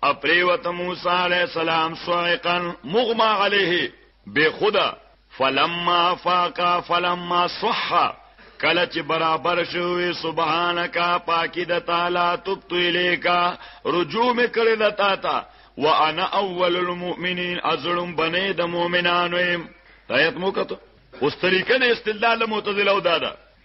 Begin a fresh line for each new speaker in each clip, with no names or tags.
اپریوت موسی علیہ السلام صاعقا مغما علیه بے خدا فلما فاقا فلما صح کله چې برابر شوې سبحانك پاکي د تعالی تبت الیکا رجوع میکړه د تا تا وانا اول المؤمنین ازلم بنی د مؤمنانو ایت مو کتو اوس طریقه د استدلال معتزله او دادا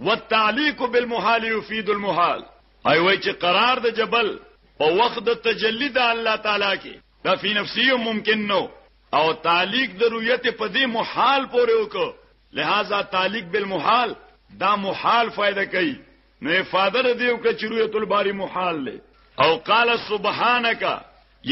والتعلیق بالمحال یفید المحال ای وای چې قرار د جبل په وخت د تجلی د الله تعالی کې دا فی نفسی ممکن نو او تعلیق د رؤیت په دې محال پورې وکړه لہذا تعلیق بالمحال دا محال فائدہ کوي نو افاده د دیو کې چرویت الباری محال له او قال سبحانك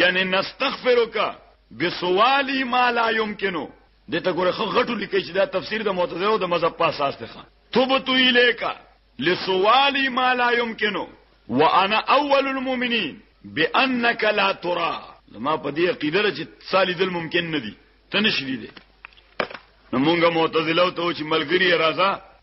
یعنی نستغفرك بسوالی ما لا يمكنو دې ته ګوره خو غټو لیکي چې دا تفسیر د معتزله او د مذهب په اساس دی ښه توبتو الیکا لسوالی ما لا يمكنو وانا اول المؤمنين بانك لا ترى ما په دې عقیده چې سالی دل ممکن نه دي تنشری دي نو مونږه معتزله ته چې ملګری راځه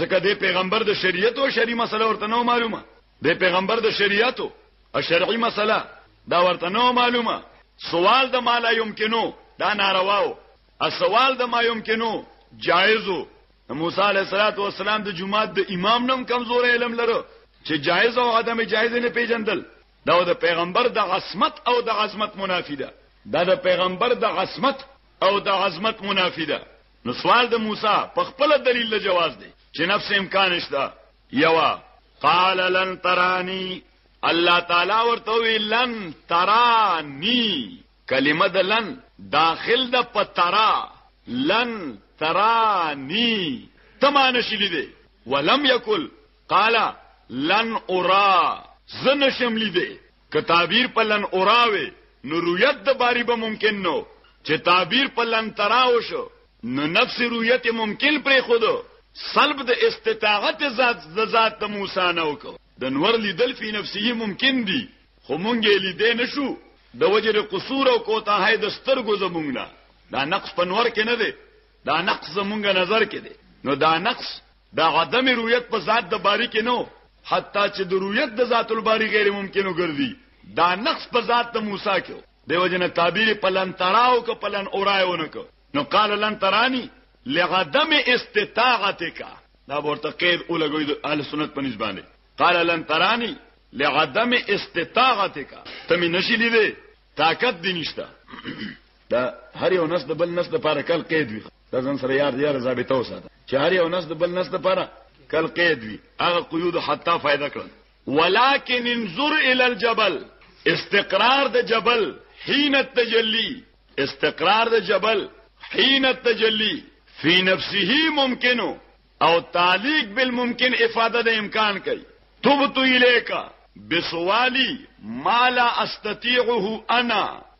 ځکه د پیغمبر د شریعت او شری مسله ورته نو معلومه د پیغمبر د شریعت او شرعي مسله دا ورته نو معلومه سوال د ما لا يمكنو دا نارواو او سوال د ما يمكنو جایزو موسی علیه الصلاۃ والسلام د جمعه د امام نم کمزور علم لره چې جایز او عدم جایز نه پیژندل دا د پیغمبر د عصمت او د عظمت منافی ده دا د پیغمبر د عصمت او د عظمت منافی ده نو سوال د موسی په خپل دلیل د جواز دی چې نفس امکان شته یوا قال لن ترانی الله تعالی ورته وی لن ترانی کلمه د لن داخل د پترا لن ترانی تمانه شلی دی ولم یکل قال لن ارا زنشم لیده که تعبیر په لن اورا وي نو رویت د باری به ممکن نو چې تعبیر په لن ترا وشو نو نفس رویت ممکن پرې خود سلب د استطاعت ذات د ذات د موسی نه وکړو د نور لیدل فی نفسه ممکن دی خو مونږ یې لیدې نشو د وجر قصور او کوتاه د سترګو زمونږ نه دا نقص په نور کې نه دی دا نقص زمونږ نظر کې دی نو دا نقص دا عدم رؤیت په ذات د باری کې نو حتی چې د رؤیت د ذات الباری غیر ممکن وګرځي دا نقص په ذات د موسی کې دیو جن تعبیر پلن تراو ک پلن اورایونه ک نو قال لن ترانی لعدم استطاعتک دا ورته قید اولګوي د اهل سنت په نسبانه قال لن ترانی لعدم استطاعتک تم نشی لیدې طاقت دې نشته دا هر یو نس د بل نس د پاره کل قید وي دا ځن سره یار یار ضابطه وساته چې هر یو نس د بل نس د پاره کل قید وي هغه قیود حتی فائدہ کړل ولکن انظر الى الجبل استقرار د جبل حين التجلي استقرار د جبل حين التجلي في نفسه ممکن او تعليق بالممکن افاده د امکان کوي تبت اليك بسوالي ما لا استطيعه انا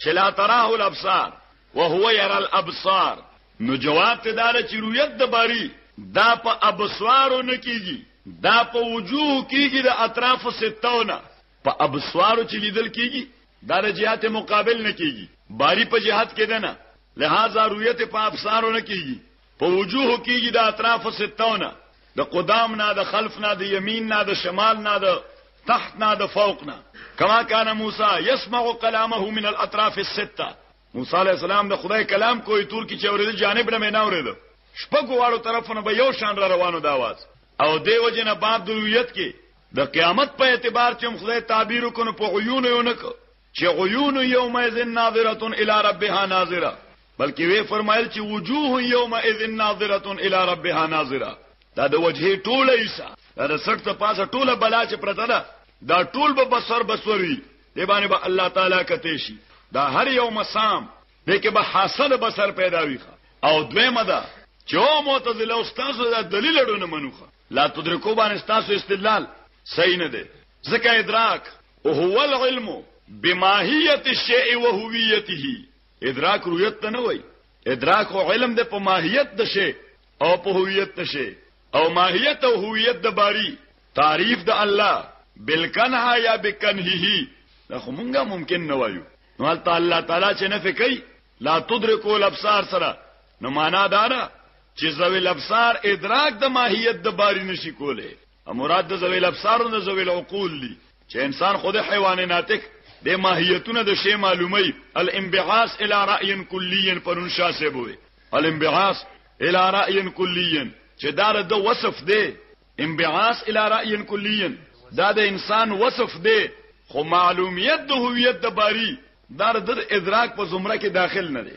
چې لا تراه الابصار وهو يرى الابصار نو جواب ته دار چې رؤیت د باری دا په ابصارو نه کیږي دا په وجوه کیږي د اطراف ستونه په ابصارو چې لیدل کیږي دا د جهات مقابل نه کیږي باری په جهات کې ده نه لہذا رؤیت په ابصارو نه کیږي په وجوه کېږي د اطراف ستو نه د قدام نه د خلف نه د یمین نه د شمال نه د تحت نه د فوق نه کما کان موسی يسمع کلامه من الاطراف السته موسی علی السلام د خدای کلام کوی تور کې چورید جانب نه نه اورید شپږ واړو طرفونو به یو شان را روانو دا आवाज او دیو جن بعد دویت کې د قیامت په اعتبار چې خدای تعبیر وکړو په عیون یو نکو چې عیون یومئذ ناظره الی ربها ناظره بلکې وی فرمایل چې وجوه یومئذ ناظره الی ربها ناظره دا د وجهه ټوله ایسا دا د سټ ته پاسه ټوله بلا چې پرته ده دا ټول به بصر بصوروي دی باندې به الله تعالی کته شي دا هر یو مسام دې کې به حاصل بصر پیدا وي او دویمه ده چې او معتزله استاد دا دلیل ډونه منوخه لا تدرکو باندې استاد استدلال صحیح نه دی ځکه ادراک او هو العلم بماهیت الشیء وهویته ادراک رؤیت ته نه وای ادراک او علم د په ماهیت د شی او په هویت د شی او ماهیت او هویت د باری تعریف د الله بالکنها یا بکنهه دا خو مونږه ممکن نه وایو نو الله تعالی چې نه فکر لا تدرکو الابصار سره نو معنا دا نه چې زوی الابصار ادراک د ماهیت د باری نشي کوله مراد د زویل ابصار او د زویل عقول دي چې انسان خود حیوان ناطق د ماهیتونه د شی معلومی الانبعاث الى راي کلی پرونشا سے بوي الانبعاث الى راي کلی چې دا د وصف دی انبعاث الى راي کلی دا د انسان وصف دی خو معلومیت د هویت د باری دا د ادراک په زمره کې داخل نه دی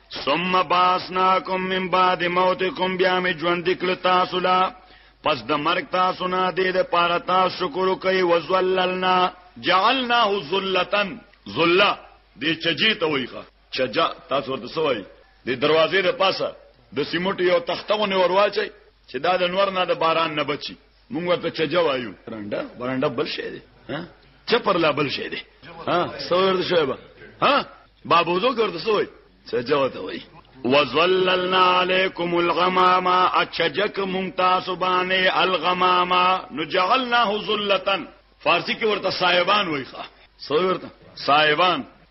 ثم باسناکم من بعد موتکم بیا می ژوند کړ تاسو لا پس د مرګ تاسو نه دې د پاره تاسو شکر کوي وزللنا جعلناه ذلتن ذللا دې چجې ته وایخه چجا تاسو ورته سوای د دروازې د پاسه د سیمټ یو تختونه ورواچي چې دا د نور نه د باران نه بچي مونږ ورته چجا وایو برانډه برانډه بل شي دي ها چپر لا بل شي دي ها سوور دي شوی با ها بابوزو ورته سوې چجا وته وای وزللنا علیکم الغماما اچجک ممتاز باندې الغماما نجعلناه ذلتن فارسی کې ورته صاحبان وای ښا سوور ته صاحبان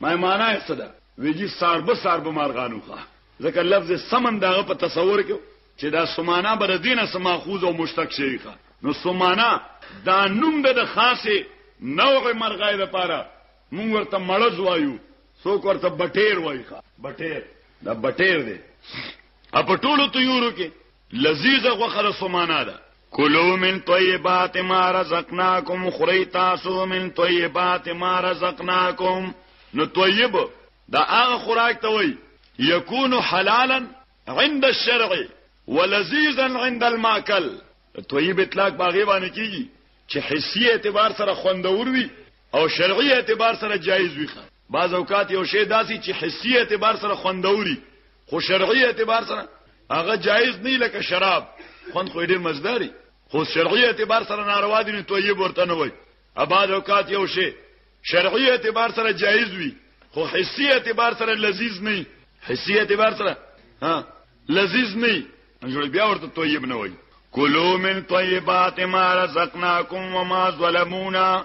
ما مانا یې څه ده؟ وی جی ساربه ساربه مارغانو ښه ځکه لفظ سمن داغه په تصور کې چې دا سمانا بر دینه سماخوز او مشتق شي ښه نو سمانا دا نوم د خاصه نوع مرغای د پاره مونږ ورته مړز وایو څوک ورته بټیر وایي ښه بټیر دا بټیر دی په ټولو طیورو کې لذیذه غوخه د سمانا ده کلو من طیبات ما رزقناکم خری تاسو من طیبات ما رزقناکم نو طیب دا هغه خوراک ته وای یکون حلالا عند الشرع ولذیذا عند الماکل طیب اطلاق باغی باندې کیږي چې حسی اعتبار سره خوندور وي او شرعي اعتبار سره جایز وي بعض اوقات یو شی داسي چې حسي اعتبار سره خوندوري خو شرعي اعتبار سره هغه جایز نه لکه شراب خوند خو ډیر مزداري خو شرعي اعتبار سره ناروا دي نو طیب ورته نه وای بعض اوقات یو شی شرعي اعتبار سره جایز وي خو حسي اعتبار سره لذیذ نه حسي اعتبار سره ها لذیذ نه جوړ بیا ورته طیب نه وای کلو من طیبات ما رزقناکم وما ظلمونا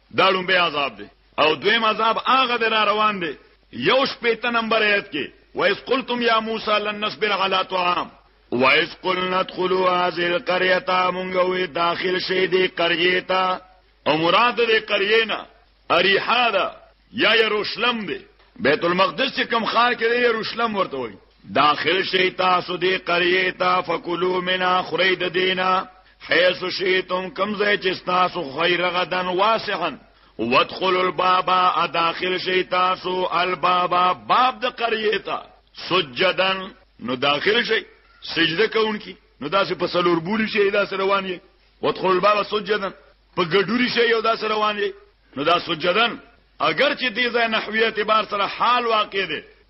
دا لومبه عذاب دی او دویم عذاب هغه د را روان دی یو شپېته نمبر آیت کې وایس قلتم یا موسی لن نصبر علی طعام وایس قلنا ادخلوا هذه القريه مونږ وی داخل شې دې قريه ته او مراد دې قريه نه اریحا دا یا یروشلم دې بیت المقدس چې کم خار کې یروشلم ورته وایي داخل شي تاسو دې قريه ته فکلوا منا خريد دینا حيث شئتم کم زې چې تاسو خیر غدن واسعا وادخلوا الباب اداخل شي تاسو الباب باب د قريه ته سجدن نو داخل شي سجده کوونکی نو داسې په سلور بولی شي دا سره روان یې وادخلوا الباب سجدن په ګډوري شي یو دا سره روان یې نو دا سجدن اگر چې دې ځای نحوی اعتبار سره حال واقع دی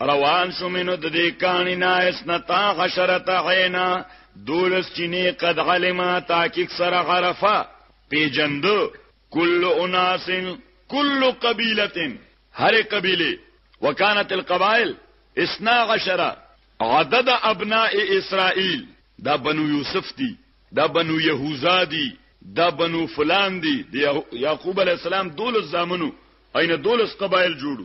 روان شو منو د دې کانی نه اسنتا حشرت عینا دولس چینه قد علما تاکیک سره عرفه پیجند کل اناس کل قبیله هر قبیله وکانت القبائل 12 عدد ابناء اسرائیل دا بنو یوسف دی دا بنو یهوزا دی دا بنو فلان دی یعقوب علی السلام دولس زامنو اينه دولس قبایل جوړو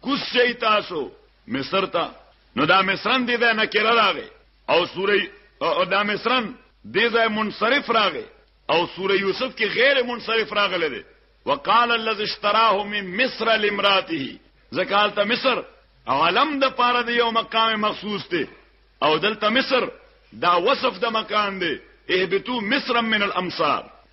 کوس شئ تاسو مصر ته نو دا مصرن دې ځای نکره راغې او سوره او دا مصرن دې ځای منصرف راغې او سوره یوسف کې غیر منصرف راغله دې وقال الذي اشتراه من مصر لامراته زکالت مصر علم د پاره دی یو مقام مخصوص دی او دلته مصر دا وصف د مکان دی اهبتو مصر من الامصار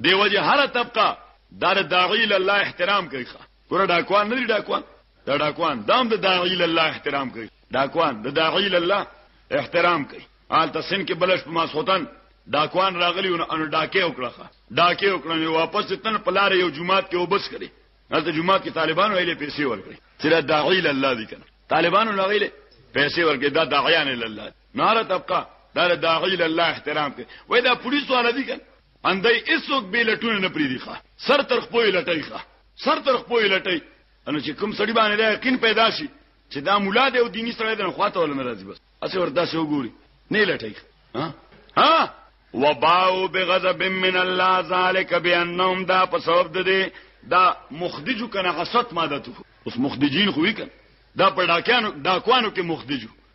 دی وجه هر طبقه دار داعی الله احترام کوي ګور ډاکوان نه دی ډاکوان دا ډاکوان دام د داعی الله احترام کوي ډاکوان د داعی الله احترام کوي حال تسن کې بلش په ماسوتن ډاکوان راغلی او ان ډاکې وکړه ډاکې وکړه نو واپس تن پلار یو جمعات کې وبس کړي هلته جمعات کې طالبانو ایله پیسې ورکړي چې دا داعی الله دی کنه طالبانو لغیله پیسې ورکړي دا داعیان الله ناره طبقه دا د داعی الله احترام کوي وای دا پولیس والا دي کنه اندای ایسوک به لټونه نه پریدي ښه سر تر خپو لټای ښه سر تر خپو لټای ان چې کوم سړی باندې دا یقین پیدا شي چې دا مولا دی او دیني سړی دی خواته ولا ناراضي بس اسی وردا سه وګوري نه لټای ها ها وباو بغضب من الله ذالک بانهم دا په سبب د دې دا مخدجو کنه حسد مادته اوس مخدجین خو وی کنه دا په ډاکانو ډاکوانو کې مخدجو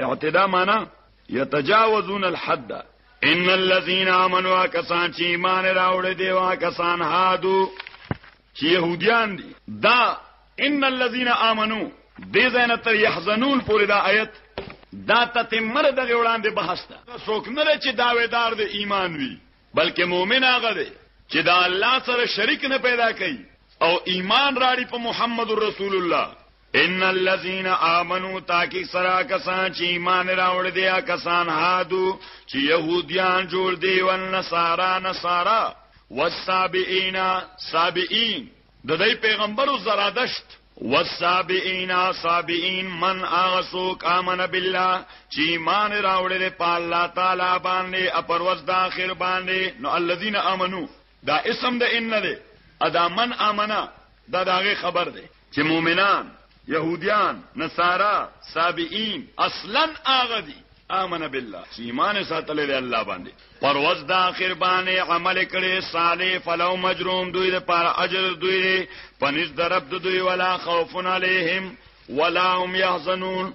اعتدا معنا یتجاوزون الحد ان الذين امنوا کسان چې ایمان راوړې دی وا کسان هادو چې يهوديان دي دا ان الذين امنوا دې زنه تر يحزنون پورې دا آیت دا تتمر دغه وړاندې بحث ده څوک نه لري چې داویدار د ایمان وي بلکې مؤمن هغه دی چې دا الله سره شریک نه پیدا کوي او ایمان راړي په محمد رسول الله ان الذين امنوا تاکي سرا کسان چې ایمان راوړ دي کسان هادو چې يهوديان جوړ دي او نصارا نصارا والسابئين سابئين د دې پیغمبرو زرادشت والسابئين سابئين من اغسو کامن بالله چې ایمان راوړ دي په الله تعالی باندې اپروز د اخر باندې نو الذين امنوا دا اسم د ان ده ادا من امنا دا داغه خبر ده چې مؤمنان يهوديان نصارا سابئين اصلا هغه دي امن بالله چې ایمان ساتل دی الله باندې پر وز د اخر باندې عمل کړي صالح فلو مجروم دوی د پر اجر دوی پنځ درب دوی ولا خوفن عليهم ولا هم يحزنون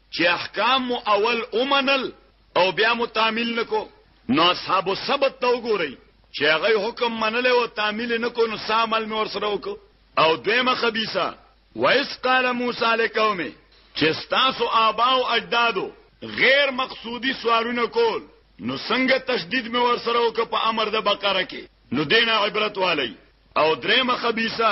چې احکام مو اول اومنل او بیا مو تعمیل نکو نو اصحاب السبت ته وګورئ چې هغه حکم منل او تعمیل نکو نو سامل مې ورسره وکړو او دویمه خبيسه وایس قال موسی لقومه چې تاسو آبا او اجدادو غیر مقصودی سوالونه کول نو څنګه تشدید مې ورسره وکړ په امر د بقره کې نو دینه عبرت والی او درېمه خبيسه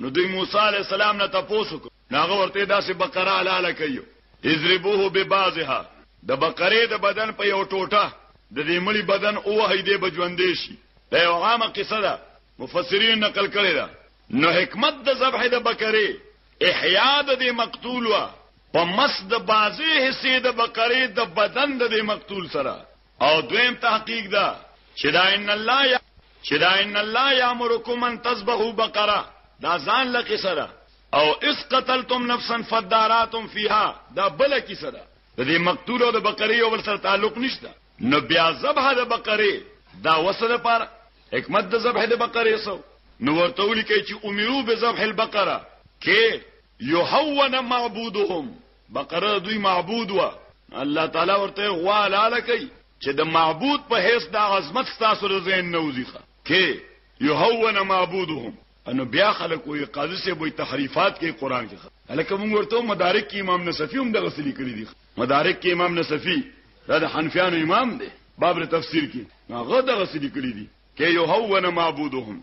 نو دوی موسی علی السلام نه تاسو کو ناغه ورته داسې بقره حلاله کيو اذربوه ببازها د بقره د بدن په یو ټوټه د دې مړي بدن او هیدې بجوندې شي دا یو عامه قصه ده مفسرین نقل کړي ده نو حکمت د ذبح د بقره احیاء د دې مقتول وا په مس د بازي حصے د بقره د بدن د دې مقتول سره او دویم تحقیق دا چې دا ان الله یا چې دا ان الله یامرکم ان تذبحوا بقره دا ځان لکه سره او اس قتلتم نفسا فداراتم فیها دا بل کی سره د دې مقتول او د بقره یو بل سره تعلق نشته نو بیا ذبح د بقره دا وسره پر حکمت د ذبح د بقره سو نو ورته ولیکي چې امرو به ذبح البقره کې یحون معبودهم بقره دوی معبود وا الله تعالی ورته غوا لاله کوي چې د معبود په هیڅ د عظمت ستاسو د ذهن نه وځيخه کې يهون معبودهم انو بیا خلک وي قاضي سه وي تحریفات کې قران کې هلکه موږ ورته مدارک کې امام نصفی هم دغه سلی کړی دي مدارک کې امام نصفی دا د حنفیانو امام دی باب تفسیر کې هغه دغه سلی کړی دي کې يهون معبودهم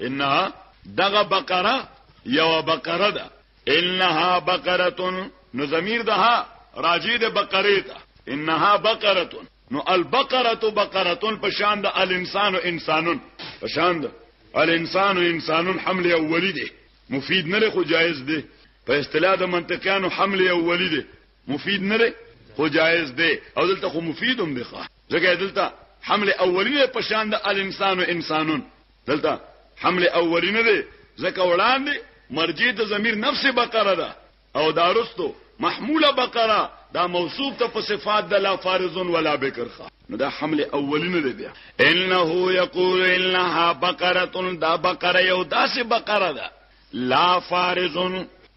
انها دغه بقره یو بقره ده انها بقره نو ضمیر ده راجی ده بقره ته انها بقره نو البقره بقره په شان ده الانسان انسانون په شان ده الانسان انسانون حمل اولی ده مفید نه خو جایز ده په اصطلاح د منطقيانو حمل اولی ده مفید نه دی خو جایز دی او دلته خو مفید هم دی ښه ځکه دلته حمل اولینه په شان د الانسان او انسانون دلته حمل اولینه دی ځکه وړاندې مرجع د ضمیر نفس بقره ده او دارستو محموله بقره دا موصوف ته په صفات د لا فارزون ولا بکرخه نو دا حمل اولینه دی بیا انه یقول انها بقره دا بقره یو داسې بقره ده لا فارزون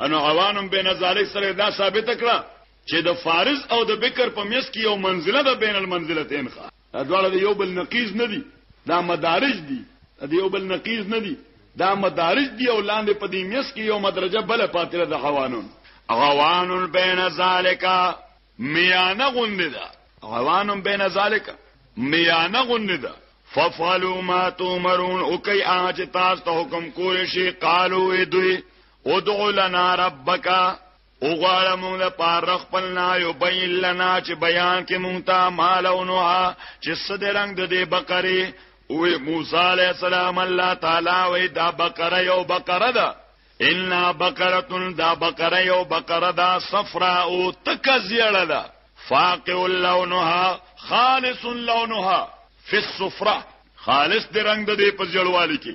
انو عوانم بین ذالک سره دا ثابت کړه چې د فارض او د بکر په میس کې یو منزله ده بین المنزلتین ښه دا ډول یو بل نقیز نه دي دا مدارج دي دا یو بل نقیز نه دي دا مدارج دي او لاندې په دې میس کې یو مدرجه بل پاتره د عوانون عوانون بین ذالک میانه غوند ده عوانون بین ذالک میانه غوند ده ففعلوا ما تؤمرون او کوي هغه چې تاسو ته حکم کول شي قالو دوی ادعو لنا ربک او غواړه مونږ له پاره خپل نه یو بین لنا چې بیان کې مونږ ته مالونها چې صد رنگ د دې بقره او موسی علی السلام الله تعالی وې دا بقره یو بقره ده ان بقره دا بقره یو بقره ده صفرا او تک زیړه ده فاقع لونها خالص لونها فی الصفرا خالص د رنگ د دې په جوړوالي کې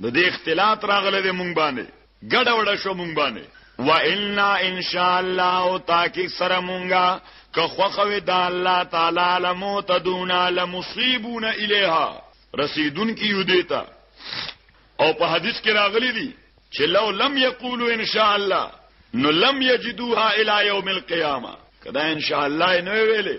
نو د اختلاط راغله د مونږ باندې ګډه وډه شو مونږ باندې و انا ان شاء الله تاکي سره مونږه که خوخه د الله تعالی لموتدون لمصيبون اليها رسیدون کی یو دیتا او په حدیث کې راغلی دی چې لو لم یقولوا ان شاء الله نو لم یجدوها الی یوم القیامه کدا ان شاء الله نه ویلې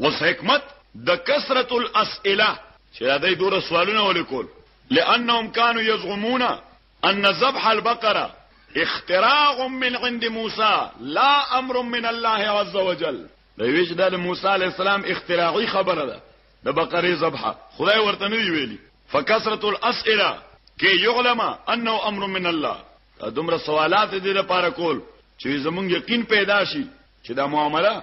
اوس حکمت د کثرت الاسئله چې دا دوی دوره سوالونه ولیکول لانهم كانوا يزعمون ان ذبح البقره اختراع من عند موسى لا امر من الله عز وجل د ویش د موسی علی السلام اختراعي خبره ده د بقره ذبح خدای ورته نه ویلي فکثرت الاسئله کې یعلم انه امر من الله دومره سوالات دې لپاره کول چې زمونږ یقین پیدا شي چې دا معامله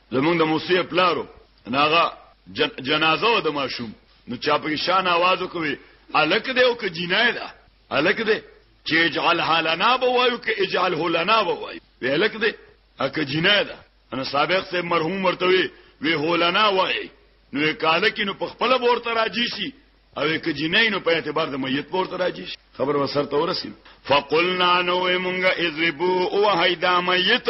زمونږ د موسی پلارو ناغه جن جنازه و د ماشوم نو چا په شان आवाज وکوي الک دی او که جنای ده الک دی چې اجعل حالنا به وایو که اجعل هولنا به وایو وی الک دی اکه جنای ده انا سابق سے مرحوم ورته وی وی هولنا وای نو کاله کې نو په خپل بور ته راځي شي او که جنای نو په اعتبار د میت بور ته راځي شي خبر وسر ته ورسید فقلنا نو مونږه اذبو او هیدا میت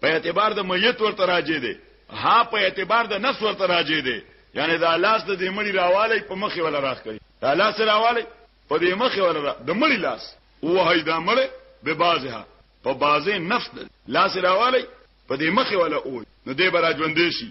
په اعتبار د میت ورته راجه دی ها په اعتبار د نفس ورته راجه دی یعنی دا لاس د دې مړی راوالی په مخې ولا راخ کړي دا لاس راوالی په دې مخې ولا را د مړی لاس وهی دا مړی به بازه په بازه نفس د لاس راوالی په دې مخې ولا او نو دې برا ژوندې شي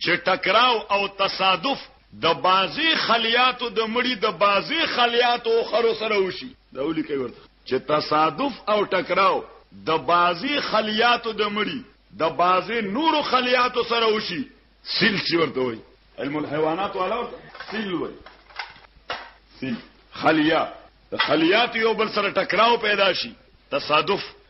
چې ټکراو او تصادف د بازي خلیاتو د مړي د بازي خلیاتو او خرو سره وشي دا ولي کوي ورته چې تصادف او ټکراو د بازي خلیاتو د مړي د بازي نورو خلیاتو سره وشي سیل چې ورته وي علم الحيوانات والا سیل وي سیل خلیات د خلیات یو بل سره ټکراو پیدا شي تصادف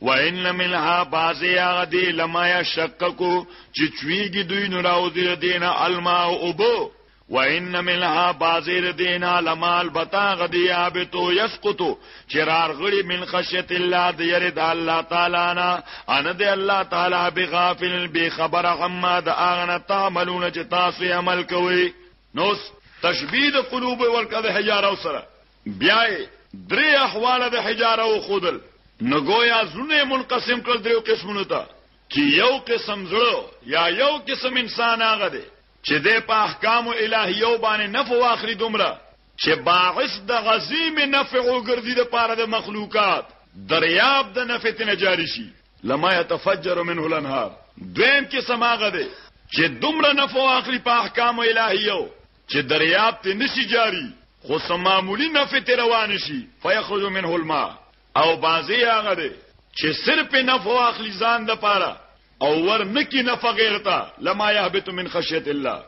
وان منها بعضی هغه دی لما یشککو چې چویږي دوی نو راوځي دینه الماء اوبو وان منها بعضی دینه لما البتا غدیا بتو یسقطو چرار غړي من خشیت الله دی یری د الله تعالی نه ان دی الله تعالی بغافل بی خبر عما د اغنه تعملون چې تاسو عمل کوي نو تشبیه قلوب ورکه د حجاره سره بیا یې درې احواله د حجاره وښودل نو ګویا زړونه یې منقسم کړل دریو قسمونو ته چې یو قسم زړه یا یو قسم انسان هغه دی چې د په احکام الهیو باندې نفع واخلي دومره چې باعث د غزیم نفع وګرځي د پاره د مخلوقات دریاب د نفع تنه جاری شي لما يتفجر منه الانهار دویم قسم هغه دی چې دومره نفع واخلي په احکام الهیو چې دریاب ته نشي جاری خو سمامولی نفع ته روان شي فیخرج منه الماء او بازي هغه دی چې صرف نفع اخلي ځان د پاره او ور نکی نفع غیر تا لما يهبت من خشیت الله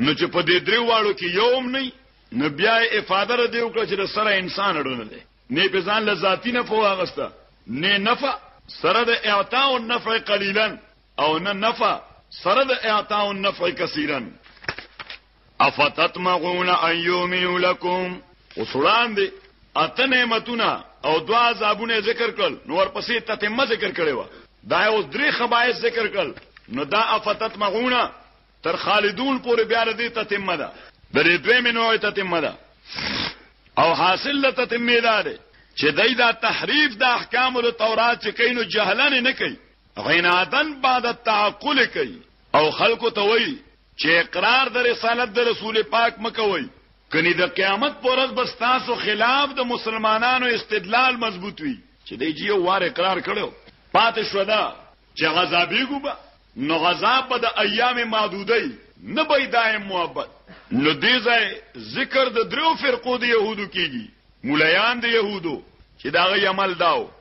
نو چې په دې درو واړو کې یوم نه نو بیا افاده را دیو کړ چې د سره انسان اړونه دی نه په ځان لذاتی نه فو واغسته نه نفع سره د اعطاء او نفع قلیلا او نه نفع سره د اعطاء النفع کثیرا افتتمغون ان یومنوا لكم وسړان دي اته نعمتونه او دوا عذابونه ذکر کړل نو ورپسې تتمه ذکر کړي و دا اوس درې خبایس ذکر کړل نو دا افتت مغونه تر خالدون پورې بیا دې تتمه ده درې دوی منو تتمه ده او حاصل له تتمه ده چې دای دا تحریف د احکام او تورات چې کینو جهلن نه کوي غینادن بعد التعقل کوي او خلکو ته وایي چې اقرار د رسالت د رسول پاک مکوي کني د قیامت پر ورځ بس تاسو خلاف د مسلمانانو استدلال مضبوط وي چې دی جی وار اقرار کړو پاتې شو دا چې غذابېګو به نو غذاب به د ایام معدودې نه به دائم محبت نو دې ځای ذکر د دریو فرقو د يهودو کیږي مولایان د يهودو چې دا غي عمل داو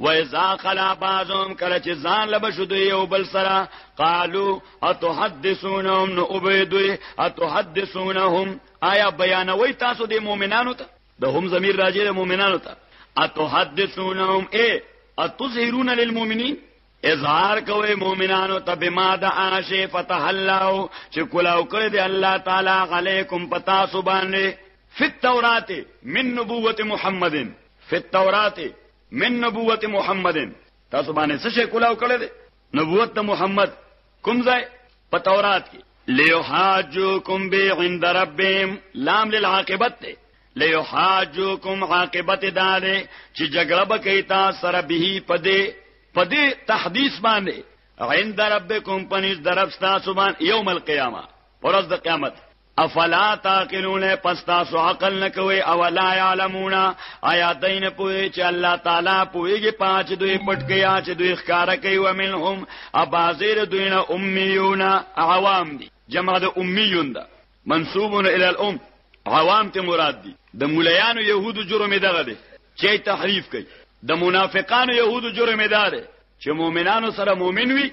و اذا خلا بعضهم کله چې ځان لب شو دوی یو بل سره قالو اتحدثونهم نو عبیدوی اتحدثونهم آیا بیانوي تاسو د مؤمنانو ته د هم ضمیر راځي د مؤمنانو ته اتحدثونهم اي اتظهرون للمؤمنين اظهار کوي مؤمنانو ته بما د عاشه فتح الله چې کلاو کړی دی الله تعالی علیکم پتا سبحانه فی التورات من نبوت محمد فی التورات من نبوت محمد تاسو باندې څه شي کولاو کړی دی نبوت د محمد کوم ځای په تورات کې ليحاجوکم به عند ربهم لام للعاقبت ته ليحاجوکم عاقبت دار چې جګړه بکې تا سره به پدې پدې تحدیث باندې عند ربکم پنځ درب تاسو باندې یوم القیامه پرز د قیامت افلا تاقلون پس تاسو عقل نکوي او لا يعلمون آیا دین پوي چې الله تعالی پويږي پاج دوی پټ کیا چې دوی ښکارا کوي ومنهم ابازیر دوی نه امیون عوام دي جمع د امیون ده منسوبون الى الام عوام ته مراد دي د مولایانو يهودو جرم دغه دي چې تحریف کوي د منافقانو يهودو جرم دار چې مؤمنانو سره مؤمن وي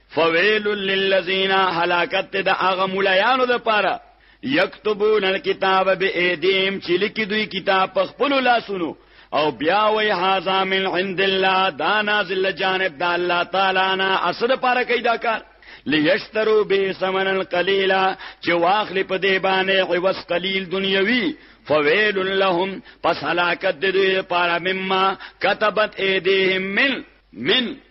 فویل للذین هلاکت د هغه مولایانو د پاره یكتبون الكتاب بأيديهم چې لیکي دوی کتاب په خپل لاسونو او بیا وای هاذا من عند الله دا نازل جانب د الله تعالی نه اصل پاره کیدا کار لیشترو به ثمن قلیلا چې واخلې په دې باندې عوض قلیل دنیوي فویل لهم پس هلاکت دې لپاره مما كتبت ايديهم من من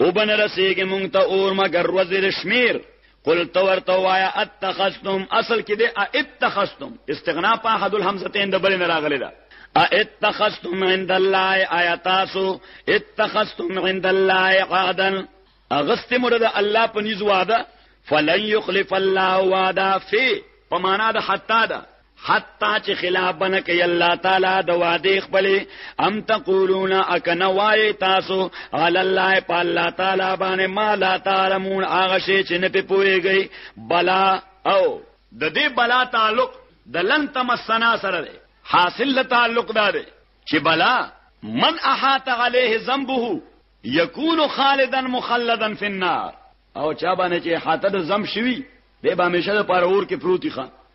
او بن رسیږي مونږ ته اور مگر وزیر شمیر قل تو ورته وایا اتخذتم اصل کې دی اتخذتم استغنا په احد الحمزتين د بل نه راغلی دا اتخذتم عند الله آیاتاسو اتخذتم عند الله عهدا اغست مرد الله په نيز وعده فلن يخلف الله وعده في په معنا د حتا ده حتا چې خلاف بنه کوي الله تعالی د وعده خپلې ام تقولون اکن وای تاسو علی الله په الله تعالی باندې ما لا تعلمون هغه شی چې نه پويږي بلا او د دې بلا تعلق د لن تمسنا سره دی حاصل له تعلق دا دی چې بلا من احاط عليه ذنبه يكون خالدا مخلدا في النار او چا باندې چې حاته د ذنب شوی دی به همیشه د پاره اور کې پروتي خان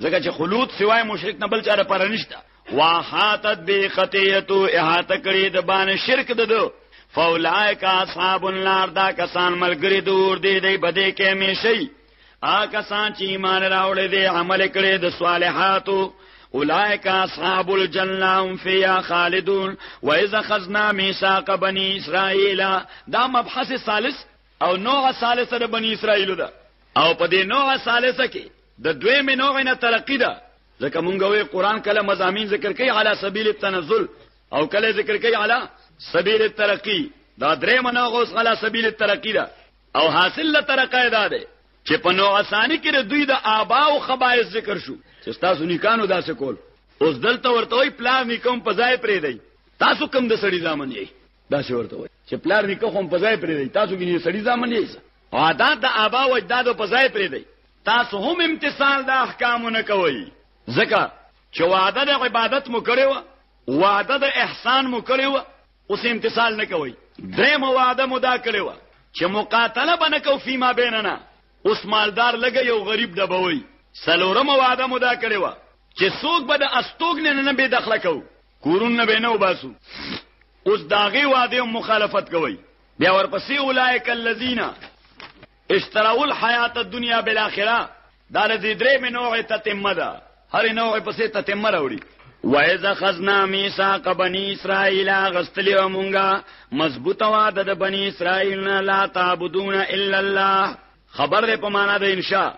ځکه چې خلود سوای مشرک نه بل چا لپاره نشته واحاتت به خطیتو احاطه کړی د باندې شرک ددو فاولائک اصحاب النار دا کسان ملګری دور دی دی بده کې همیشئ آ کسان چې ایمان راوړی دی عمل کړی د صالحاتو اولائک اصحاب الجنه هم فیها خالدون و اذا خذنا میثاق بنی اسرائیل دا مبحث ثالث او نوع ثالثه د بنی اسرائیل ده او په دې نوع ثالثه کې د دویمې نوع نه ترقی ده ځکه مونږ وی قران کله مزامین ذکر کوي علی سبیل التنزل او کله ذکر کوي علی سبیل الترقی دا درې منو غوس علی سبیل الترقی ده او حاصل له ترقی ده ده چې په نوع ثانی کې دوی د آبا او خبایز ذکر شو چې تاسو نکانو داسې کول اوس دلته ورته وی پلان نکوم په ځای پرې دی تاسو کم د سړی ځامن یې داسې ورته وی چې پلان نکوم په ځای پرې دی تاسو کې سړی ځامن یې عادت د آبا او اجداد په ځای پرې دی تاسو هم امتثال د احکامو نه کوئ ځکه چې وعده د عبادت مو کړی و وعده د احسان مو کړی و اوس امتثال نه کوئ درې مو وعده مو دا کړی و چې مقاتله به نه کو فيما بیننا اوس مالدار لګي یو غریب دبوي سلورم وعده مو دا کړی و چې څوک به د استوګن نه نه به دخل کو کورونه به نه وباسو اوس داغه وعده مخالفت کوي بیا ورپسې اولایک الذین اشتروا الحیات الدنیا بالاخره دا د دې درې مې نوع تتمه ده هر نوع پسې تتمه راوړي وایذا خزنا میثاق بنی اسرائیل غستلی و مونږه مضبوط وعده د بنی اسرائیل نه لا تعبدون الا الله خبر دې په معنا د انشاء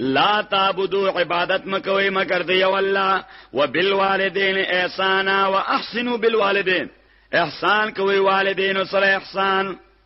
لا تعبدو عبادت مکوي مگر دی یو الله وبالوالدین احسانا واحسنوا بالوالدین احسان کوي والدین سره احسان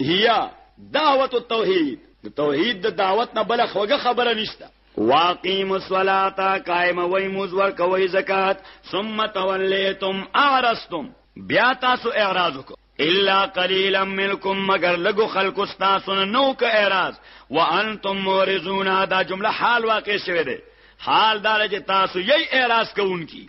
هيا دعوت التوحید د توحید د دعوت نه بل خوګه خبره نشته واقیم الصلاة قائم وای موز ور کوي زکات ثم تولیتم اعرضتم بیا تاسو اعراض وکړه الا قليلا منكم مگر لګو خلق استاسو نو که اعتراض وانتم مورزون دا جمله حال واقع شوه ده حال دار چې تاسو یې اعتراض کوونکی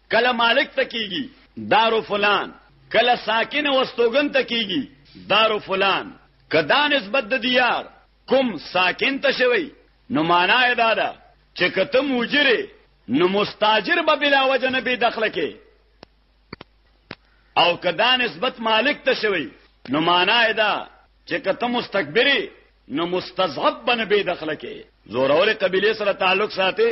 کله مالک ته کیږي دارو فلان کله ساکن وستوګن ته کیږي دارو فلان کدا نسبت د دیار کوم ساکن ته شوی نو معنا یې دا ده چې کته موجره نو مستاجر به بلا وجه نه بي دخل کې او کدا نسبت مالک ته شوی نو معنا یې دا چې کته مستكبري نو مستذهب بن بي دخل کې زورور قبيله سره تعلق ساتي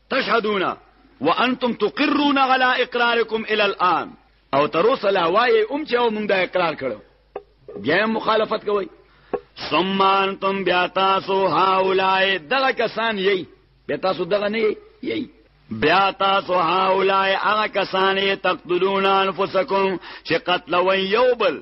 تشهدون وانتم تقرون على اقراركم الى الان او تر اوسه لا وایي اوم چې او موږ دا اقرار کړو بیا مخالفت کوي ثم انتم بیا تاسو هاولای دغه کسان یی بیا تاسو دغه نه یی بیا تاسو هاولای هغه کسان یې تقتلون انفسکم چې قتلوي یو بل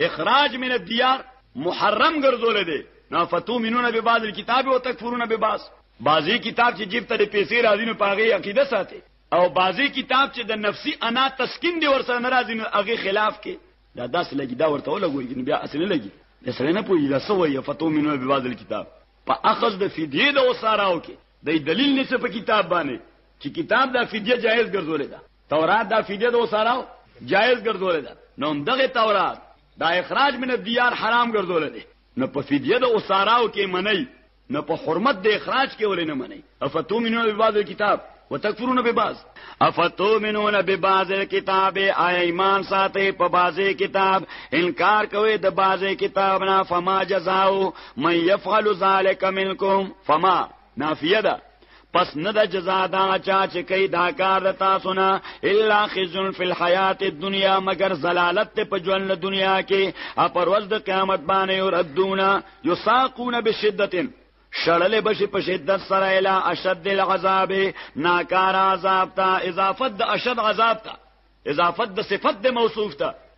اخراج من الديار محرم ګرځول دي نو فتومنون ببعض الكتاب وتكفرون ببعض بعضی کتاب چې جیب ته پیسې راځي نو پاغه عقیده ساتي او بعضی کتاب چې د نفسي انا تسکین دی ورسره ناراضي نو هغه خلاف کې دا داس لګي دا ورته ولګوي بیا اصل نه لګي د سره نه پوي دا سوې فتومنون ببعض الكتاب په اخذ د فدیه د وساراو کې د دلیل نشه په کتاب باندې چې کتاب د فدیه جایز ګرځولې ده تورات دا فدیه دو ساراو جائز ګرځول ده نو دغه تورات دا اخراج من الديار حرام ګرځول ده نو په فدیه دو ساراو کې منی نو په حرمت د اخراج کې ولې نه منی افتو منو به بعض کتاب وتکفرون به بعض افتو منون به بعض کتاب ایمان ساته په بعض کتاب انکار کوي د بعض کتاب نه فما جزاو من يفعل ذلك منكم فما نافیه ده پس نه د جزا دا چا چې کوي دا کار د تاسو نه الا خزن فی الحیات الدنیا مگر زلالت ته په ژوند د دنیا کې او پر ورځ د قیامت باندې وردونه یساقون بشدت شړل بشي په شدت سره اله اشد العذاب ناکار عذاب ته اضافت د اشد عذاب ته اضافت د صفت د موصوف ته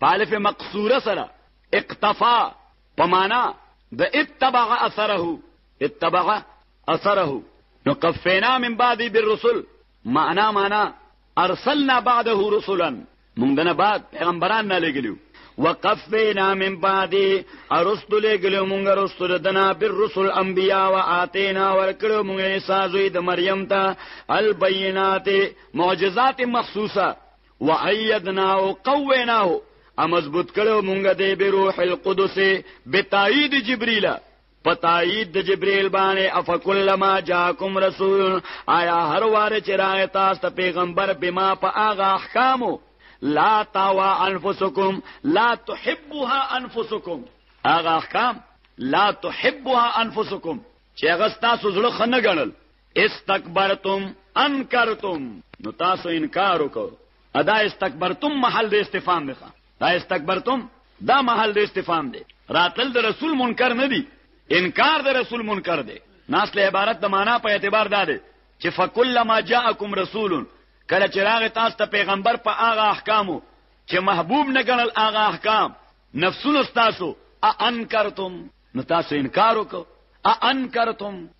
په الف مقصوره سره اقتفا په معنا د اتبع اثره اتبع اثره نو قفینا من بعد بالرسل معنا معنا ارسلنا بعده رسلا موږ دنه بعد پیغمبران نه لګلیو وقفینا من بعد ارسل لګلیو موږ رسل دنا بالرسل انبیاء واتینا ورکړو موږ عیسی زوی د مریم ته البینات معجزات مخصوصه و ایدناه او قویناه ا مضبوط کړو مونږ دې به روح القدس به تایید جبرئیل په تایید د جبرئیل باندې افکل ما جاکم رسول آیا هر واره چې راغی تاسو ته پیغمبر بما په هغه احکامو لا تاوا انفسکم لا تحبها انفسکم هغه احکام لا تحبها انفسکم چې هغه تاسو زړه خنه غنل استکبرتم انکرتم نو تاسو انکار وکړو ادا استکبرتم محل د استفهام دی دا استکبرتم دا محل د استفهام دی راتل د رسول منکر نه دی انکار د رسول منکر دی ناس له عبارت د معنا په اعتبار دا دی چې فکل ما جاءکم رسول کله چې راغی تاسو ته پیغمبر په هغه احکامو چې محبوب نه ګڼل هغه احکام نفسونو تاسو انکرتم نو تاسو انکار وکړو انکرتم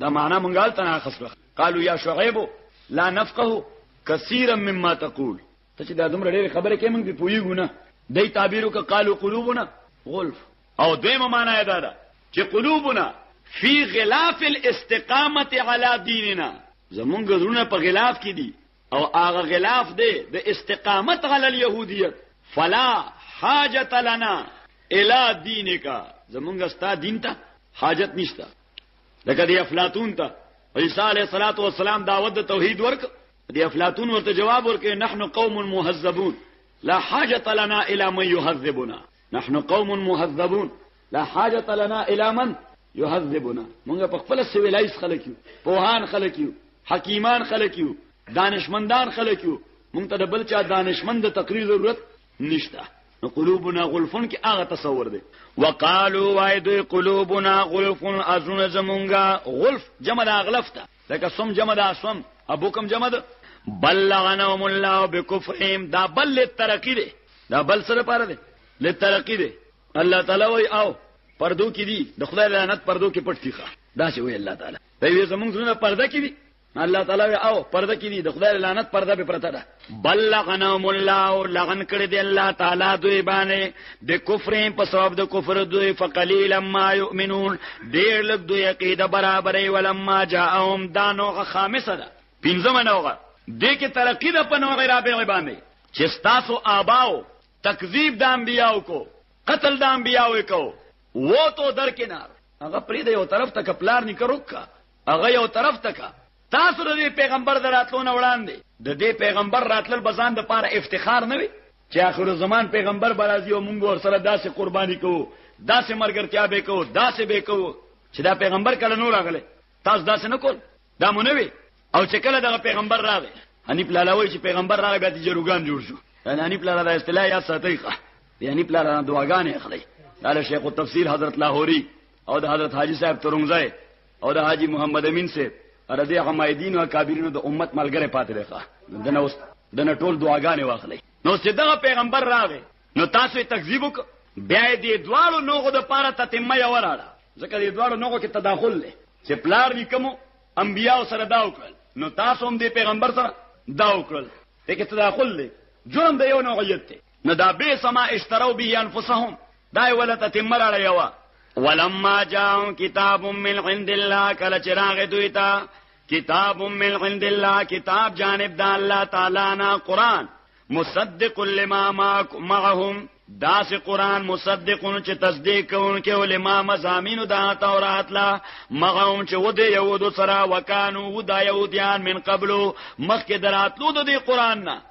دا معنا مونږ هلته نه اخستو قالو یا شعیب لا نفقه کثیرا مما تقول ته چې دا دومره ډېر خبره کې مونږ په پویګو نه دای تعبیرو که قالو قلوبنا غلف او دیمه معنا دا ده چې قلوبنا فی غلاف الاستقامه علی دیننا زمونږ زړونه په غلاف کې دي او هغه غلاف دی د استقامت علی اليهودیت فلا حاجت لنا الی دینک زمونږ ستا دین ته حاجت نشته لکه دی افلاطون ته عیسی علیه الصلاۃ والسلام دعوت د توحید ورک دی افلاطون ورته جواب ورکړي نحنو قوم مهذبون لا حاجت لنا الى من يهذبنا نحنو قوم مهذبون لا حاجت لنا الى من يهذبنا موږ په خپل سویلایز خلک یو پوهان خلک یو حکیمان خلک یو دانشمندان خلک یو موږ ته د بل چا دانشمند تقریر ضرورت نشته نو قلوبنا غلفن کې هغه تصور دی وقالو وای دوی قلوبنا غلفن ازونه زمونږه غلف جمع د اغلف ته لکه سم جمع د اسم ابو کم جمع ده بل لعنهم الله بكفرهم دا بل ترقی دی دا بل سره پاره دی لترقی دی الله تعالی وای او پردو کې دي د خدای لعنت پردو کې پټ تیخه دا څه وی الله تعالی دوی زمونږ زونه پرده کې دي الله تعالی وی او پرده کې دي د خدای لعنت پرده به پرته ده بلغنهم الله لغن کړی دی الله تعالی دوی باندې د کفر په سبب د کفر دوی فقلیل ما یؤمنون ډیر لږ دوی عقیده برابرې ولما جاءهم دانو خامسه ده پنځمه نوغه د کې ترقی د په نوغه را به باندې چې تاسو آباو تکذیب د انبیاو کو قتل د انبیاو کو وو تو درکنار هغه پرې د یو طرف ته کپلار نکروکا هغه یو طرف ته که تاسو د دې پیغمبر د راتلو نه وړاندې د دې پیغمبر راتلل به ځان د پاره افتخار نه وي چې آخر زمان پیغمبر برازي او موږ ور سره داسې قرباني کوو داسې مرګرتیا به کوو داسې به کوو چې دا پیغمبر کله نور راغله تاسو داسې نه کول دا مونږ وی او چې کله دا پیغمبر راغی حنیف لالاوی چې پیغمبر راغی بیا د جروګان جوړ شو یعنی حنیف لالا د اصطلاح یا ساتیخه یعنی پلالا دعاګانې اخلي دا له شیخ التفسیر حضرت لاهوري او د حضرت حاجی صاحب ترنګزای او د حاجی محمد امین صاحب رضی حمایدین او کابرینو د امت ملګری پاتې دی ښا دنه اوس دنه ټول دعاګانې واخلې نو چې دغه پیغمبر راغی نو تاسو تکذیب وک بیا دې دواړو نوغو د پاره تتمه یې وراړه ځکه دې دواړو نوغو کې تداخل لې چې پلار نکمو انبیاء سره دا وکړل نو تاسو هم دې پیغمبر سره دا وکړل دغه تداخل لې جرم د یو نوعیت دی نو دا بیس ما اشترو به انفسهم دا یې وله تتمه راړی وه ولما جاءهم کتاب من عند الله کله چې راغې دوی ته کتاب من عند الله کتاب جانب د الله تعالی نه قران مصدق لما معهم دا سه قران مصدقون چې تصدیق کوونکې علما مزامین دا تورات لا مغهم چې ود یهودو سره وکانو ودا یهودیان من قبلو مخکې دراتلو د قران نه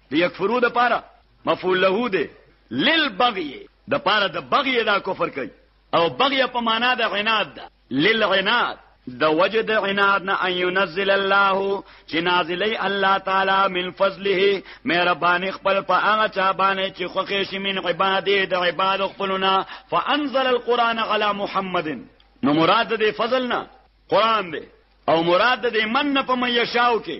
د یکفرو د پاره مفعول له دی للبغي د پاره د بغي دا کفر کوي او بغي په معنا د عناد ده للعناد د وجه د عناد نه ان ينزل الله چې نازلې الله تعالی من فضله مهرباني خپل په هغه چا باندې چې خوښي شي من عباده د عباد خپلنا فانزل القران على محمد نو مراد د فضل نه قران دی او مراد د من په مې شاو کې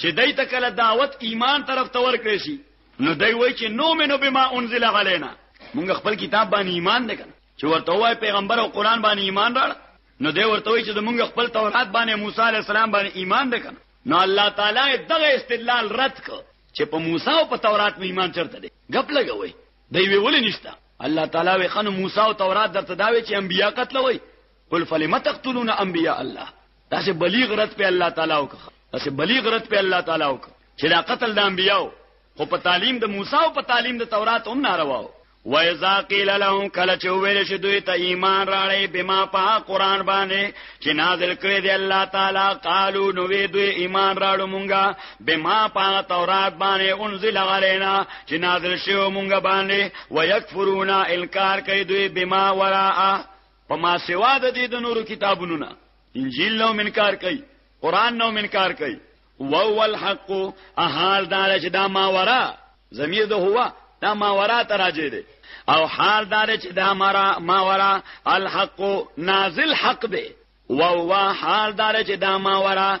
چې دوی ته کله دعوت ایمان طرف ته ورکړی شي نو دوی وایي چې نو منو بما انزل علینا موږ خپل کتاب باندې ایمان نه کړ چې ورته وای پیغمبر او قران باندې ایمان راړ نو دی ورته وای چې موږ خپل تورات باندې موسی علی السلام باندې ایمان وکړ نو الله تعالی دغه استدلال رد کړ چې په موسی او په تورات مې ایمان چرته دی غپ لګوي دی وی ولې نشتا الله تعالی وی خنو موسی او تورات درته دا وی چې انبیا قتلوي قل فلم تقتلون انبیاء الله دا سه بلیغ رد په الله تعالی او که دا سه بلیغ رد په الله تعالی او که چې دا قتل د انبیاو خو په تعلیم د موسی او په تعلیم د تورات هم نارواو و اذا قيل لهم کله چې ویل شي دوی ته ایمان راړې بما په قران باندې چې نازل کړی دی الله تعالی قالو نو وی دوی ایمان راړو مونږه بما په تورات باندې انزل علينا چې نازل شوی مونږه باندې ويكفرون انکار کوي دوی بما وراء په ما سوا د دې د نورو کتابونو نه انجیل نو منکار کوي قران نو منکار کوي وهو الحق احال دا چې دا ما ورا زمير د هوا دا ما ورا تراجه دي او حال دا چې دا مرا ما ورا الحق نازل حق دي وهو حال دا چې دا ما ورا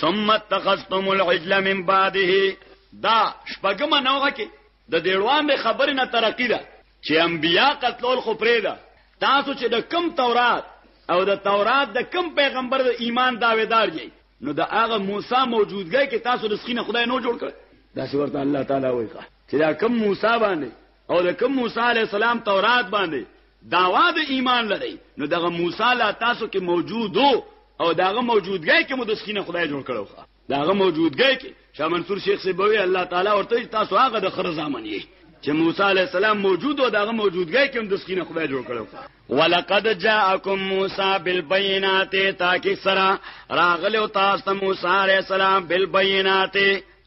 ثم اتخذتم العجل من بعده دا شپګم نوغه کې د دیړوان د خبرې نه ترقی ده چې انبیا قتلول خو پرې ده تاسو چې د کم تورات او د تورات د کم پیغمبر د ایمان داویدار یې نو د هغه موسی موجودګۍ کې تاسو د سخینه خدای نو جوړ کړ دا څه ورته الله تعالی وایي چې دا کم موسی باندې او د کوم موسی علی السلام تورات باندې داوا د ایمان لري نو دغه موسی لا تاسو کې موجود او داغه موجودګۍ کې مو د سکینه خدای جوړ کړو داغه موجودګۍ کې شاه منصور شیخ سی بوي الله تعالی ورته تاسو هغه د خر زامن یې چې موسی علی السلام موجود او داغه موجودګۍ کې هم د سکینه خدای جوړ کړو ولقد جاءکم موسی بالبينات تاکي سرا راغلو تاسو موسی علی السلام بالبينات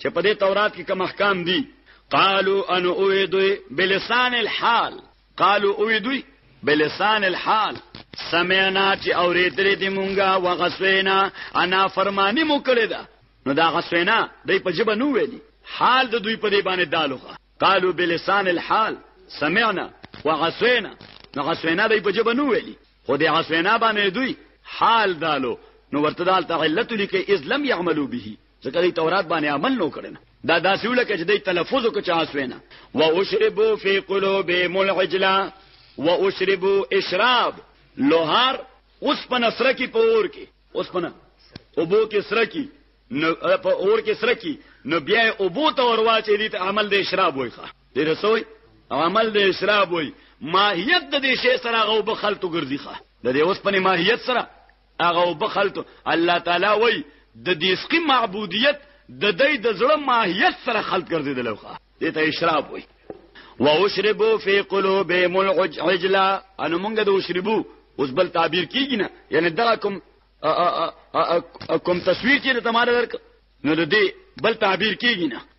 چې په دې تورات کې کوم احکام دي قالوا ان اویدوی بلسان الحال قالوا اویدوی بلسان الحال سمعنا چې اورېدلې دې مونږه وغسوینا انا فرمانی مو کړی دا نو دا غسوینا دای په جبه نو ویلي حال د دوی په دې باندې دالوخه قالوا بلسان الحال سمعنا وغسوینا نو غسوینا دای په جبه نو ویلي خو دې غسوینا باندې دوی حال دالو نو ورته دالته علت لیکي اذ لم يعملوا به ځکه دی تورات باندې عمل نو کړنه دا داسې ولکه چې دی تلفظ کو چا سوینا واشربوا فی قلوبهم العجله واشربوا اشراب لوهار اوس په نصره کې پور کې اوس په او بو کې سره کې نو په اور کې سره کې نو بیا او بو ته وروا چې دې عمل د اشراب وای ښه دې رسوي عمل د اشراب وای ماهیت د دې شی سره غو بخلتو ګرځي ښه د دې اوس په ماهیت سره هغه وبخل ته الله تعالی وای د دې سقي معبودیت د دې د زړه ماهیت سره خلط ګرځیدل خو دې ته اشراف وای واشربوا في قلوبهم العجل ان موږ د وشربو اوس بل تعبیر کیږي نه یعنی دا کوم کوم تصویر چې ته مال درک نو د دې بل تعبیر کیږي نه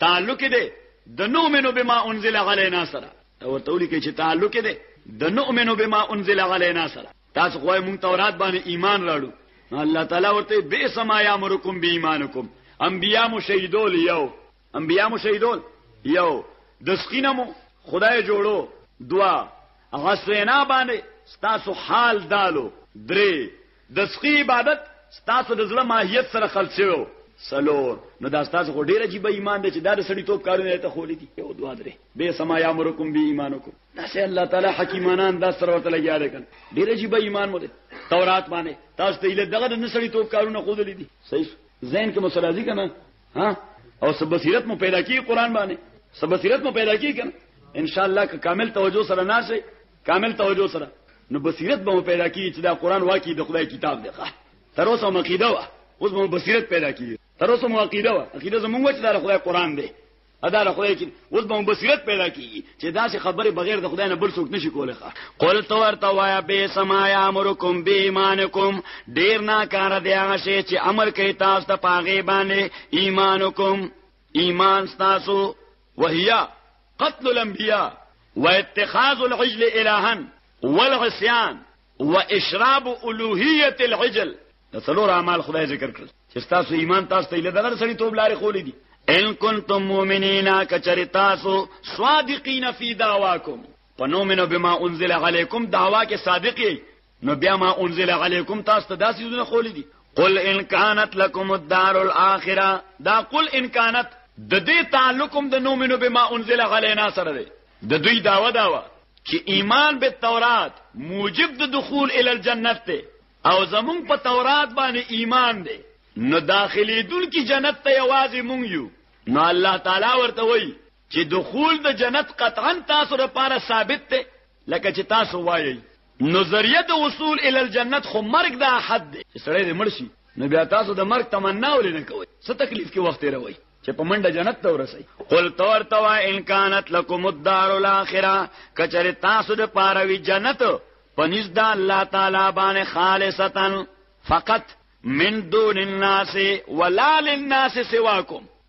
تعلق یې دی د نؤمن بما انزل علینا سره دا ورته ولیکي چې تعلق یې دی د نؤمن بما انزل علینا سره تاسو خو مونږ تورات باندې ایمان راړو الله تعالی ورته به سما یامرکم به ایمانکم انبیا مو شهیدول یو انبیا مو شهیدول یو د سقینمو خدای جوړو دوا غسینا باندې ستاسو حال دالو درې دسقی عبادت ستاسو د زړه ماهیت سره خلط شوی وو سلور نو دا ستاسو خو ډیر عجیب ایمان دی چې دا د سړی توپ کارونه ته خولې دي یو دوا درې به سما یا امرکم بی ایمانکم دا سه الله تعالی حکیمانه انداز سره ورته لګیا دی کنه ډیر عجیب ایمان مو دی تورات باندې تاسو ته له دغه د سړی توپ کارونه خو دي صحیح زین کې مسلازی کنه ها او سب بصیرت مو پیدا کی قران باندې سب بصیرت مو پیدا کی کنه ان شاء الله که کامل توجه سره ناشئ کامل توجه سره نو بصیرت به پیدا کیږي چې دا قران واقعي د خدای کتاب دی ښه تر اوسه مقیده وا اوس به بصیرت پیدا کیږي تر اوسه مو عقیده وا عقیده زمونږ چې دا خدای قران دی ادا له خدای کې اوس به بصیرت پیدا کیږي چې دا څه خبره بغیر د خدای نه بل څوک نشي کولای ښه قول تو ورته وایا به سما یا امرکم به ایمانکم ډیر نه کار دی هغه شی چې امر کوي تاسو ته پاغه باندې ایمانکم ایمان تاسو وهي قتل الانبياء واتخاذ العجل الها والعصيان واشراب الوهيه العجل د څلور اعمال خدای ذکر کړل چې تاسو ایمان تاسو ته لږه سړی توب لارې خولې دي ان کنتم مؤمنین کچری تاسو صادقین فی دعواکم پنومنو بما انزل علیکم دعوا کې صادقی نو بیا ما انزل علیکم تاسو ته داسې زونه خولې دي قل ان كانت لكم الدار الاخره دا قل ان كانت د دې تعلقم د نومینو به ما انزل علینا سره دی د دوی داوا داوا چې ایمان به تورات موجب د دخول ال الجنت ته او زمون په تورات باندې ایمان دی نو داخلي دن کی جنت ته یوازې مونږ یو نو الله تعالی ورته وایي چې دخول د جنت قطعا تاسو لپاره ثابت دی لکه چې تاسو وایي نظریه د وصول ال الجنت خو مرګ د احد دی سړی دې مرشي نو بیا تاسو د مرګ تمنا ولې نه کوئ څه تکلیف کې وخت روي چې په منډه جنت ته ورسي قل تور توا ان كانت لكم الدار الاخره کچره تاسو د پاره وی جنت پنځ د الله تعالی باندې خالصتا فقط من دون الناس ولا للناس سواكم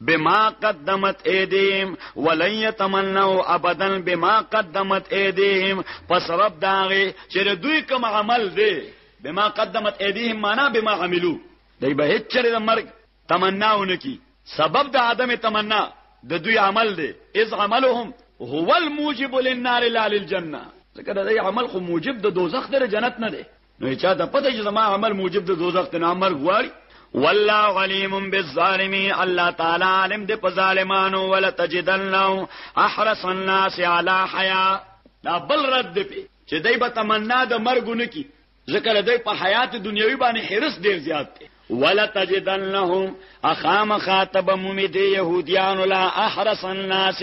بما قدمت ايديهم ولن يتمنوا ابدا بما قدمت ايديهم پس رب داغه چې دوی کوم عمل دی بما قدمت ايديهم معنا بما عملو دای به هیڅ چره د مرګ تمناونه کی سبب د عدم تمنا د دوی عمل دی اذ عملهم هو الموجب للنار لا للجنه ځکه د عمل خو موجب د دوزخ در جنت نه دی نو چا ته پته چې زما عمل موجب د دوزخ ته امر غواړي والله علیم بالظالمین الله تعالی علم د ظالمانو ولا تجدنهم احرس الناس علی حیا دا بل رد دی چې دای به تمنا د مرګ نه کی ذکر دای په حیات دنیوي باندې حرس ډیر زیات دی ولا تجدنهم اخام خاطب ممی دی يهوديان لا احرس الناس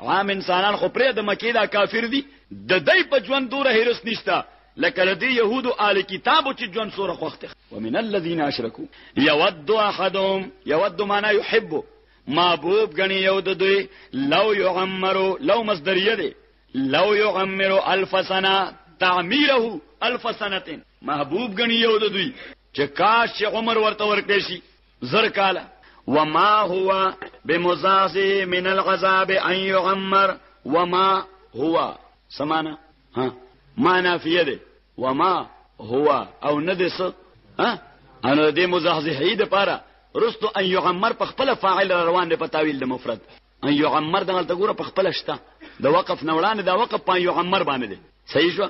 عام انسانان خو پرې د مکی دا کافر دي د دای په ژوند دوره هرس نشته لکه د يهودو آل کتابو چې ژوند سره خوخته ومن الذين اشركوا يود احدهم يود معنا يحب معبوب غني یو د دوی لو يعمرو لو مصدریه دی لو يعمرو الف سنه تعميره الف سنه محبوب غني یو د دوی چې کاش عمر ورته ورکړي شي زر کاله وما هو بمزازه من العذاب ان يعمر وما هو سمانا ها ما نافیه ده وما هو او نه ده څه ها انو دې مزازه دې پاره رستو ان يعمر په خپل فاعل روان دی په تعویل د مفرد ان يعمر دغه ته ګوره په خپل شته د وقف نوړان دا وقف په يعمر باندې دی صحیح شو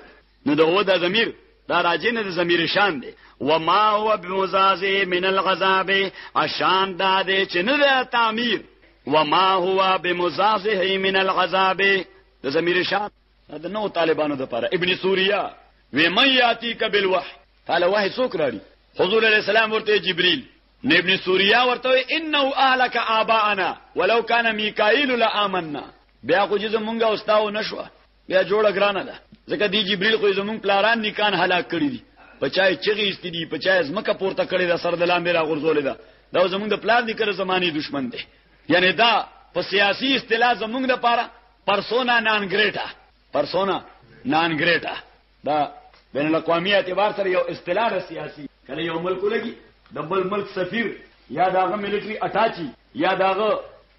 نو د هو د ضمیر دا راځي نه د ضمیر شان دی و ما هو بمزاز من الغذاب اشان دا دی چې نه د تعمیر و ما هو بمزاز من الغذاب د ضمیر شان د نو طالبانو د پاره ابن سوریا و من یاتی کبل وح قال وحی سوک راړي حضور علی السلام ورته جبريل نو ابن سوریا ورته انه اهلك ابانا ولو كان ميكائيل لامننا بیا خو جزم مونږه واستاو نشو بیا جوړه ګرانه ده ځکه دی جبريل خو زمون پلاران نکان هلاک کړی دي پچای چغې است دي پچای زمکه پورته کړی دا سر د لاندې را غورځولې ده دا زمون د پلان دي کړ زماني دشمن دی یعنی دا په سیاسي اصطلاح زمونږ د پاره پرسونا نان ګریټا پرسونا نان ګریټا دا بین الاقوامی اعتبار سره یو اصطلاح سیاسي کله یو ملک لګي د بل ملک سفیر یا داغه ملټری اٹاچی یا داغه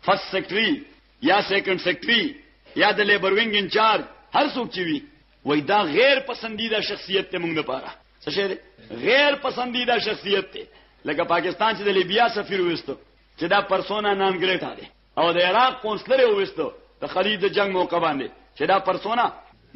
فرست سیکرټری یا سیکنډ سیکرټري یا د لیبر وینګ انچارج هر څوک چې وي وای دا غیر پسندیده شخصیت ته موږ لپاره څه شي غیر پسندیده شخصیت ته لکه پاکستان چې د لیبیا سفیر وستو چې دا پرسونا نام ګریټا دی او د عراق کونسلر وستو د خلیج د جنگ موقع باندې چې دا پرسونا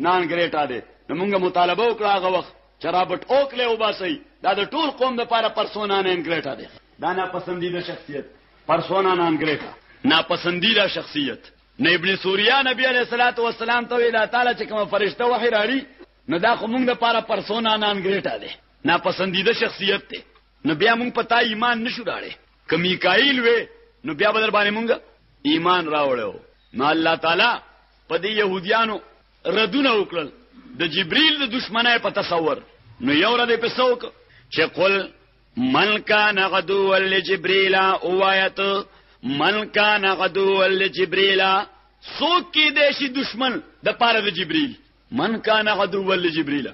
نان ګریټا دی نو موږ مطالبه وکړه هغه وخت چې رابرټ اوکله وباسي دا د ټول قوم لپاره پرسونا نان ګریټا دی دا نه پسندیده شخصیت پرسونا نان ګریټا ناپسندیده شخصیت نه ابن سوریا نبی علیہ الصلوۃ والسلام ته ویل تعالی چې کوم فرشته وحی راړي نو دا خو موږ د پاره پرسونا نان ګریټا دی ناپسندیده شخصیت دی نو بیا موږ پتا ایمان نشو راړي ک میکائیل وې نو بیا بدل باندې موږ ایمان راوړو نو الله تعالی په دې يهوديانو ردونه وکړل د جبريل د دشمنای په تصور نو یو را دې په څوک چې قل من کان عدو لجبريل اوایت من کان عدو لجبريل سوک کی دیشی دشمن د پاره د جبريل من کان عدو لجبريل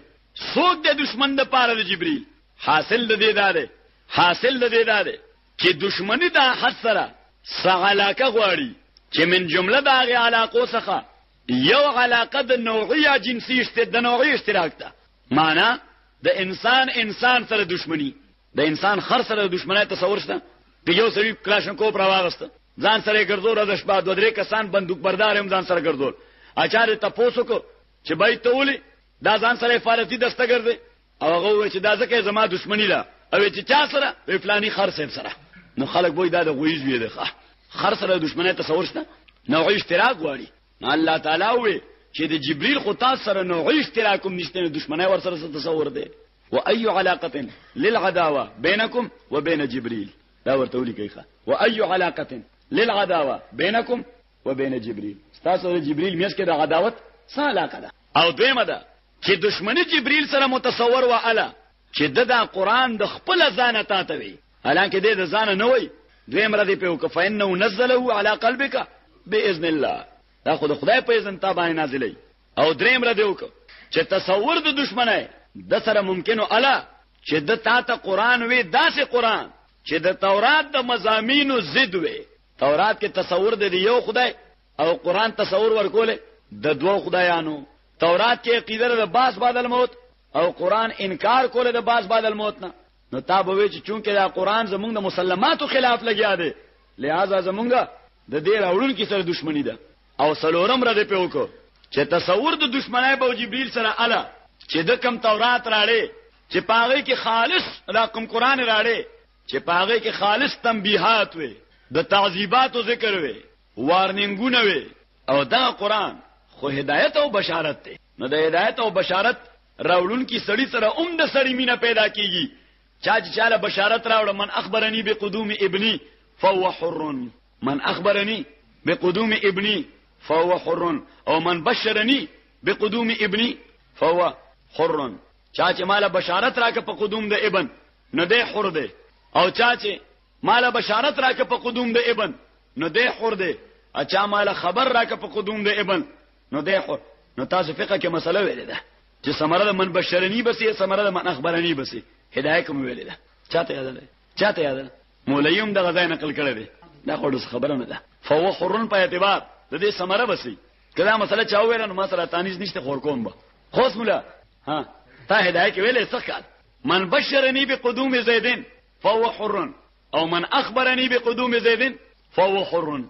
سوک د دشمن د پاره د جبريل حاصل د دې داده حاصل د دې داده چې دشمنی د حد سره سغلاکه غواړي چې من جمله د هغه علاقو څخه یو علاقه د نوعیه جنسي اشتراک د نوعي اشتراک ده معنا د انسان انسان سره دښمنی د انسان خر سره دښمنی تصور شته که یو سړي کلاشن کوپ راوغسته ځان سره ګرځو را د شپه دوه درې کسان بندوق بردار هم ځان سره ګرځول اچار ته پوسو کو چې بای ته ولي دا ځان سره حفاظتي دسته ګرځي او هغه و چې دا ځکه زما دښمنی ده او چې چا سره وی فلانی خر سره سره نو خلک وای دا د غویز وی ده خر سره دښمنی تصور شته نو اشتراک غواړي نو الله تعالی وی چې د جبريل خو تاسو سره نوعي اشتراک هم نشته دښمنه ور سره تصور دی و اي علاقه للعداوه بينكم وبين جبريل دا ورته ولیکي ښه و اي علاقه للعداوه بينكم وبين جبريل تاسو سره جبريل میس کې د عداوت څه علاقه ده او دیمه ده چې دښمنی جبريل سره متصور و الا چې د دا قران د خپل ځانه تا ته وي حالانکه دې د ځانه نه وي دوی مر دې په وکفا انه نزله على قلبك باذن الله دا خو د خدای په اذن تا باندې نازلې او درې مر دې وک چې تصور د دشمنه د سره ممکنو الا چې د تا ته قران وي داسې قران چې د تورات د مزامینو ضد وي تورات کې تصور د یو خدای او قران تصور ورکول د دوو خدایانو تورات کې عقیده د باس بعد الموت او قران انکار کوله د باس بعد الموت نه نو تا به وی چې چونکه دا قران زمونږ د مسلماتو خلاف لګیا دی لہذا زمونږ د دې راوړون کې سره دښمنی ده او سلورم رده په وکړو چې تصور د دښمنای به جبريل سره اله چې د کم تورات راړې چې پاغه کې خالص دا کم قران راړې چې پاغه کې خالص تنبيهات وي د تعذيبات ذکر وي وارننګونه وي او دا قران خو هدایت او بشارت دی نو د هدایت او بشارت راولون کی سړی سره اوم د سړی مینه پیدا کیږي چا چې چاله بشارت راوړ من اخبرني بقدوم ابني فهو حر من اخبرني بقدوم ابني فهو حر او من بشرني بقدوم ابني فهو حر چا چې مال بشارت راکه په قدوم د ابن نه دی حر دی او چا چې ماله بشارت راکه په قدوم د ابن نو دی حر دی اچا ماله خبر راکه په قدوم د ابن نو دی حر نو تاسو فقہ کې مسله ویلې ده چې سمره د من بشرنی بسې سمره د من اخبرنی بسې هدايه کوم ویلې ده چاته یاد ده چاته یاد ده مولیم دغه ځای نقل کړی دی دا خو د خبره نه ده فهو حرن په اعتبار د دې سمره بسې کله مسله چا ویل نو مسله تانیز نشته خور کوم به خوس مولا ها تا هدايه کې ویلې څه کار من بشرنی بقدوم زیدین فهو حر او من اخبرني بقدوم زيد فهو حر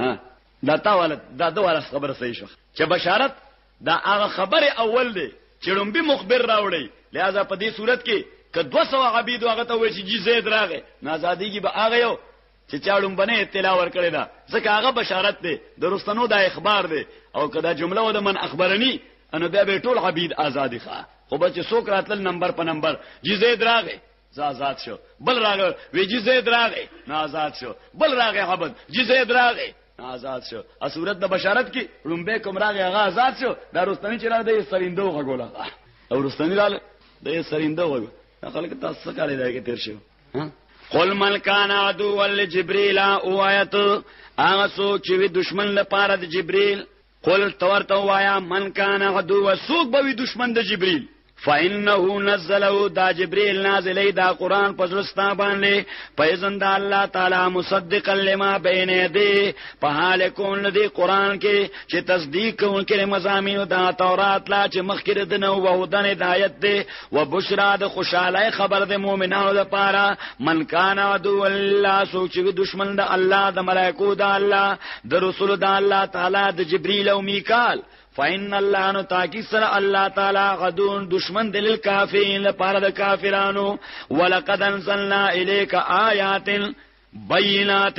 ها دا تا ولد دا دوه خبره صحیح شو چې بشارت دا هغه خبره اول دی چې لومبي مخبر راوړي لہذا په دې صورت کې که 200 عبید هغه ته وایي چې زید راغې نازادېږي به هغه یو چې چا لومبنه اطلاع ورکړی دا ځکه هغه بشارت دی درستنو دا اخبار دی او کدا جمله و د من اخبرنی انو بیا به ټول عبید آزاد ښه خو به چې څوک راتل نمبر په نمبر جی زید راغی زه آزاد شو بل راغی وی جی زید راغی نه آزاد شو بل راغی عبد جی زید راغی آزاد شو ا صورت د بشارت کې لومبه کوم راغی هغه آزاد شو دا رستنی چې را دی سریندو غوګولا او رستنی لاله د سریندو غوګو خلک تاسو څه کړی دا کې تیر شو قل من کان عدو ول جبريل او آیت هغه څوک چې وی دشمن لپاره د جبريل قل تورته وایا من کان عدو وسوک به وی دشمن د جبريل فإنه نزله دا جبريل نازلې دا قران په زړستا باندې پېزند الله تعالی مصدقا لما بين يديه په حال کون دې قران کې چې تصدیق کوونکې مزامین دا تورات لا چې مخکې د نو وهدن هدایت دې و بشرا د خوشاله خبر د مؤمنانو لپاره من کان عدو الله سوچ وی دشمن د الله د ملائکو د الله د رسول د الله تعالی د جبرئیل او میکال فإن الله نو تاکي سره الله تعالی غدون دشمن دل کافرین لپاره د کافرانو ولقد انزلنا الیک آیات بینات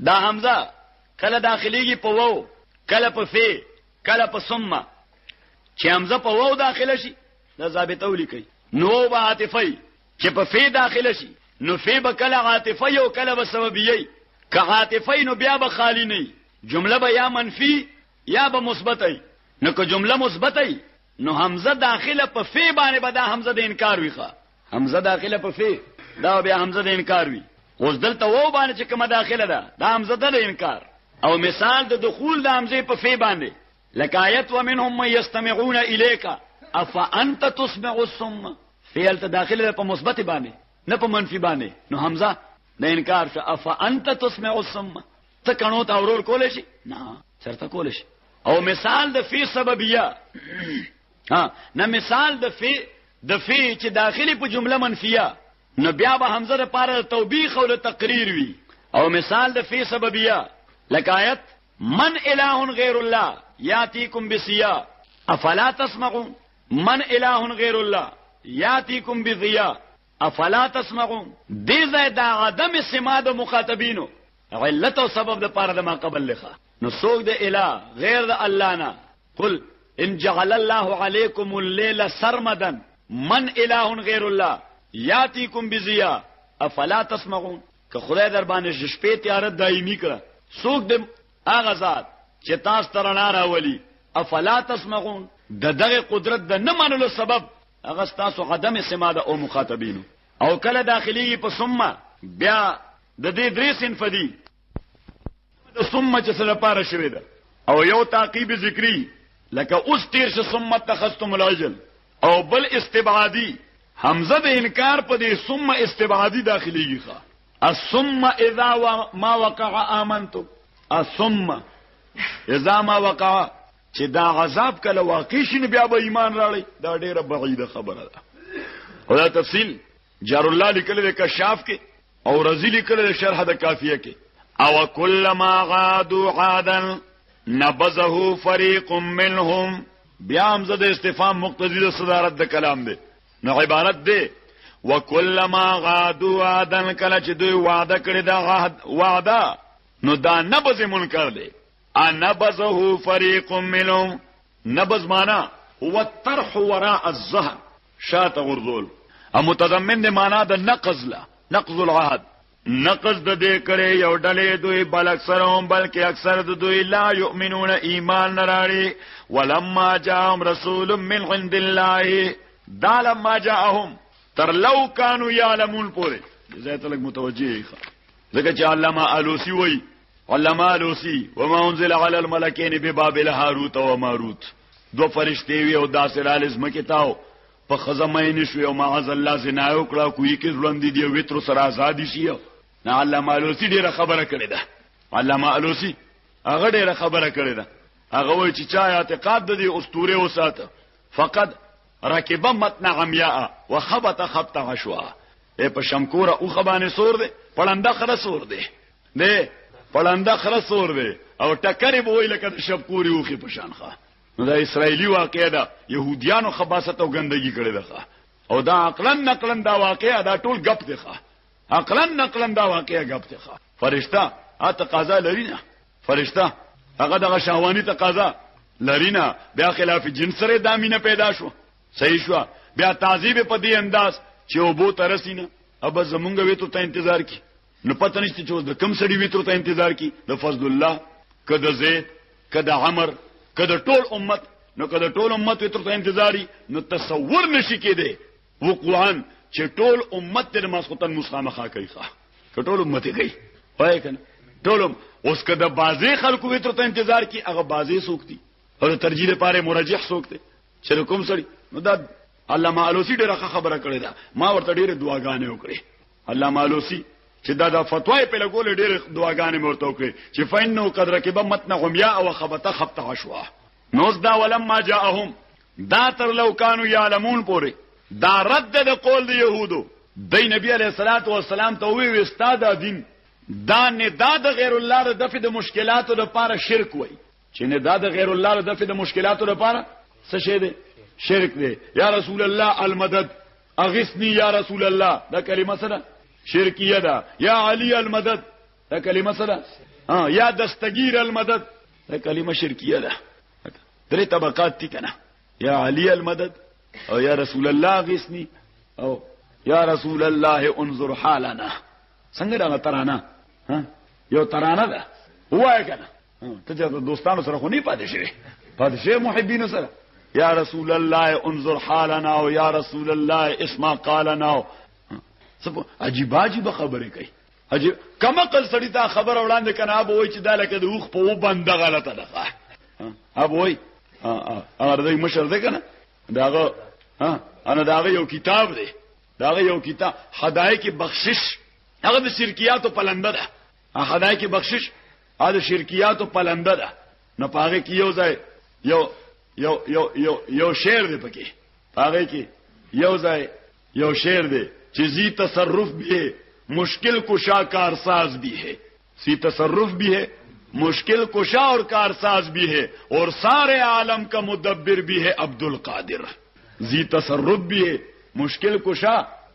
دا حمزه کله داخليږي په وو کله په فی کله په ثم چې حمزه په وو داخله شي دا ضابطه ولیکي نو به عاطفي چې په فی داخله شي نو فی به کله عاطفي او کله به سببيي که عاطفي نو بیا به خالی نه جمله به یا منفي یا به مثبتي نو که جمله مثبتي نو حمزه داخله په فی باندې به دا حمزه د انکار ویخه همزه داخله په فی دا بیا همزه د انکار وی اوس دلته وو باندې چې کومه داخله ده دا همزه ده د انکار او مثال د دخول د همزه په فی باندې لکایت ومنهم من یستمعون الیک افانت تسمع الصم فعل ته داخله په مثبت باندې نه په منفي باندې نو حمزه د انکار شو افانت تسمع الصم ته کڼو ته اورور کول شي نه چرته کول شي او مثال د فی سببیه ها نه مثال د فی د فی چې داخلي په جمله منفیه نو بیا به حمزه لپاره توبیخ او تقریر وي او مثال د فی سببیه لکه آیت من اله غیر الله یاتیکم بسیا افلا تسمعون من اله غیر الله یاتیکم بضیا افلا تسمعون دې ځای د عدم سما د مخاطبینو علت او سبب د پاره د ما قبل لخوا نو څوک د اله غیر د الله نه قل ان جعل الله علیکم الليل سرمدا من اله غیر الله یاتیکم بزیا افلا تسمعون که خدای در باندې شپې تیار دایمي کړه څوک د هغه ذات چې تاسو ترنا راولي افلا تسمعون د دغه قدرت د نه منلو سبب هغه ستاسو قدم سما ده او مخاطبینو او کله داخلي په ثم بیا د دې درې صنف دي د ثم چې سره پاره شوی ده او یو تعقیب ذکری لکه اوس تیر ش ثم تخستم العجل او بل استبعادی حمزه د انکار په دې ثم استبعادی داخليږي ښا الثم اذا ما وقع امنت الثم اذا ما وقع چې دا عذاب کله واقع شي نو بیا به ایمان راړي دا ډیره بعیده خبره ده او دا تفصیل جار الله لیکل د کشاف کې او رزی لیکل د شرح د کافیه کې او کلما غادو عادا نبذه فريق منهم بیا هم زده استفهام مقتضی د صدارت د کلام دی نو عبارت دی وکلما غادو عادا کله چې دوی وعده کړی دا وعده نو دا نبذ منکر دی انبذه فريق منهم نبذ معنا هو الطرح وراء الظهر شاته غرزول او متضمن د معنا د نقض لا نقض العهد نقض د دې کړي یو ډلې دوی بل اکثرهم بلکې اکثر د دوی لا یؤمنون ایمان نراړي ولما جاءهم رسول من عند الله دا لما جاءهم تر لو كانوا يعلمون پوره زه ته لګ متوجي ځکه چې علامه الوسی وای علامه لوسی وما انزل علی الملکین ببابل هاروت و ماروت دو فرشتي وي او داسې رالز مکه تاو په خزمه نشوي او معاذ الله زنا یو کړه کوی کې ژوند دی وتر سره آزاد شي نه علامه الوسی ډیره خبره کړې ده علامه الوسی هغه ډیره خبره کړې ده هغه وایي چې چا اعتقاد د دې اسطوره وساته فقط رکب متن عمياء وخبط خبط عشوا اے په شمکوره او خبانه سور دے پړنده خره سور دے دی پړنده خره سور دی او ټکرې به وي لکه د شپکوري اوخې په شان ښه نو دا اسرایلی واقعه ده يهوديانو خباست او ګندګي کړې ده او دا عقلا نقلا دا واقعه دا ټول غپ دي ښه عقلا نقلا دا واقعه غپ دي ښه فرشتہ ا تقاضا لري نه فرشتہ هغه دغه شهواني تقاضا لري نه بیا خلاف جنس سره دامینه پیدا شو صحیح شو بیا تعذیب په دې انداز چې وبو ترسینه اب زمونږ وې ته انتظار کی نو پته نشته چې اوس د کم سړي ویترو ته انتظار کی د فضل الله کده زید کده عمر کده ټول امت نو کده ټول امت ویترو ته انتظاری نو تصور نشي کېده وقوعا چې ټول امت د مسخوتن مخامخه کوي ښه ټول امت کوي وای کنه ټول اوس کده بازي خلکو ویترو ته انتظار کی هغه بازي سوکتی او ترجیح لپاره مرجح سوکته چې کوم سړي نو دا علامه علوسی ډیره خبره کړې ده ما ورته ډیره دعاګانې وکړې الله مالوسی چې دا د فتوای په لګول ډېر دعاګانې مرته وکړي چې فینو قد رکبه متنهم یا او خبته خبته عشوا نو دا ولما جاءهم دا تر لو کانوا یعلمون پورې دا رد د قول د يهودو د نبی علیه الصلاۃ والسلام ته وی استاد دین دا نه دا د غیر الله د دفع د مشکلاتو لپاره شرک وای چې نه دا د غیر الله د دفع د مشکلاتو لپاره څه شه دي شرک دی یا رسول الله المدد اغثنی یا رسول الله دا کلمه څه ده شرکیه ده یا علی المدد دا کلمه څه ده ها یا دستگیر المدد دا کلمه شرکیه ده درې طبقات دي کنه یا علی المدد او یا رسول الله اغثنی او یا رسول الله انظر حالنا څنګه دا ترانه ها یو ترانه ده وای کنه ته چې دوستانو سره خو نه پاتې شوی پاتې شوی محبینو سره یا رسول الله انظر حالنا او یا رسول الله اسمع قالنا سب عجیب عجیب خبرې کوي عجیب کما قل سړی دا خبر وړاندې کنه اب وای چې دا لکه د اوخ په و بنده غلطه ده اب وای هغه د مشر ده کنه داغه ها انا داغه یو کتاب دی داغه یو کتاب حدایق بخشش هغه د شرکیاتو پلنده ده خدای کې بخشش او د شرکیاتو پلنده ده نو پاره کې یو ځای یو یو یو یو یو شعر دی پکې پاره کې یو ځای یو شعر دی چې زی تصرف به مشکل کشا کارساز بھی ہے سی تصرف بھی ہے مشکل کشا اور کارساز بھی ہے اور سارے عالم کا مدبر بھی ہے عبد القادر زی تصرف بھی ہے مشکل کشا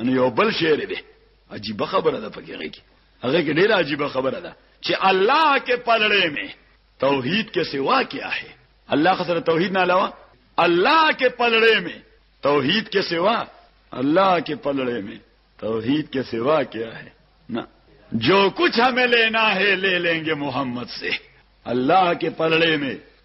ان یو بل شعر دی عجیب خبره ده پکې هغه کې هغه کې ډیره عجیب خبره ده چې الله کې پلړې مې توحید کې سوا کیا ہے الله خسر توحید نه علاوه الله کې پلړې مې توحید کې سوا الله کې پلړې مې توحید کې سوا کیا ہے نه جو کچھ ہمیں لینا ہے لے لیں گے محمد سے اللہ کے پلڑے میں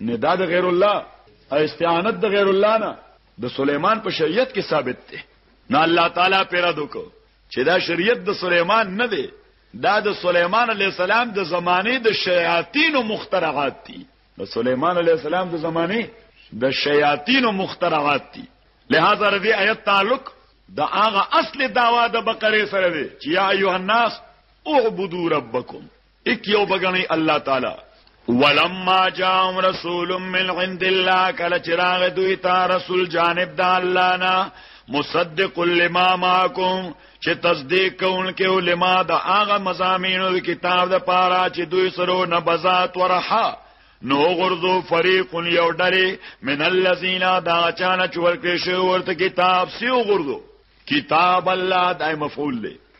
ندا د غیر الله او استعانت د غیر الله نه د سليمان په شریعت کې ثابت دی نو الله تعالی پیرا دوکو چې دا شریعت د سليمان نه دی دا د سليمان عليه السلام د زمانه د شیاطین او مخترعات دي د سليمان عليه السلام د زمانه د شیاطین او مخترعات دي لہذا ردی آیت تعلق دا هغه اصل داوا د بقره سره دی چې یا ایه الناس اعبدوا ربکم اک یو بغنی الله تعالی ولما جاءهم رسول من عند الله کله چراغ دوی ته رسول جانب د الله نه مصدق لما معكم چې تصدیق کوونکې علما د هغه مزامینو د کتاب د پاره چې دوی سره نه بزات ورحه نو غرزو فریق یو ډلې من الذین دا چانه چور کې شو ورته کتاب سیو غرزو کتاب الله دای مفعول له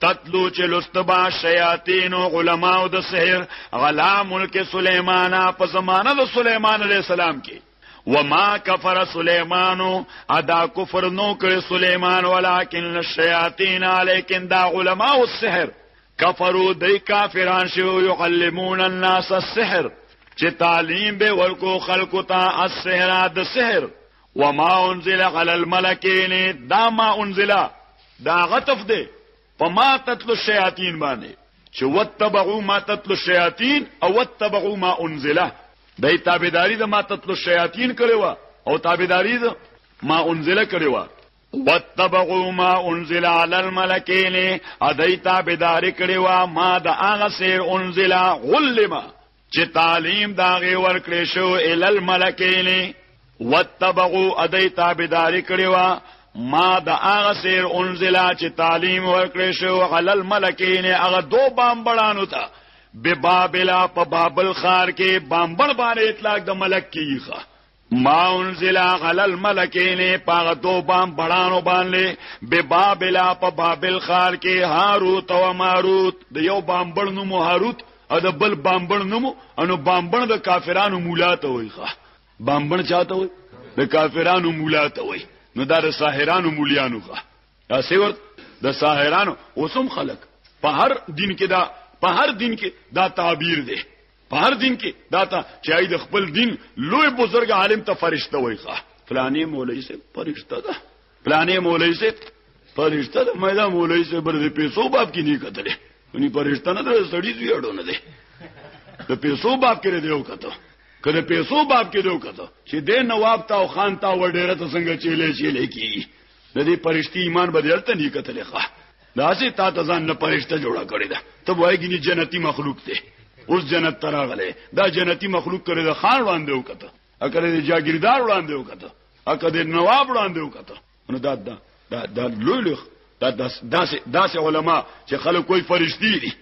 تتلو چې لستبا شیاطین او علما او د سحر غلا ملک سليمان په زمانه د سليمان عليه السلام کې وما کفر سليمان ادا کفر نو کړ سليمان ولکن الشیاطین الیکن دا علما او سحر کفرو دای کافران شو یعلمون الناس السحر چې تعلیم به ورکو خلکو ته السحر د سحر وما انزل على الملكين دا ما انزل دا غطف دی په ما تتلو الشیاطین باندې چې وتبعوا ما تتلو الشیاطین او وتبعوا ما انزل دای تابعداري د ما تتلو الشیاطین کړو او تابعداري د ما انزل کړو وتبعوا ما انزل على الملكين ادای تابعداري کړو ما د هغه سیر انزل غلما چې تعلیم داغه ورکړې شو ال الملکین وتبغوا ادی تابعداري کړی و ما د هغه سیر انزلا چې تعلیم ورکړې شو عل الملکین هغه دو بامبړانو ته به بابل په بابل خار کې بامبړ باندې اطلاق د ملک کیږي ما انزل علی الملکین پاغه دو بام بڑانو باندې به بابل په بابل خار کې هاروت او ماروت د یو بام بڑ نوم هاروت او د بل بام بڑ نوم انو بام بڑ د کافرانو مولا ته وای ښا بام بڑ چاته وای د کافرانو مولا ته وای نو دا د ساحرانو مولیانو ښا دا سیور د ساحرانو اوسم خلق په هر دین کې دا په هر دین کې دا تعبیر دی په هر دین کې دا ته چې د خپل دین لوی بزرګ عالم ته فرشته وایي ښه فلانه مولوی سه فرشته ده فلانه مولوی سه فرشته ده مې دا مولوی سه بر دې پیسو باب کې نه کتلې ونی فرشته نه ده سړی دی اړو نه ده د پیسو باب کې دی وکړه کله پیسو باب کې دی وکړه چې د نواب تا او خان تا وړ ډیره څنګه چیلې چیلې کی د دې پرشتي ایمان به دلته نه کتلې ښه دا سه تا ته ځان نه پرشته جوړه کړی دا ته وایې ګني جنتی مخلوق دی اوس جنت تراغله دا جنتی مخلوق کړی دا خان وړاندې وکته اکه د جاګیردار وړاندې وکته اکه د نواب وړاندې وکته نو دا دا دا لوی لوی دا داسې داسې علما چې خلک کوئی فرشتي دي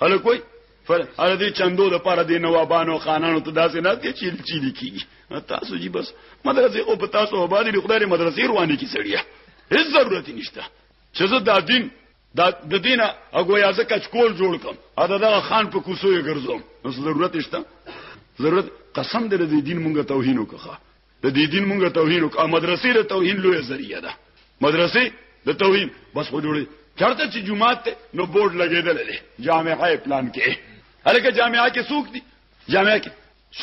خلک وای فر هر دې چندو د پاره د نوابانو خانانو ته داسې نه کې چیل چیل کیږي تاسو جی بس مدرسې او په تاسو باندې به خدای مدرسې روانې کی سړیا هیڅ ضرورت نشته چې زه دا دین دا د دینه هغه یا زه کچکول جوړ کوم ا دا خان په کوسو یې ګرځوم نو ضرورت نشته ضرورت قسم دې دې دین مونږه توهین وکړه د دې دین مونږه توهین او مدرسې د توهین لوی ذریعہ ده مدرسې د توهین بس خو جوړي چرته چې جمعات ته نو بورډ لګیدل لري جامعه پلان کې هلکه جامعه کې سوق دي جامعه کې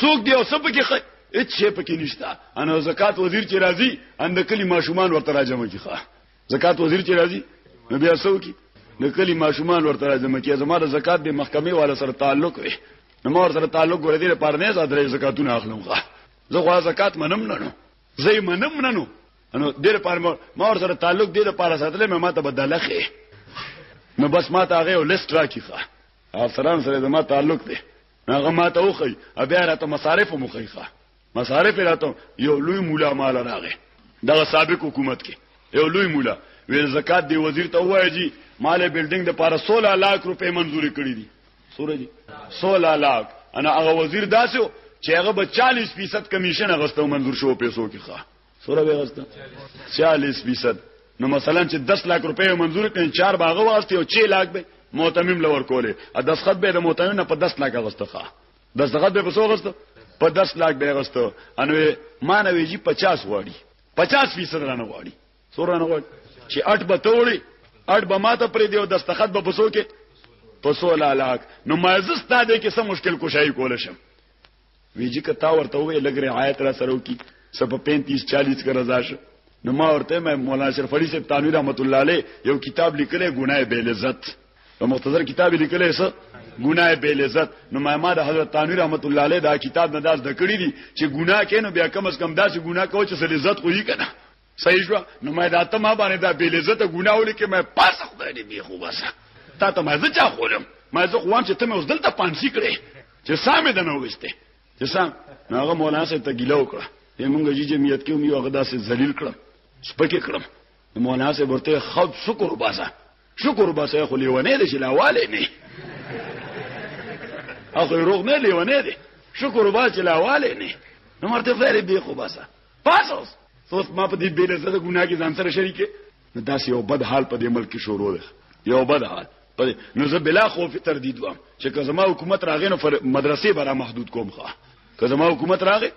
سوق دي او سب کې خې هیڅ شي پکې نشته انا زکات وزیر چې راځي اند کلی ماشومان ورته راجمه کی ښه زکات وزیر چې راځي نو بیا سو کی نو کلی ماشومان ورته راجمه کی زموږ زکات د محکمې والا سره تعلق وي نو مور سره تعلق ور دي پر نه زادرې زکاتونه اخلم ښه زه خو زکات منم نه نو زه یې منم نه نو نو د لپاره ما ور سره تعلق دی لپاره ساتلې مې ماته بدله خې نو بس ماته هغه یو لیست راکې ښه افسران سره زما تعلق دی هغه ماته وخی بیا راته مصارف مو خی ښه مصارف راته یو لوی مولا مال راغې دغه سابق حکومت کې یو لوی مولا ویل زکات دی وزیر ته وایي جی مال بلډینګ د لپاره 16 لک روپې منزوري کړې دي سورې دي سولا لاک انا هغه وزیر داسو چې هغه به 40% کمیشن غوښتو منظور شو پیسو کې ښه سوره به غوښته 40% نو مثلا چې 10 لک روپۍ منظور کړي چار باغه واسطه او 6 لک به معتمم لور کوله ا دسخط به د معتمم نه په 10 لک غوښته ښه دسخط به په سو غوښته په 10 لک به غوښته انو مانوي جی 50 غواړي 50% رانه غواړي سوره نه وای چې اټ به توړي اټ به ماته پرې دیو دستخط به پسو کې پسو لالاک نو مازس تا دې کې سم مشکل کوشای کول شم ویجی کتا ورته وې لګ رعایت را سره کی سب 35 40 کا رضا شه نو ما ورته مې مولانا اشرف علي صاحب تانوی رحمت الله علیه یو کتاب لیکلی ګناه به لذت په مختصر کتاب لیکلی څه ګناه به لذت نو ما ما د حضرت تانوی رحمت الله علیه دا کتاب نه داس د کړی دي چې ګناه کینو بیا کم از کم داسې ګناه کوي چې لذت خو یې کنه صحیح شو نو ما دا ته ما باندې دا بې لذت ګناه ولیکې ما پاسه خدای دې بي خو بس تا ته ما زه چا خولم ما زه خوام چې ته مې اوس دلته پانسی کړې چې سامې د نو وسته چې سام هغه مولانا سره ته ګیلو کړه یې مونږ جی جمعیت کې مې هغه داسې ذلیل کړم سپکې کړم مولانا سره ورته خود شکر باسه شکر باسه خو لیونه دې شلاواله نه اخو روغ نه لیونه دې شکر باسه لاواله نه نو مرته فعلی به خو باسه پاسوس اوس ما په دې بیل زړه ګناه کې ځان سره شریکه نو داسې یو بد حال په دې ملک شروع ده یو بد حال په نو زه بلا خوف تردید وم چې که زما حکومت راغې نو فر... مدرسې برا محدود کوم ښه که زما حکومت راغې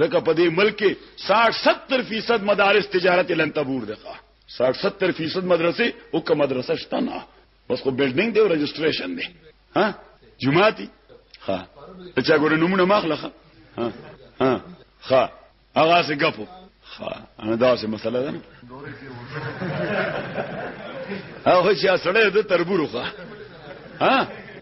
ځکه په دې ملک کې 60 70% مدارس تجارت لن تبور ده 60 70% مدرسې او که مدرسه شته نه اوس خو بلډینګ دی او رجسټریشن دی ها جمعاتي ها چا ګور نمونه ماخله ها ها ها هغه څه غپو ها انا دا څه مسله ده هغه چې سړی د تربورو ښه ها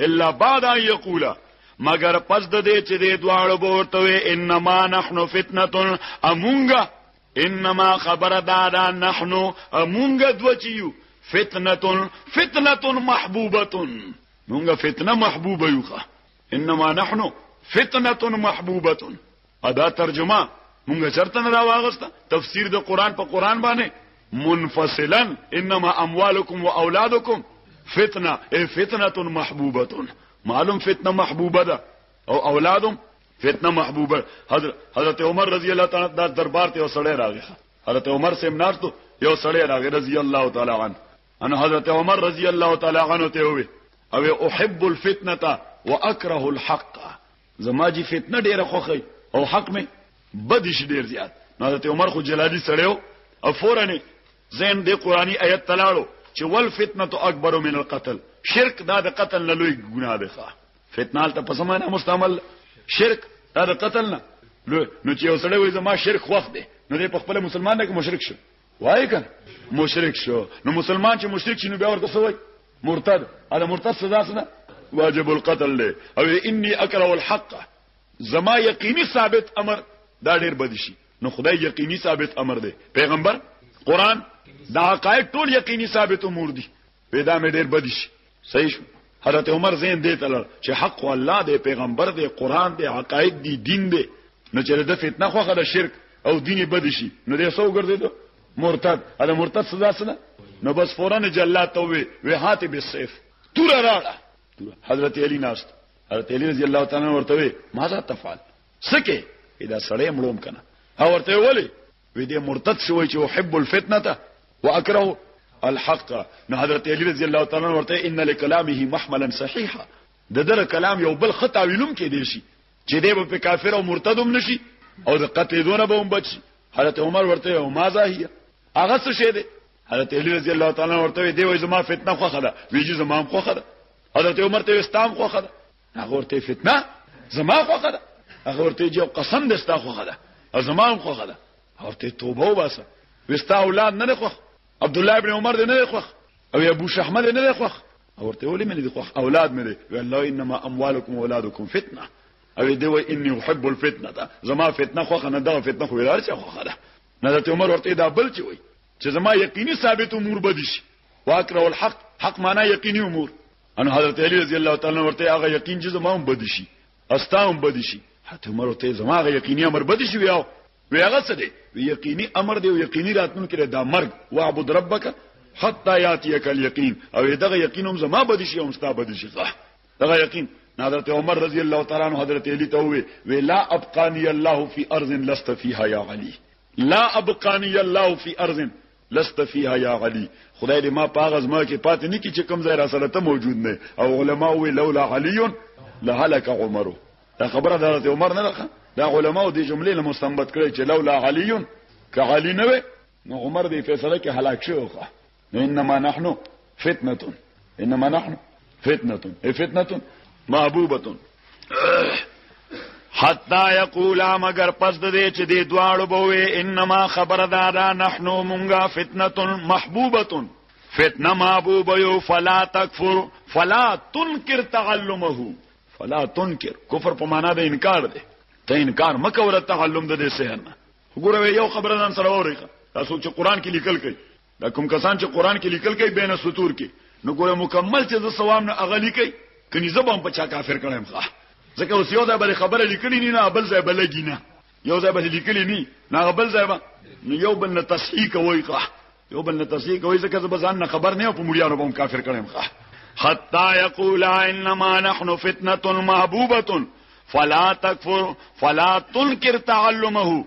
الا بعد ان یقولا مگر پس د دې چې د دواړو بورته وي انما نحنو فتنه امونګه انما خبر دادا نحنو امونګه دوچیو فتنه فتنه محبوبه مونږه فتنه محبوبه یو انما نحنو فتنه محبوبه ادا ترجمه مونږه چرته نه راوغسته تفسیر د قران په قران باندې منفصلا انما اموالکم واولادکم فتنه ای فتنه محبوبه معلوم فتنه محبوبه ده او اولادم فتنه محبوبه حضرت حضرت عمر رضی الله تعالی دا دربار ته وسړی راغی حضرت عمر سیمنار ته یو سړی راغی رضی الله تعالی عنه ان حضرت عمر رضی الله تعالی عنه ته وی او احب الفتنه واكره الحق زما جی فتنه ډیره خوخی او حق می بدش ډیر زیات حضرت عمر خو جلالی سړیو او فورنه زین دی قرآنی آیت تلاړو چې ول فتنه تو اکبر من القتل شرک دا د قتل نه لوی ګناه ده ښا فتنه ته پسمانه مستعمل شرک دا د قتل نه نو چې وسړی وای زما شرک خوخ دی نو دې په خپل مسلمان نه کې مشرک شو وای کنه مشرک شو نو مسلمان چې مشرک شي نو بیا ورته سوی مرتد اله مرتد سزا سره واجب القتل له او انی اکره الحق زما یقیني ثابت امر دا ډیر بد شي نو خدای یقیني ثابت امر دی پیغمبر قران دا حقایق ټول یقیني ثابت امور دي پیدا مې ډیر بد شي صحیح شو حضرت عمر زین دې تل چې حق الله دې پیغمبر دې قران دې عقاید دې دین دې نو چې د فتنه خوخه د شرک او دیني بد شي نو دې سو ګرځیدو مرتد اده مرتد سزا سره نو بس فورن جلات وي وی هاته به سیف تور راړه حضرت علی ناست حضرت علی رضی الله تعالی ورته وی ماذا تفعل سکه ادا سړی مړوم کنه او ورته ولی وی دې مرتد شوی چې احب الفتنه واکره الحق نو حضرت علی رضی الله تعالی عنہ ورته ان لکلامه محملا صحیحا د در کلام یو بل خطا ویلم کې دی شي چې دی په کافر او مرتد هم نشي او د قتل دونه به هم بچي حضرت عمر ورته او ما زاهیه هغه څه شه دی حضرت علی رضی الله تعالی ورته دی وای زما فتنه خوخه ده ویجی زما خوخه ده حضرت عمر ته استام خوخه ده هغه ورته فتنه زما خوخه ده هغه ورته جو قسم دستا خوخه ده او زما هم خوخه ده ورته توبه وباسه وستا اولاد نه خوخ عبد الله ابن عمر دې نه خوخ او ابو شحمد نه خوخ ورته ولې مې دې خوخ اولاد مې دې والله انما اموالکم واولادکم فتنه او دې وای اني احب الفتنه ده زما فتنه خوخه نه ده فتنه خو ولار چې خوخه ده حضرت عمر ورته دا بل چې وای چې زما یقیني ثابت امور بدی شي واکره الحق حق معنا یقیني امور ان حضرت علی رضی الله تعالی عنہ ورته هغه یقین چې زما هم بد شي استا هم بد شي حتی عمر ورته زما هغه یقیني امر بد شي ویاو وی هغه څه دی یقیني امر دی او یقیني راتلون کړي دا مرګ واعبد ربک حتا یاتیک الیقین او دغه یقین هم زما بد شي هم ستا بد شي دغه یقین حضرت عمر رضی الله تعالی عنہ حضرت علی ته وی وی لا ابقانی الله فی ارض لست فیها یا علی لا ابقانی الله فی ارض لست فيها يا علي خدای دې ما پاغه زما کې پاتې نه کی چې کوم ځای را سره ته موجود نه او علما وی لولا علي لهلك عمره دا خبره د حضرت عمر نه راخه دا علما دې جملې له مستنبط کړي چې لولا علي ک علي نه وي نو عمر دې فیصله کې هلاک شوخه انما نحنو فتنه انما نحنو فتنتون ای فتنتون محبوبتون حتا یقولا مگر پس د دې چې دې دواړو بوې انما خبر دادا نحنو مونږه فتنتون محبوبتون فتنه محبوب یو فلا تکفر فلا تنکر تعلمه فلا تنکر کفر په معنا د انکار دی ته انکار مکه ور تعلم د دې سحر نه وګوره یو خبره نن سره اوري تاسو چې قران کې لیکل کړي دا کوم کسان چې قران کې لیکل کوي بین سطور کې نو ګوره مکمل چې زه سوام نه اغلی کوي کني زبم په چا کافر کړم ښه ځکه اوس یو ځای بل خبره لیکلی نه نه بل ځای بل گینه یو ځای بل لیکلی نه نه بل ځای به نو یو بل نه تصحیح کوي ښه یو بل نه تصحیح کوي ځکه زه ځان نه خبر نه په مړیانو بم کافر کړم ښه حتا یقول انما نحن فتنه محبوبه فلا تکفر فلا تنکر تعلمه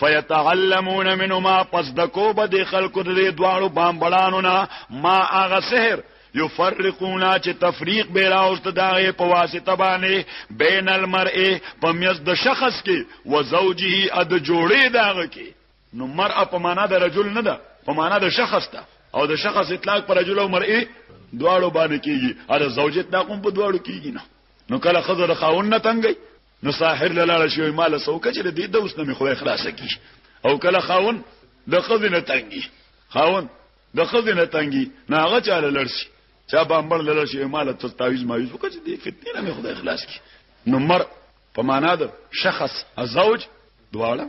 فیتعلمون منهما پس د کو به د خلکو د دواړو بامبړانو نه ما هغه سحر یفرقونا چې تفریق به راوست داغه په واسطه باندې بین المرء په میز د شخص کې و زوجه اد جوړې داغه کې نو مرء په معنا د رجل نه ده په معنا د شخص ته او د شخص اطلاق پر رجل او مرء دواړو باندې کیږي اره زوجت دا کوم په دواړو کیږي نه نو کله خزر خاون نه تنګي نو ساحر لاله شوی مال سوکه چې دې دوس نه خدای خلاص کی او کله خاون د خزینه تنګي خاون د خزینه تنګي ناغه چاله لړشي چا بامبړ لړشي مال ته تعویز مایوز وکړي دې فتنه نه خدای خلاص کی نو مر په معنا د شخص ازوج دواړه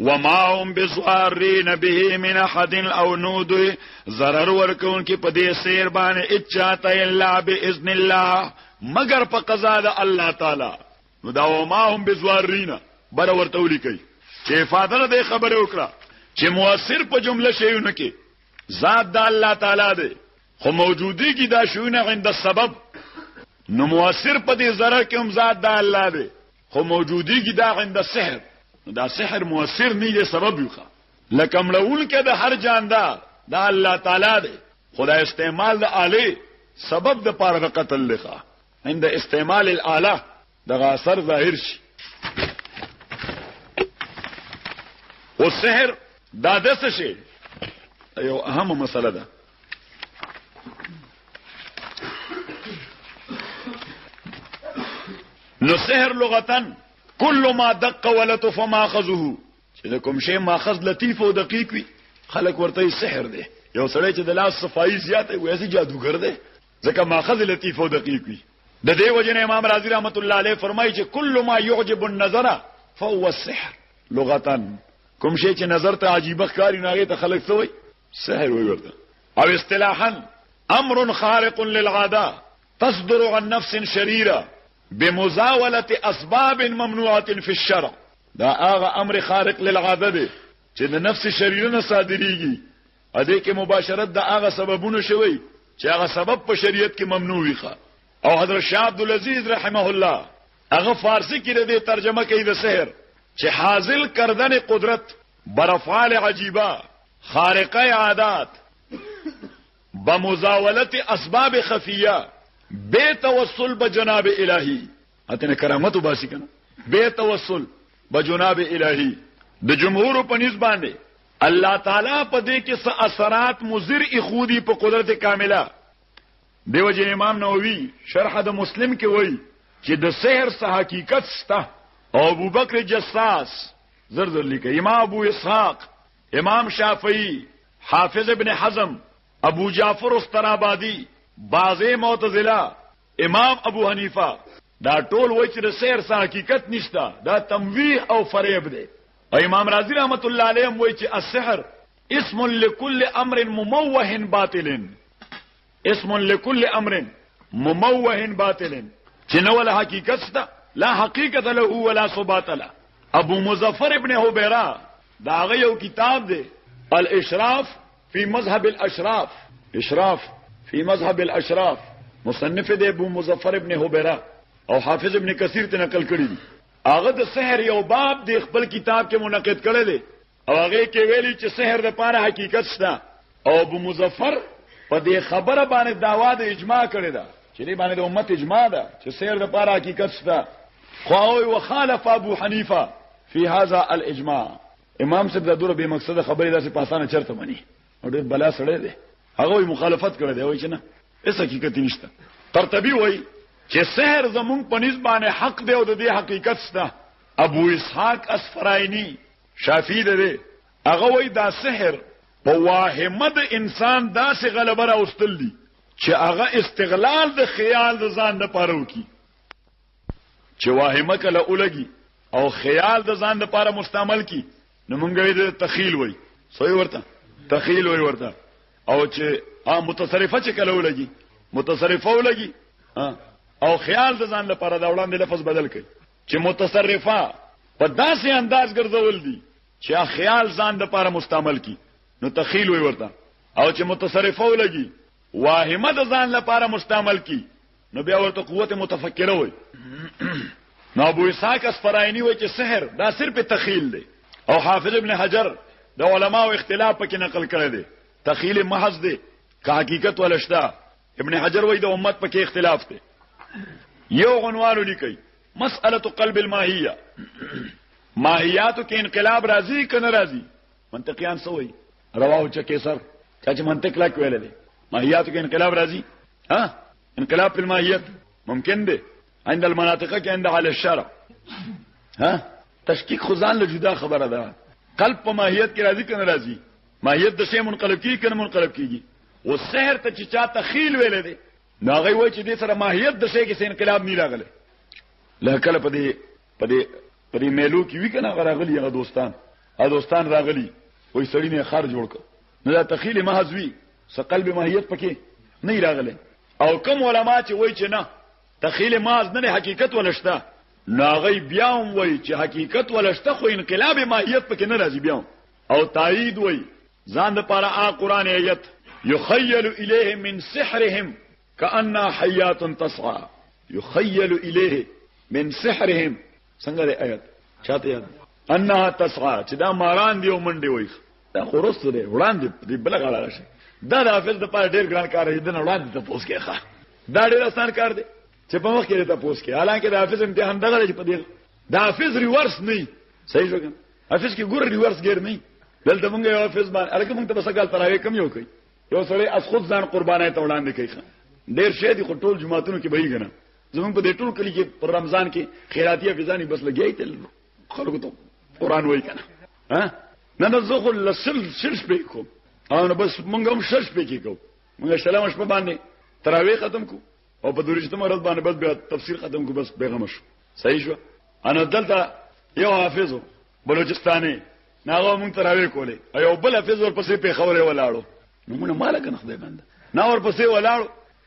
وما هم بزوارین به من احد او نود zarar ورکون کې په دې سیر باندې اچاته الا باذن الله مگر په قضا د الله تعالی نو دا وما هم بزوارین بر ورته ولیکي چې افاده ده خبره وکړه چې موثر په جمله شیونه کې ذات د الله تعالی دی خو موجودی کی دا شونه عند سبب نو موثر په دې ذره کې هم ذات د الله دی خو موجودیږي دا عند سحر دا سحر موثر نه دی سبب یو ښه لکه مړول کې د هر جاندار دا الله تعالی دی خدا استعمال د اله سبب د پاره د قتل لخوا عند استعمال الاله دغه اثر ظاهر شي او سحر دا دسه شي یو اهم مسله ده نو سحر لغتن کل ما دق ولت فما خذه چې د کوم شی ماخذ لطیف او دقیق وي خلک ورته سحر دی یو سړی چې د لاس صفائی زیات وي ویسي جادوګر دی ځکه ماخذ لطیف او دقیق وي د دې وجنه امام رازی رحمت الله علیه فرمایي چې کل ما يعجب النظر فهو السحر لغتن کوم شی چې نظر ته عجیب ښکاری نه غي ته خلک سوی سحر وی ورته او اصطلاحا امر خارق للعاده تصدر عن نفس شريره بمزاوله اسباب ممنوعه في الشرع دا هغه امر خارق للعاده دی چې د نفس شريره نه صادريږي ا دې کې مباشرت د هغه سببونو شوی چې هغه سبب په شریعت کې ممنوع وي او حضرت شاه عبد العزيز رحمه الله هغه فارسی کې د ترجمه کوي د سحر چې حاصل کردن قدرت برفعال عجیبه خارقه عادات بمزاولت اسباب خفیه بے توسل بجناب الہی اتنه کرامت وباسي کنه بے توسل بجناب الہی د جمهور په نس باندې الله تعالی په دې کې څه اثرات مضر اخودي په قدرت کامله دیو جن امام نووي شرح د مسلم کې وایي چې د سحر څه حقیقت سته او ابوبکر جساس زر زر لیکه امام ابو اسحاق امام شافعی حافظ ابن حزم ابو جعفر استرابادی بازه معتزله امام ابو حنیفه دا ټول وای چې د سیر سره حقیقت نشته دا تمویح او فریب دی او امام رازی رحمت الله علیه وای چې السحر اسم لكل امر مموه باطل اسم لكل امر مموه باطل چې نه ولا حقیقت شته لا حقیقت له ولا ثبات له ابو مظفر ابن حبیرا دا هغه یو کتاب دی الاشراف فی مذهب الاشراف اشراف فی مذهب الاشراف مصنف دی ابو مظفر ابن حبیرا او حافظ ابن کثیر ته نقل کړی دی هغه د سحر یو باب دی خپل کتاب کې منقد کړی دی او هغه کې ویلي چې سحر د پاره حقیقت شته او ابو مظفر په دې خبره باندې داوا د اجماع کړی دا چې دې باندې د امت اجماع ده چې سحر د پاره حقیقت شته خو او وخالف ابو حنیفه فی هذا الاجماع امام صاحب دا دوره به مقصد خبره داسې په اسانه چرته مني او ډېر بلا سړی دی هغه مخالفت کړی دی وای چې نه اس حقیقت نشته قرطبي وای چې سحر زمون په نسبت باندې حق دی او د دې حقیقت شته ابو اسحاق اسفراینی شافعي ده دی هغه وای دا سحر په واهمه د انسان داسې غلبه راوستل دي چې هغه استغلال د خیال د ځان نه پاره وکي چې واهمه کله اولګي او خیال د ځان لپاره مستعمل کی نو مونږ یې د تخیل وای سوی ورته تخیل وای ورته او چې ا متصرفه چې کله ولګي متصرفه ولګي او خیال د ځان لپاره دا وړاندې لفظ بدل کړي چې متصرفه په داسې انداز ګرځول دي چې خیال ځان د پاره مستعمل کی نو تخیل وي ورته او چې متصرفه ولګي واهمه د ځان لپاره مستعمل کی نو بیا ورته قوت متفکره وي نو ابو اسحاق اسفراینی وایي چې سحر دا صرف تخیل دی او حافظ ابن حجر د علماو اختلاف پکې نقل کړی دی تخیل محض دی که حقیقت ولشتہ ابن حجر وای د امت پکې اختلاف دی یو عنوان لیکي مسأله قلب الماهیه ماهیاتو کې انقلاب راځي کنه راځي منطقيان سوې رواه چکه سر چې منطق لا کوي لري ماهیاتو کې انقلاب راځي ها انقلاب په ماهیت ممکن دی عند المناطقه کې عند على الشرع ها تشکیک خزان له جدا خبره ده قلب په ماهیت کې راځي کنه راځي ماهیت د شی منقلب کیږي کنه منقلب کیږي او سحر ته چې چا تخیل ویل دي نو هغه وایي چې د سره ماهیت د شی کې انقلاب نه راغلی له کله په دې په دې په دې میلو کې وی کنه غراغلی هغه دوستان هغه دوستان راغلی وې سړی نه خر جوړ کړ نو دا تخیل محض وی سقل به ماهیت پکې نه راغلی او کوم علما چې وایي چې نه تخیل محض نه حقیقت ولشته ناغی بیا هم وایي چې حقیقت ولشته خو انقلاب ماهیت پکې نه راځي بیا او تایید وای ځان د پاره آ قران ایت یخیل الیه من سحرهم کأنها حیات تسعى یخیل الیه من سحرهم څنګه د آیت چاته یاد انها تسعى چې دا ماران دی او منډي وای دا خورست دی وړاندې دی بل غلا شي دا د حافظ د پاره ډیر ګران کار دی نه وړاندې ته پوس کېخه دا ډیر آسان کار دی چې په مخ کې ته پوس کې حالانکه د حافظ امتحان دغه چې په دې دا حافظ ریورس نه صحیح شو حافظ کې ګور ریورس غیر نه دلته مونږ یو حافظ باندې الکه مونږ ته بس کال تراوی کم یو کوي یو سړی از خود ځان قربانای ته وړاندې کوي ډیر شه دي ټول جماعتونو کې بهي غنه زمونږ په دې ټول کلی کې پر رمضان کې خیراتي حافظانی بس لګیای تل خلکو ته قران وای کنه ها نه نه زه خو لسل شش په کو او بس مونږ هم شش په کې کو مونږ سلام شپه باندې تراوی ختم کو او په درشتمه ورځ باندې بس بیا تفسیر ختم کو بس پیغام شو صحیح شو انا دلته یو حافظ بلوچستاني ناغه مونږ تراوی کولې ایو بل حافظ ورپسې په خوره ولاړو نو مونږ مالک نه خدای باندې نا ورپسې ولاړو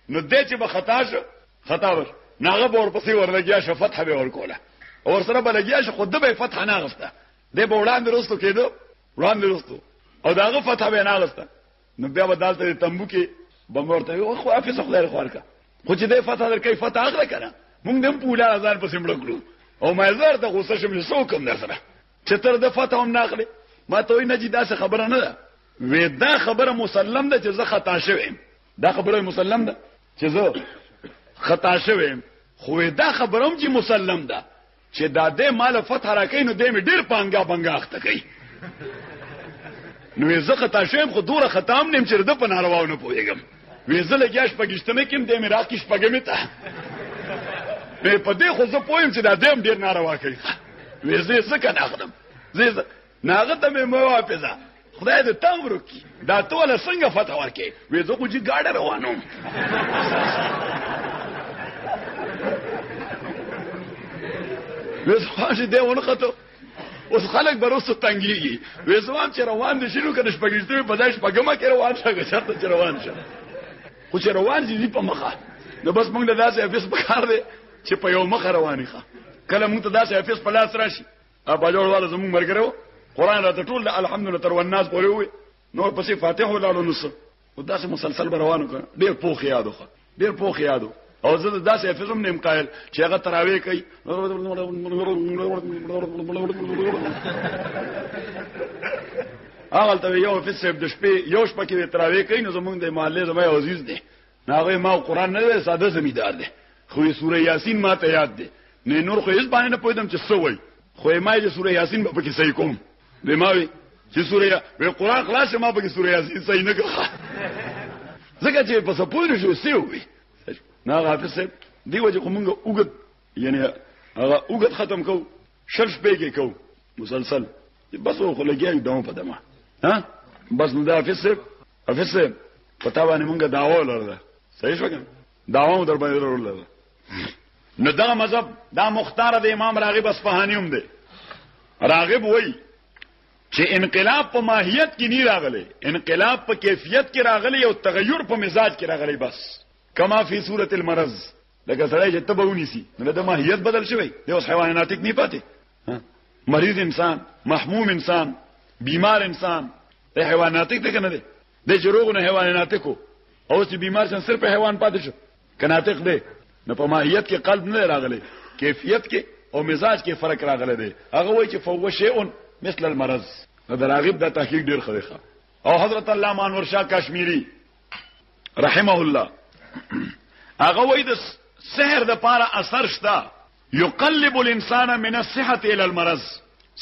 نو دې چې به خطا شو خطا ور ناغه ورپسې ورلګیا شو فتح به ورکوله او سره بلګیا شو خود به فتح نه غفته دې به وړاندې رسو کېدو وړاندې رسو او داغه فتح به نه غفته نو بیا به دالته تمبو کې بمورته او خو افیس خدای خوار کا خو چې دې فتح در کوي فتح اخره کړه مونږ دم پولا ځان پسې مړ کړو او ما زړه ته غوسه شم چې څوک هم درسره چې تر د فتح هم ناخله ما ته وی نه جی دا څه خبره نه ده وې دا خبره مسلم ده چې زه خطا شوم دا خبره مسلم ده چې زه خطا شوم خو دا خبره هم چې مسلم ده چې دا دې مال فتح راکې نو دې مې ډیر پانګا بنګا اخته کوي نو زه خطا شوم خو دوره ختم نیم چې د پنارواو نه پوهیږم وې زه لګیاش پګشتنه کېم دې مې راکیش پګمې ته په دې خو زه پوهیم چې دا دې ډیر ناروا کوي وې زه څه کنه اخلم زه ناغه ته مې مو واپسه خدای دې تام ورکی دا ټول څنګه فتح ورکې وې زه خو چې گاډه روانم وېس خاص دې ونخته اوس خلک بروسو تنګيږي وې زوام چې روان دي شنو کنه شپږشته په داش پګما کې روان شګه شرط چې روان شه خو چې روان دي په مخه نو بس موږ د داسې افیس په کار دی چې په یو مخ روانې ښه کله موږ ته داسې افیس په لاس راشي دا باجوړ والا زموږ مرګره و قران راته ټول د الحمدلله تر والناس پورې وي نور پسې فاتح ولاړو نو څه دا څه مسلسل روانو کړ ډېر پوخ یادو خو ډېر پوخ یادو او زه دا څه حفظم نیم قائل چې هغه تراوی کوي هغه ته یو حفظ صاحب د شپې یو شپه کې تراوی کوي نو زمونږ د محله زما عزیز دی ناغه ما قران نه دی ساده زمیدار دی خو سوره یاسین ما ته یاد دی نه نور خو هیڅ باندې نه پوهیدم چې څه وای خو ما یې سوره یاسین په کې صحیح کوم به ما وی چې سوره وی قران خلاص ما په کې سوره یاسین صحیح نه کړه ځکه چې په سپوږی شو سی وی نه غافي سه دی وجه کومګه وګت یعنی هغه وګت ختم کو شرش په کې کو مسلسل بس خو لګیا دوم په دمه ها بس نو دا فسق حافظ صاحب پتا باندې مونږه داوا لرله صحیح شو کنه داوا در باندې لرله نو دا مذهب دا مختار د امام راغب اصفهانی هم دی راغب وای چې انقلاب په ماهیت کې نه راغلی انقلاب په کیفیت کې راغلی او تغیر په مزاج کې راغلی بس کما فی صورت المرض لکه سړی چې تبه ونیسی نو د ماهیت بدل شوی دی اوس حیواناتیک نه پاتې مریض انسان محموم انسان بیمار انسان د حیوان ناطق ته کنه دی د جروغ نه حیوان ناطق او چې بیمار شن صرف حیوان پاتې شو کناطق دی نو په ماهیت کې قلب نه راغلی کیفیت کې او مزاج کې فرق راغلی دی هغه وایي چې فوق شیء مثل المرض نو دراغب دا تحقیق ډیر خلیخه او حضرت الله مانور شاه کشمیری رحمه الله هغه وایي د سحر د پاره اثر شته یقلب الانسان من الصحه الى المرض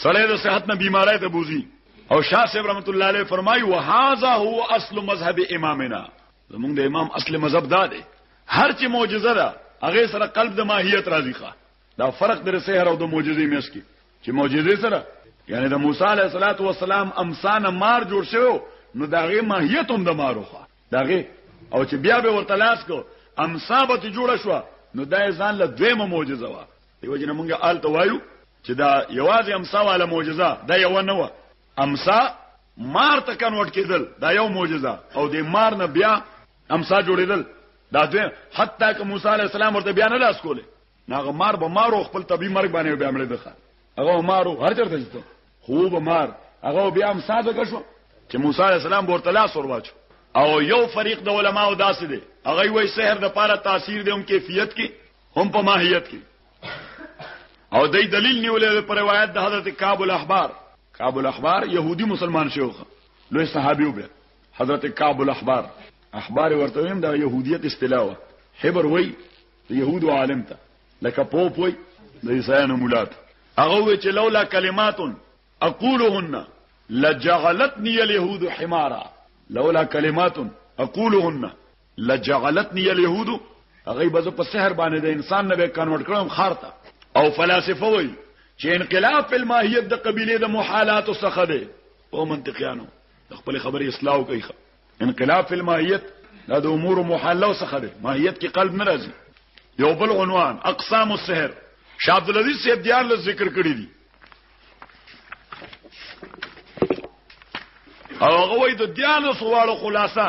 سړی د صحت نه بیماری ته بوزي او شاه صاحب رحمت الله علیه فرمایي وهذا هو اصل مذهب امامنا زمونږ د امام اصل مذهب دا دی هر چې معجزه ده هغه سره قلب د ماهیت راضی ښه دا فرق در سحر او د معجزې میس کې چې معجزې سره یعنی د موسی علیه السلام امسان مار جوړ شوی نو داغه ماهیت هم د ماروخه دغه او چې بیا به ورته لاس کو امصابت جوړه شو نو دا ځان له دویمه معجزه وا دیو جن مونږه آلته وایو چې دا یوازې امصا والا معجزه دا یو نه و امصا مار ته کنورټ کېدل دا یو معجزه او د مار نه بیا امصا جوړېدل دا دوی حتی که موسی علی السلام ورته بیا نه لاس کوله نو هغه مار به مارو خپل طبي مرګ باندې بیا مړ دخه هغه مارو هر چرته ځته خو به مار هغه بیا هم ساده کښو چې موسی عليه السلام ورته لاس ورواچو او یو فریق د علماو داسې دي هغه وایي سحر د پاره تاثیر دی هم کیفیت کې هم په ماهیت کې او دای دلیل نیولې پر روایت د حضرت کعب الاحبار کعب الاحبار يهودي مسلمان شوخ لوی صحابي وبه حضرت کعب الاحبار احبار ورته هم د يهودیت اصطلاح حبر وای د يهودو عالم ته لکه پوپ وي د عیسایانو مولا ته هغه وی چې لولا کلمات اقولهن لجعلتني اليهود حمارا لولا کلمات اقولهن لجعلتني اليهود هغه به په سحر باندې د انسان نه به کنورټ کړم خارته او فلسفه وي چې انقلاب په ماهیت د قبيله د محالات څخه دی او منطقيانو خپل خبرې اصلاح کوي انقلاب فی الماهیت دا د امور محله څخه دی ماهیت کې قلب نه راځي یو بل عنوان اقسام السحر شاه عبد العزيز صاحب دیار له ذکر کړی دي او هغه وای د دیار له سوالو خلاصه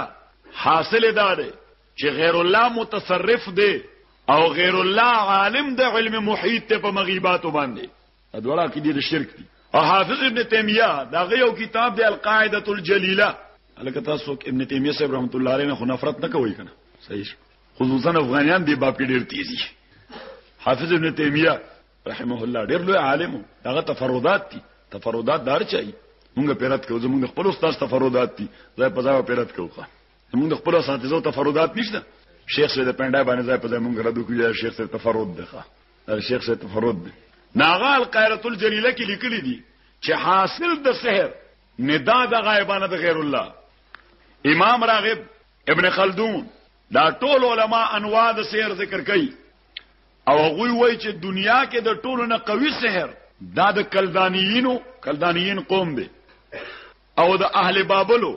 حاصل ده چې غیر الله متصرف دی او غیر الله عالم د علم محیط ته په مغیبات باندې دا دواړه عقیده د شرک دي او حافظ ابن تیمیه دا یو کتاب دی القاعده الجلیله الکه تاسو ابن تیمیه صاحب رحمت الله علیه نه خو نفرت نه کوي کنه صحیح خصوصا افغانان دی باپ ډیر تیزی حافظ ابن تیمیه رحمه الله ډیر لوی عالم هغه تفردات دي تفردات دار چي موږ پیرت کوو زموږ خپل استاد تفردات دي زه په ځای پیرت کوو موږ خپل اساتذو تفردات نشته شیخ سید پنده باندې ځای په ځای موږ ردو کیږي شیخ سید تفرد ده دا شیخ سید تفرد ده ناغه القاهره الجلیله کې لیکلي دي چې حاصل د سحر ندا د غایبانه د غیر الله امام راغب ابن خلدون دا ټول علما انواع د سحر ذکر کوي او هغه وایي چې دنیا کې د ټولو نه قوي سحر دا د کلدانیینو کلدانیین قوم دی او د اهل بابلو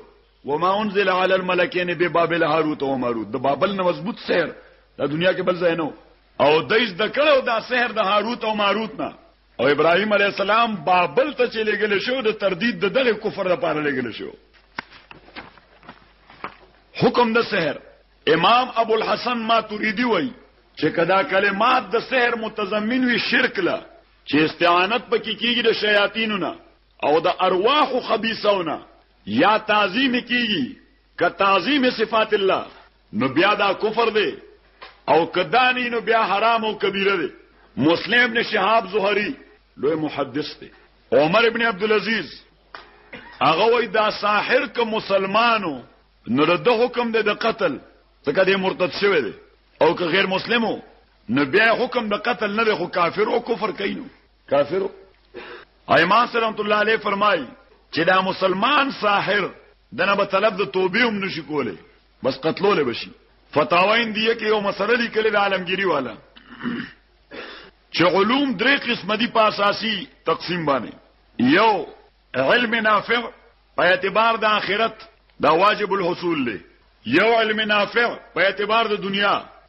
وما انزل على الملكين ببابل هاروت او ماروت د بابل نه مضبوط سحر د دنیا کې بل ځای نه او دیس د کړو دا سحر د هاروت او ماروت نه او ابراهيم عليه السلام بابل ته چې لګل شو د تردید د دغه کفر لپاره لګل شو حکم د سحر امام ابو الحسن ماتوریدی وای چې کدا کلمات د سحر متضمن وي شرک لا چې استعانت پکې کیږي د شیاطینونو او د ارواح خبيثونه یا تعظیم کیږي که تعظیم صفات الله نو بیا دا کفر دی او کدانی نو بیا حرام او کبیره دی مسلم ابن شهاب زهری لوی محدث دی عمر ابن عبد العزيز هغه وای دا ساحر که مسلمانو نو د حکم دی د قتل ځکه دی مرتد شوی دی او که غیر مسلمو نو بیا حکم د قتل نه دی خو کافر او کفر کینو کافر ایمان سلام الله علیه فرمای چې دا مسلمان ساحر دنه به طلب د توبې هم نشي کوله بس قتلول بشي فتاوین دی کې یو مسله لیکل د عالمگیری والا چې علوم درې قسم دي په اساسي تقسیم باندې یو علم نافع په اعتبار د آخرت دا واجب الحصول دی یو علم نافع په اعتبار د دنیا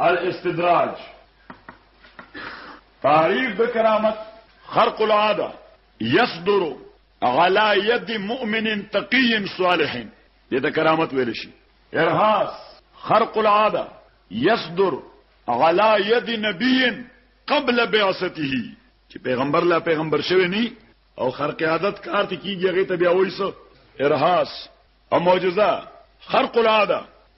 الاستدراج تعریف د کرامت خرق العاده يصدر على يد مؤمن تقي صالح دې د کرامت ویل شي ارهاس خرق العاده يصدر على يد نبي قبل بعثته چې پیغمبر لا پیغمبر شوی ني او خرق عادت کار ته کیږي هغه ته بیا وایسو ارهاس او معجزه خرق العاده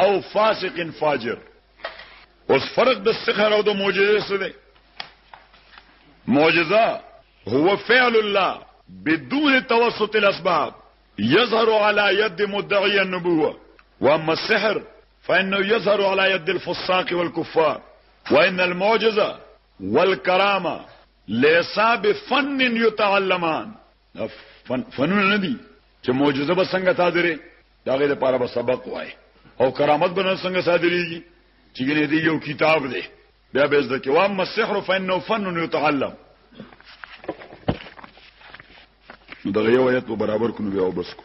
او فاسق فاجر اوس فرق د سخر او د معجزه سره معجزه هو فعل الله بدون توسط الاسباب يظهر على يد مدعي النبوه واما السحر فانه يظهر على يد الفساق والكفار وان المعجزه والکرامه لیسا بفن یتعلمان دا فن فنون نه دي چې معجزه به څنګه صادره دا غیر لپاره به سبق وای او کرامت به څنګه صادرېږي چې ګنې دی یو کتاب دی بیا به زده کې وام مسحر فنو فنون يتعلم دا یو آیت برابر کړو بیا وبس کو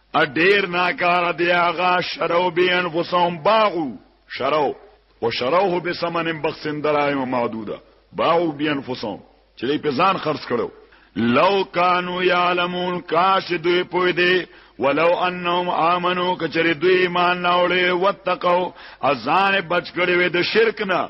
ا ډیر ناکار دی هغه شرو به انفسهم باغو شرو او شروه به سمنن بخسن درایم محدوده باغو به انفسهم چې په ځان خرڅ کړو لو کانو یعلمون کاش دوی پوی دی ولو انهم امنو کچری دوی ایمان ناوړي وتقو ازان بچ کړي وي د شرک نه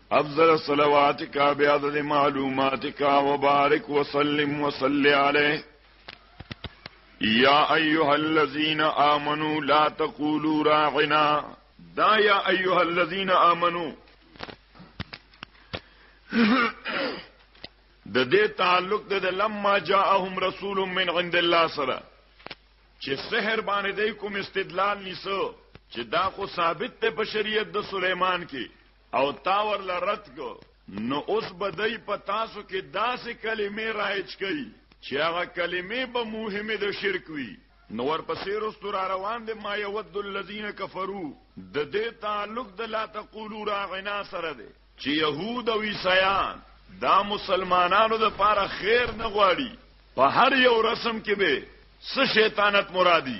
افضل الصلواتک بعدد معلوماتک وبارک وسلم وصل علیه یا ایها الذین آمنو لا تقولوا راعنا دا یا ایها الذین آمنو د دې تعلق د لما جاءهم رسول من عند الله سره چې سحر باندې د کوم استدلال نیسو چې دا خو ثابت ته په شریعت د سليمان کې او تا ورله رد کو نو اوس به دای په تاسو کې داسې کلمې رایج کوي چې هغه کلمې به مهمه د شرک وي نو ورپسې رستو را روان دي ما یود الذین کفرو د دې تعلق د لا تقولو را غنا سره دي چې يهود او عیسایان دا مسلمانانو د پاره خیر نه غواړي په هر یو رسم کې به څه شیطانت مرادي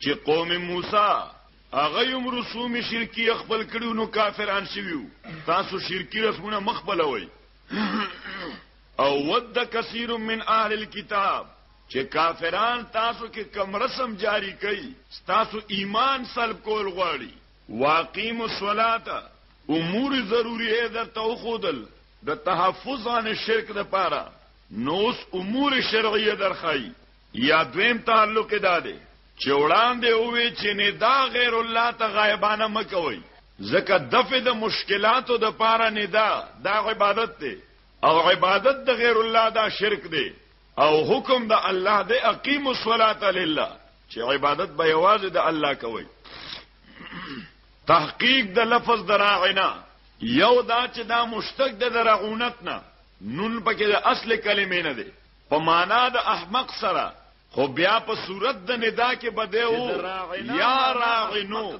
چې قوم موسی هغه یم رسوم شرکی خپل کړیو نو کافران شویو تاسو شرکی رسمونه مخبلوي او ود کثیر من اهل الكتاب چې کافران تاسو کې کم رسم جاری کوي تاسو ایمان سلب کول غواړي واقیم الصلاه امور ضروری ہے در توخودل د تحفظ عن شرک د پاره نوس امور شرعیه درخای یا دویم تعلق دا دی چې وړاندې وې چې نه دا غیر الله ته غایبانه مکوي ځکه دفع د مشکلاتو د پاره نه دا دا عبادت دی او عبادت د غیر الله دا شرک دی او حکم د الله دی اقیم الصلاۃ لله چې عبادت به یوازې د الله کوي تحقیق د لفظ دراعنا یو دا چې دا مشتق د دراعونت نه نون پکې د اصل کلمې نه دی په مانا د احمق سره خو بیا په صورت د ندا کې بده او یا راغنو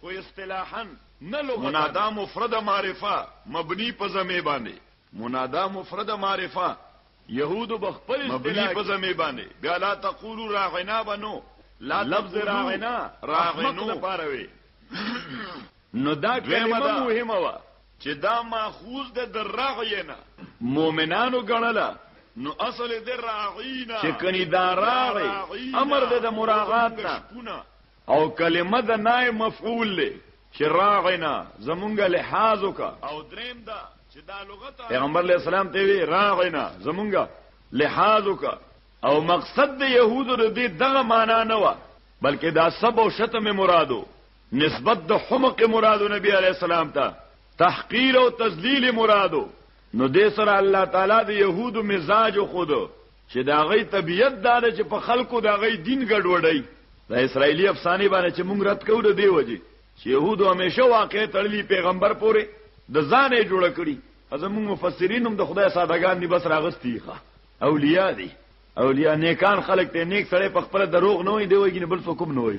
خو اصطلاحا نه لغت منادا مفرد معرفه مبني په زمي باندې منادا مفرد معرفه يهود بخپل مبني په زمي باندې بیا لا تقولوا راغنا بنو لا لفظ راغنا راغنو نو دا کلمه مهمه وه چې دا ماخوذ ده د رعی نه مؤمنانو ګڼله نو اصل د راعینا
چې کني دا راعی امر ده د مراعات نه
او کلمه د نای مفعول له چې راعینا زمونږ لحاظ وکا او دریم دا چې دا لغت
پیغمبر علی السلام ته وی راعینا زمونږ لحاظ وکا او مقصد د يهودو د دغه معنا نه و بلکې دا سب او شتم مرادو نسبت د حمق مرادو نبی علی السلام ته تحقیر او تذلیل مرادو نو دې سره الله تعالی د يهودو مزاج خود چې دا غي طبيعت دار چې په خلکو دا غي دین ګډوډي د اسرایلی افسانه باندې چې مونږ رد کوو د دی وجه چې يهودو همیشه واقع تړلی پیغمبر پورې د ځانې جوړ کړی ازمون مفسرین هم د خدای سادهګان دی بس راغستی ښه اولیاء دي اولیاء نیکان خلق ته نیک سره په خپل دروغ نه وي دی وګینه بل څوک نه وي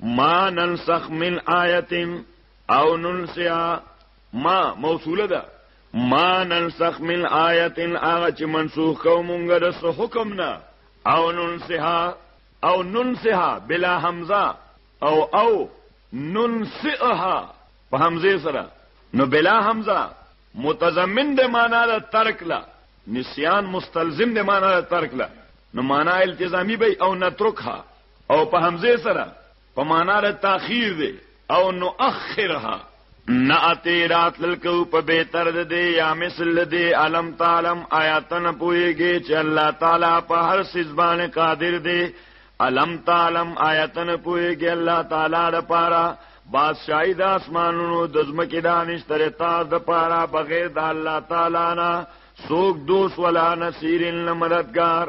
ما ننسخ من آیت او ننسیا ما موصوله ده ما ننسخ من آیت هغه چې منسوخ کوو مونږ د سو حکم نه او ننسها او ننسها بلا حمزه او او ننسئها په حمزه سره نو بلا حمزه متضمن د معنا د ترک لا
نسیان مستلزم د معنا د ترک لا نو معنا التزامی به او نترکها او په همزه سره په معنا د تاخير دی او نو اخرها ناتی راتل کو په بهتر ده دی یا مثل دی علم تعلم آیاتن پویږي چې الله تعالی په هر څه باندې قادر دی علم تعلم آیاتن پویږي الله تعالی د پاره بادشاہی د اسمانونو د زمکه دانش تر تا د پاره بغیر د الله تعالی نه سوک دوس ولا نصیر لمددگار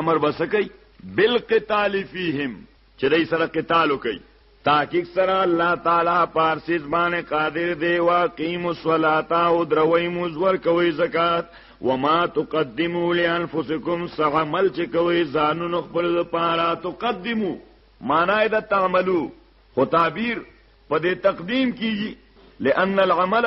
امر بس کوي بالقتال فيهم چې دای سره قتال کوي تحقیق سره الله تعالی پارسیز باندې قادر دی واقیم الصلاۃ او دروي مزور کوي زکات وما تقدموا لانفسکم سعمل چې کوي ځانونو خپل لپاره تقدمو معنا دا تعملو خو تعبیر په دې تقدیم کیږي لئن العمل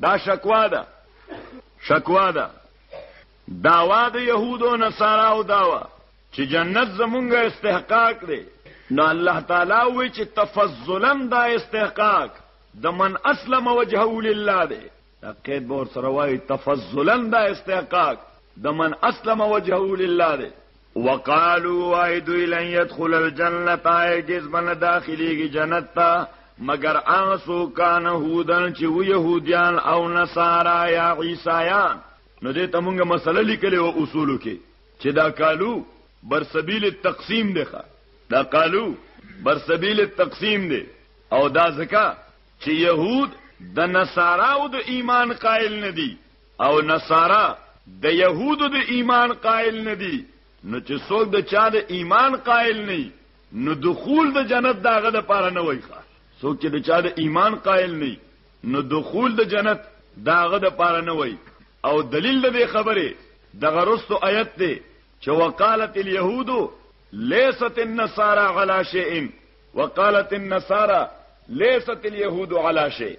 دا شکوا ده شکوا ده داوا د دا يهودو نصارا او داوا چې جنت زمونږه استحقاق دی نو الله تعالی وی چې تفضلا دا استحقاق د من اسلم وجهه لله دی تقید بور سره وای تفضلا دا استحقاق د من اسلم وجهه لله دی وقالو وای دوی لن يدخل الجنه هرگز من داخليږي جنت ته مگر هغه سو کان هودن چې و يهوديان او نصارا یا عیسایان نو دې ته موږ مسله لیکلې او اصولو کې چې دا قالو بر سبیل التقسیم دی دا قالو بر سبیل التقسیم دی او دا ځکه چې يهود د نصارا او د ایمان قائل نه دي او نصارا د يهودو د ایمان قائل نه دي نو چې څوک د چا د ایمان قائل نه نو دخول د جنت داغه د پاره نه وای ښه څوک چې د چا د ایمان قائل نه نو دخول د جنت داغه د پاره نه وای او دلیل د دې خبره دغه رستو آیت دی چې وقالت اليهود ليست النصارى على شيء وقالت النصارى ليست اليهود على شيء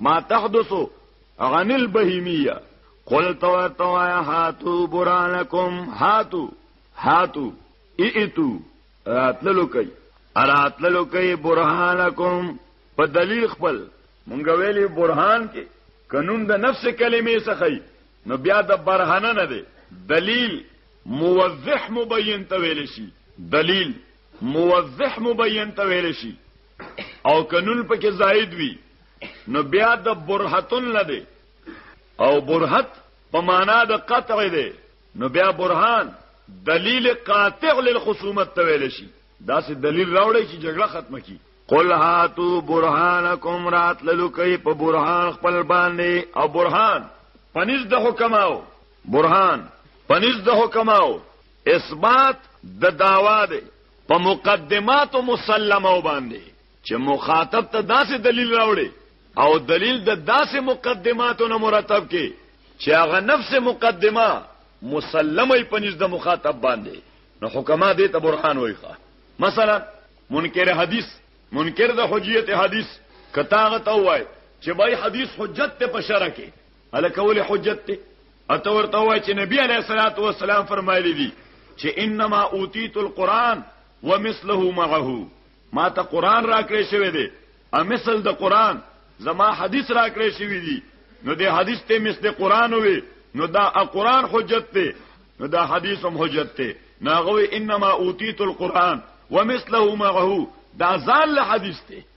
ما تحدث عن البهیمیه قلت وتوایا هاتو برانکم هاتو هاتو ایتو راتللو کوي راتللو کوي برهانکم په دلیل خپل مونږ ویلي برهان کې قانون د نفس کلمې څخه نو بیا د برهانه نه دی دلیل موضح مبین ته ویل شي دلیل موضح مبین ته ویل شي او کنون په کې زائد وي نو بیا د برهتن لده او برهت په معنا د قطع ده نو بیا برهان دلیل قاطع للخصومت ته ویل شي دا سه دلیل راوړی چې جګړه ختمه کی قل هاتو برهانکم رات للکی په برهان خپل باندې او برهان پنځ د حکماو برهان پنځ د حکماو اثبات د دعوا دی په مقدماتو مسلمه باندې چې مخاطب ته داسې دلیل راوړي او دلیل د داسې مقدماتو نه مرتب کې چې هغه نفس مقدمه مسلمه په نس د مخاطب باندې نو حکما دې ته برهان وایي مثلا منکر حدیث منکر د حجیت حدیث کتاغه ته وای چې بای حدیث حجت ته په شرع کې هلکه ولې حجت دی اته ورته وای چې نبی علیه الصلاۃ والسلام فرمایلی دي چې انما اوتیت القرآن ومثله معه ما ته قرآن راکړې شوی دی ا مثل د قرآن زما حدیث راکړې شوی دی نو د حدیث ته مثل قرآن وي نو دا قرآن حجت دی نو دا حدیث هم حجت دی ناغوی انما اوتیت القرآن ومثله معه دا ځان له حدیث دی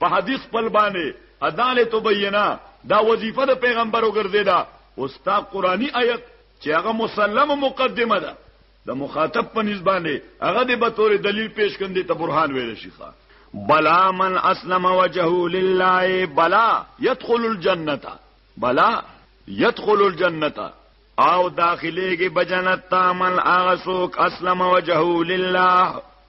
په حدیث خپل باندې عدالت بینه دا وظیفه د پیغمبر وګرځیدا او ستا قرآنی آیت چې هغه مسلم مقدمه ده د مخاطب په نسبانه هغه د بطور دلیل پیش کندې ته برهان ویل شي ښا بلا من اسلم وجهه لله بلا يدخل الجنه بلا يدخل الجنه او داخليږي بجنت تامل اغسوک اسلم وجهه لله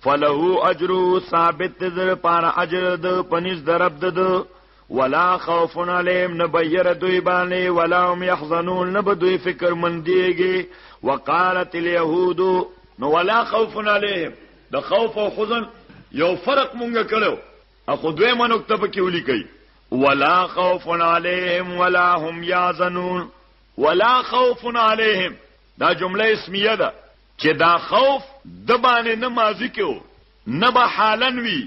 فله اجر ثابت در پار اجر د پنځ درب د ولا خوف عليهم نبير دوی باندې ولا هم يحزنون نب دوی فکر منديږي وقالت اليهود نو ولا خوف عليهم د خوف او حزن یو فرق مونږ کړو اخو دوی منوکته پکې ولي کوي ولا خوف عليهم ولا هم يحزنون ولا خوف عليهم دا جمله اسمیه ده چې دا خوف د باندې نه ماضی کې و نه به حالا وي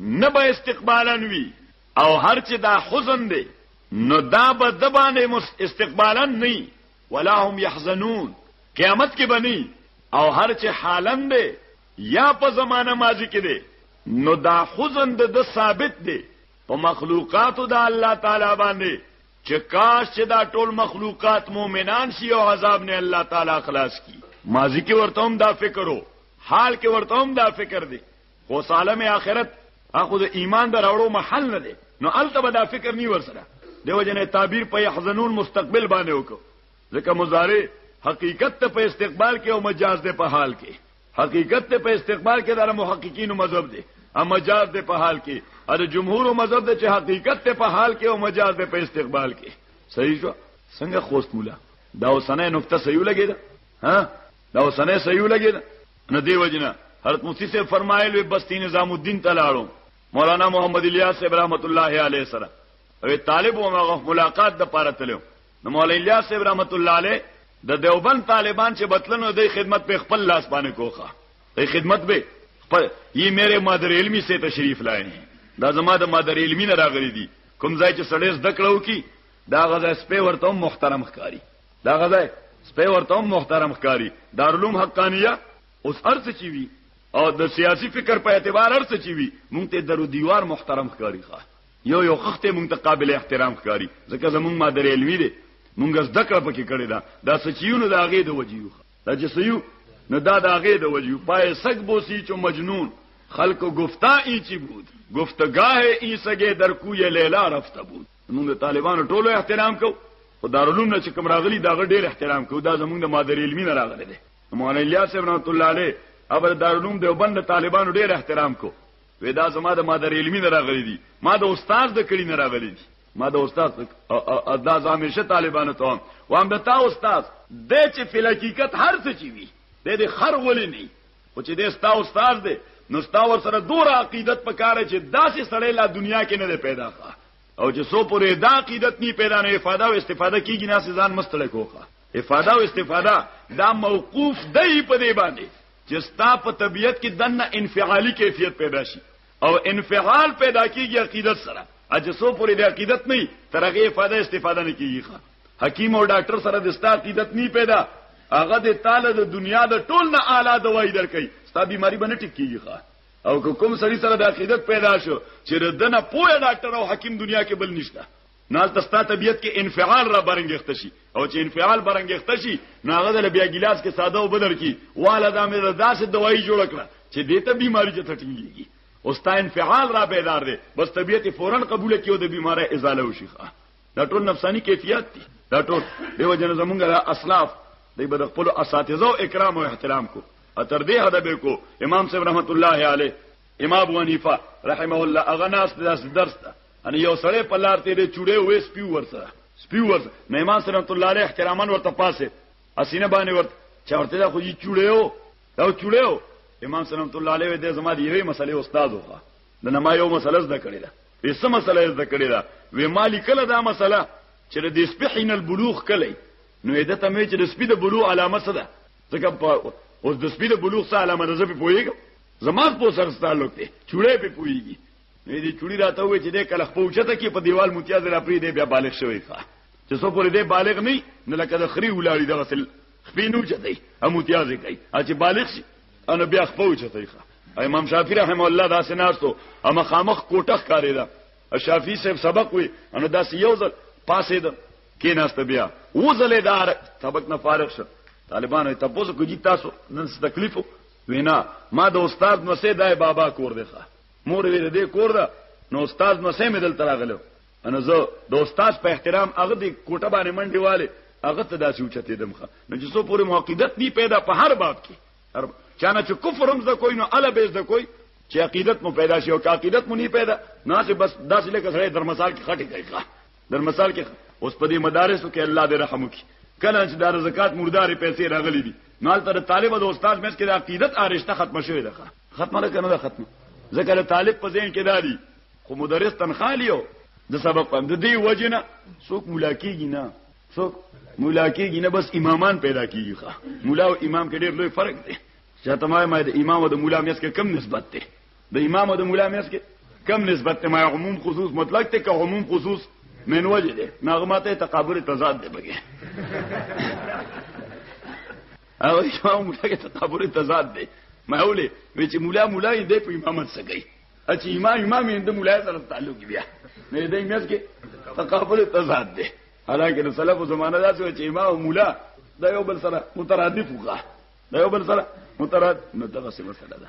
نه به استقبالا وي او هر چې دا حزن دی نو دا به د باندې استقبالا نه ولا هم يحزنون قیامت کې بني او هر چې حالا دی یا په زمانه ماضی کې دی نو دا حزن د ثابت دی په مخلوقاتو د الله تعالی باندې چې کاش چې دا ټول مخلوقات مؤمنان شي او عذاب نه الله تعالی خلاص کی ماضی کې ورته هم دا فکرو حال کې ورته هم دا فکر دی خو سالم آخرت اخو د ایمان دراوړو محل نه دی نو الته به دا فکر نی ورسره دیو جنې تعبیر په يحزنون مستقبل باندې وکړو ځکه مضارع حقیقت ته په استقبال کې او مجاز ده په حال کې حقیقت ته په استقبال کې د محققینو مذهب دی او مجاز دی په حال کې او د جمهور مذهب د چې حقیقت ته په حال کې او مجاز دی په استقبال کې صحیح شو څنګه خوست مولا دا اوسنه نقطه صحیح لګی دا ها دا اوسنه صحیح لګی دا نه دی وجنه حضرت مفتی سے فرمایل بستی نظام الدین تلاړو مولانا محمد الیاس صاحب رحمت الله علیه سره او طالب او مغه ملاقات د پاره تلو نو مولا الیاس صاحب رحمت الله علیه د دیوبند طالبان چې بتلنو د خدمت په خپل لاس باندې کوخه د خدمت به خپل یی میرے مادر علمی سے تشریف لائے دا زما د مادر علمی نه راغلی دي کوم ځای چې سړی زده کړو کی دا غزا سپه ورته محترم ښکاری دا غزا سپه ورته محترم ښکاری دارلوم حقانیه اوس ارڅ چی وی او د سیاسی فکر په اعتبار ارڅ چی وی مونږ ته درو دیوار محترم ښکاری ښه یو یو خخته مونږ ته قابل احترام ښکاری ځکه زمونږ ما دریلوی دی مونږ زده کړه پکې کړې ده دا سچیونو دا غې د وجیو دا چې سيو نه دا دا غې د وجیو پای سګ بوسی چې مجنون خلق گفتا ای چی بود گفتگاه ای سګه در کوی لیلا رفته بود مونږ طالبانو ټولو احترام کو خو دارالعلوم نه چې کوم راغلی دا غډیر احترام کو دا زمونږ د مادر علمي نه راغلی دی مولانا الیاس ابن الله علیه ابر دارالعلوم دیوبند طالبانو ډیر احترام کو وې دا زما د مادر علمي نه راغلي دي ما د استاد د کلی نه راغلي دي ما د استاد دا زامیشه طالبانو ته وام د تا استاد د چې فل حقیقت هر څه چی وي د دې خر ولې نه خو چې د ستا استاد دی نو ستا ور سره دور عقیدت پکاره چې داسې سړی لا دنیا کې نه پیدا ښه او چې سو پورې دا عقیدت نه پیدا نه افاده او استفاده کیږي نه ځان مستړی کوخه افاده او استفاده دا موقوف دی په دې باندې چې ستا په طبیعت کې دنه انفعالي کیفیت پیدا شي او انفعال پیدا کیږي عقیدت سره اجسو پورې د عقیدت نه ترغه فائدہ استفاده نه کیږي حکیم او ډاکټر سره د ستا عقیدت نه پیدا هغه د تعالی د دنیا د ټول نه اعلی دوايي درکې ستا بیماری باندې ټیک کیږي او کوم سړی سره د عقیدت پیدا شو چې دنه پوهه ډاکټر او حکیم دنیا کې بل نشته نو هلته ستا طبیعت کې انفعال را برنګښت شي او چې انفعال برنګښت شي نو هغه د بیا ګلاس کې ساده او بدر کی والا دا مې داسې دوايي جوړ کړه چې دې ته بیماری ته ټینګيږي او ستا انفعال را بیدار دی بس طبیعت فورا قبول کیو د بیماری ازاله وشي دا ټول نفسانی کیفیت دي دا ټول دیو جن زمونږه اسلاف دی بد خپل اساتذه او اکرام او احترام کو اتر دې هدا به کو امام صاحب رحمت الله علیه امام ابو حنیفه رحمه الله اغناس درس درس ان یو سړی په لار تیرې چوړې وې سپیو ورسره سپیو ورسره نه امام سنت الله علیه احتراما ورته پاسه اسینه باندې ورته چا ورته دا خو یې چوړې و دا چوړې و امام سنت الله علیه دې زما دی یوې مسلې استاد وخه د نما یو مسله زده کړې ده وې سم مسله زده کړې ده وې مالی کله دا مسله چې د سپحین البلوغ کله نو دې ته مې چې د سپید بلوغ علامه څه ده ځکه اوس د سپید بلوغ څه علامه ده زه په پوهیږم زما په سر تعلق دی چوړې په پوهیږي نه دې چوری راته وې چې دې کله خپوچته کې په دیوال متیاز را پری دې بیا بالغ شوی ښا چې څو پورې دې بالغ نه نه لکه د خري ولاړی دغه سل خپینو چته هم متیاز کوي چې بالغ شي ان بیا خپوچته ښا امام شافعی رحم الله داسې ناستو اما خامخ کوټخ کاری دا شافعی صاحب سبق وي ان داسې یو ځل پاسې ده کې ناست بیا و ځلې دار سبق نه فارغ شو طالبانو ته پوسو کوجی تاسو نن څه تکلیفو وینا ما د استاد مسیح دای بابا کور دی ښا مور وی دې کور ده نو استاد نو سم دل تراغلو انا زه د استاد په احترام هغه د کوټه باندې منډي والے هغه ته داسې اوچته دمخه نو چې سو پوری موقیدت نی پیدا په هر باب کې هر چانه چې کفر هم زده کوی نو الا به زده کوی چې عقیدت مو پیدا شي او عقیدت مو نه پیدا نه چې بس داسې لکه سره درمسال کې خټي کوي در مثال کې اوس په دې مدارسو کې الله دې رحم وکړي کله چې دار زکات مردارې پیسې راغلي دي نو تر طالب د استاد مېس کې د عقیدت آرشته ختم شوې ده ختمه نه کنه ده ختمه ځکه طالب په ذهن کې دالي خو مدرس تنخالي یو د سبق په د دې وجنه څوک ملاکیږي نه څوک ملاکیږي نه بس امامان پیدا کیږي ښا مولا او امام کې ډېر لوی فرق دی چې ته ما د امام او د مولا مېس کې کم نسبت دی د امام او د مولا مېس کې کم نسبت ته ما عموم خصوص مطلق ته که عموم خصوص من وجه ده نغماته تقابل تضاد ده بګي او امام مولا کې تقابل تضاد ده ما ولې چې مولا مولا دې په امامت سګي چې امام امام یې د مولا سره تعلق بیا نه دې مېس کې تقابل تضاد ده حالانکه د سلفو زمانه دا چې امام او مولا دا یو بل سره مترادف وکړه دا یو بل سره متراد نو دغه څه مسله ده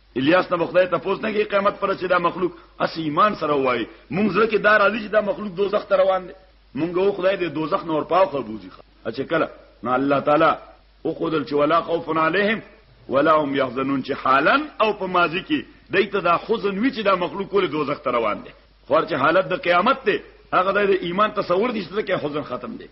الیاس نه خدای ته پوس نه کی قیامت پر چې دا مخلوق اس ایمان سره وای مونږ زړه کې دار علی چې دا مخلوق دوزخ ته روان دي مونږ او خدای دې دوزخ نور پاو خو بوزي اچھا کله نو الله تعالی او خدل چې ولا خوف علیهم ولا هم يحزنون چې حالا او په ماضی کې دایته دا حزن وی چې دا مخلوق کول دوزخ ته روان دي خو چې حالت د قیامت ته هغه د ایمان تصور دي چې کې حزن ختم دي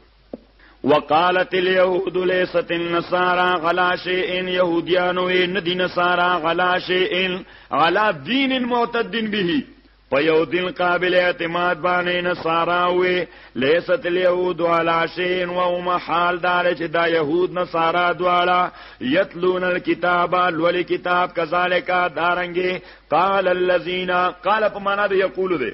وقالت اليهود ليست النصارى غلا شيء يهوديانو ان دي نصارى غلا شيء غلا دين معتد به په یو دین قابل اعتماد باندې نصارا وي لیست اليهود علی شین و هم حال دار چې دا يهود نصارا دواړه یتلون الكتاب لول کتاب کذالک دارنګي قال الذين قال په معنا د یقول دي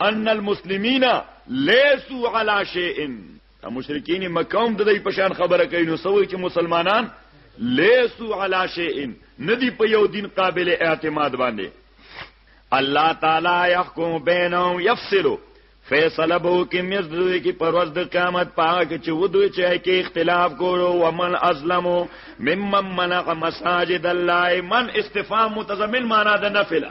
ان المسلمین لیسوا علی شیء مشرکین مکه هم د دې په شان خبره کوي نو سوي چې مسلمانان لیسوا علی شیء ندی په یو دین قابل اعتماد باندې الله تعالی يحكم بينهم يفصل فیصله بو کې مزدوی کې پرواز د قیامت پاک چې ودوی چې کې اختلاف کولو ومن ازلمو ممن منع مساجد الله من استفهام متضمن معنا د نفله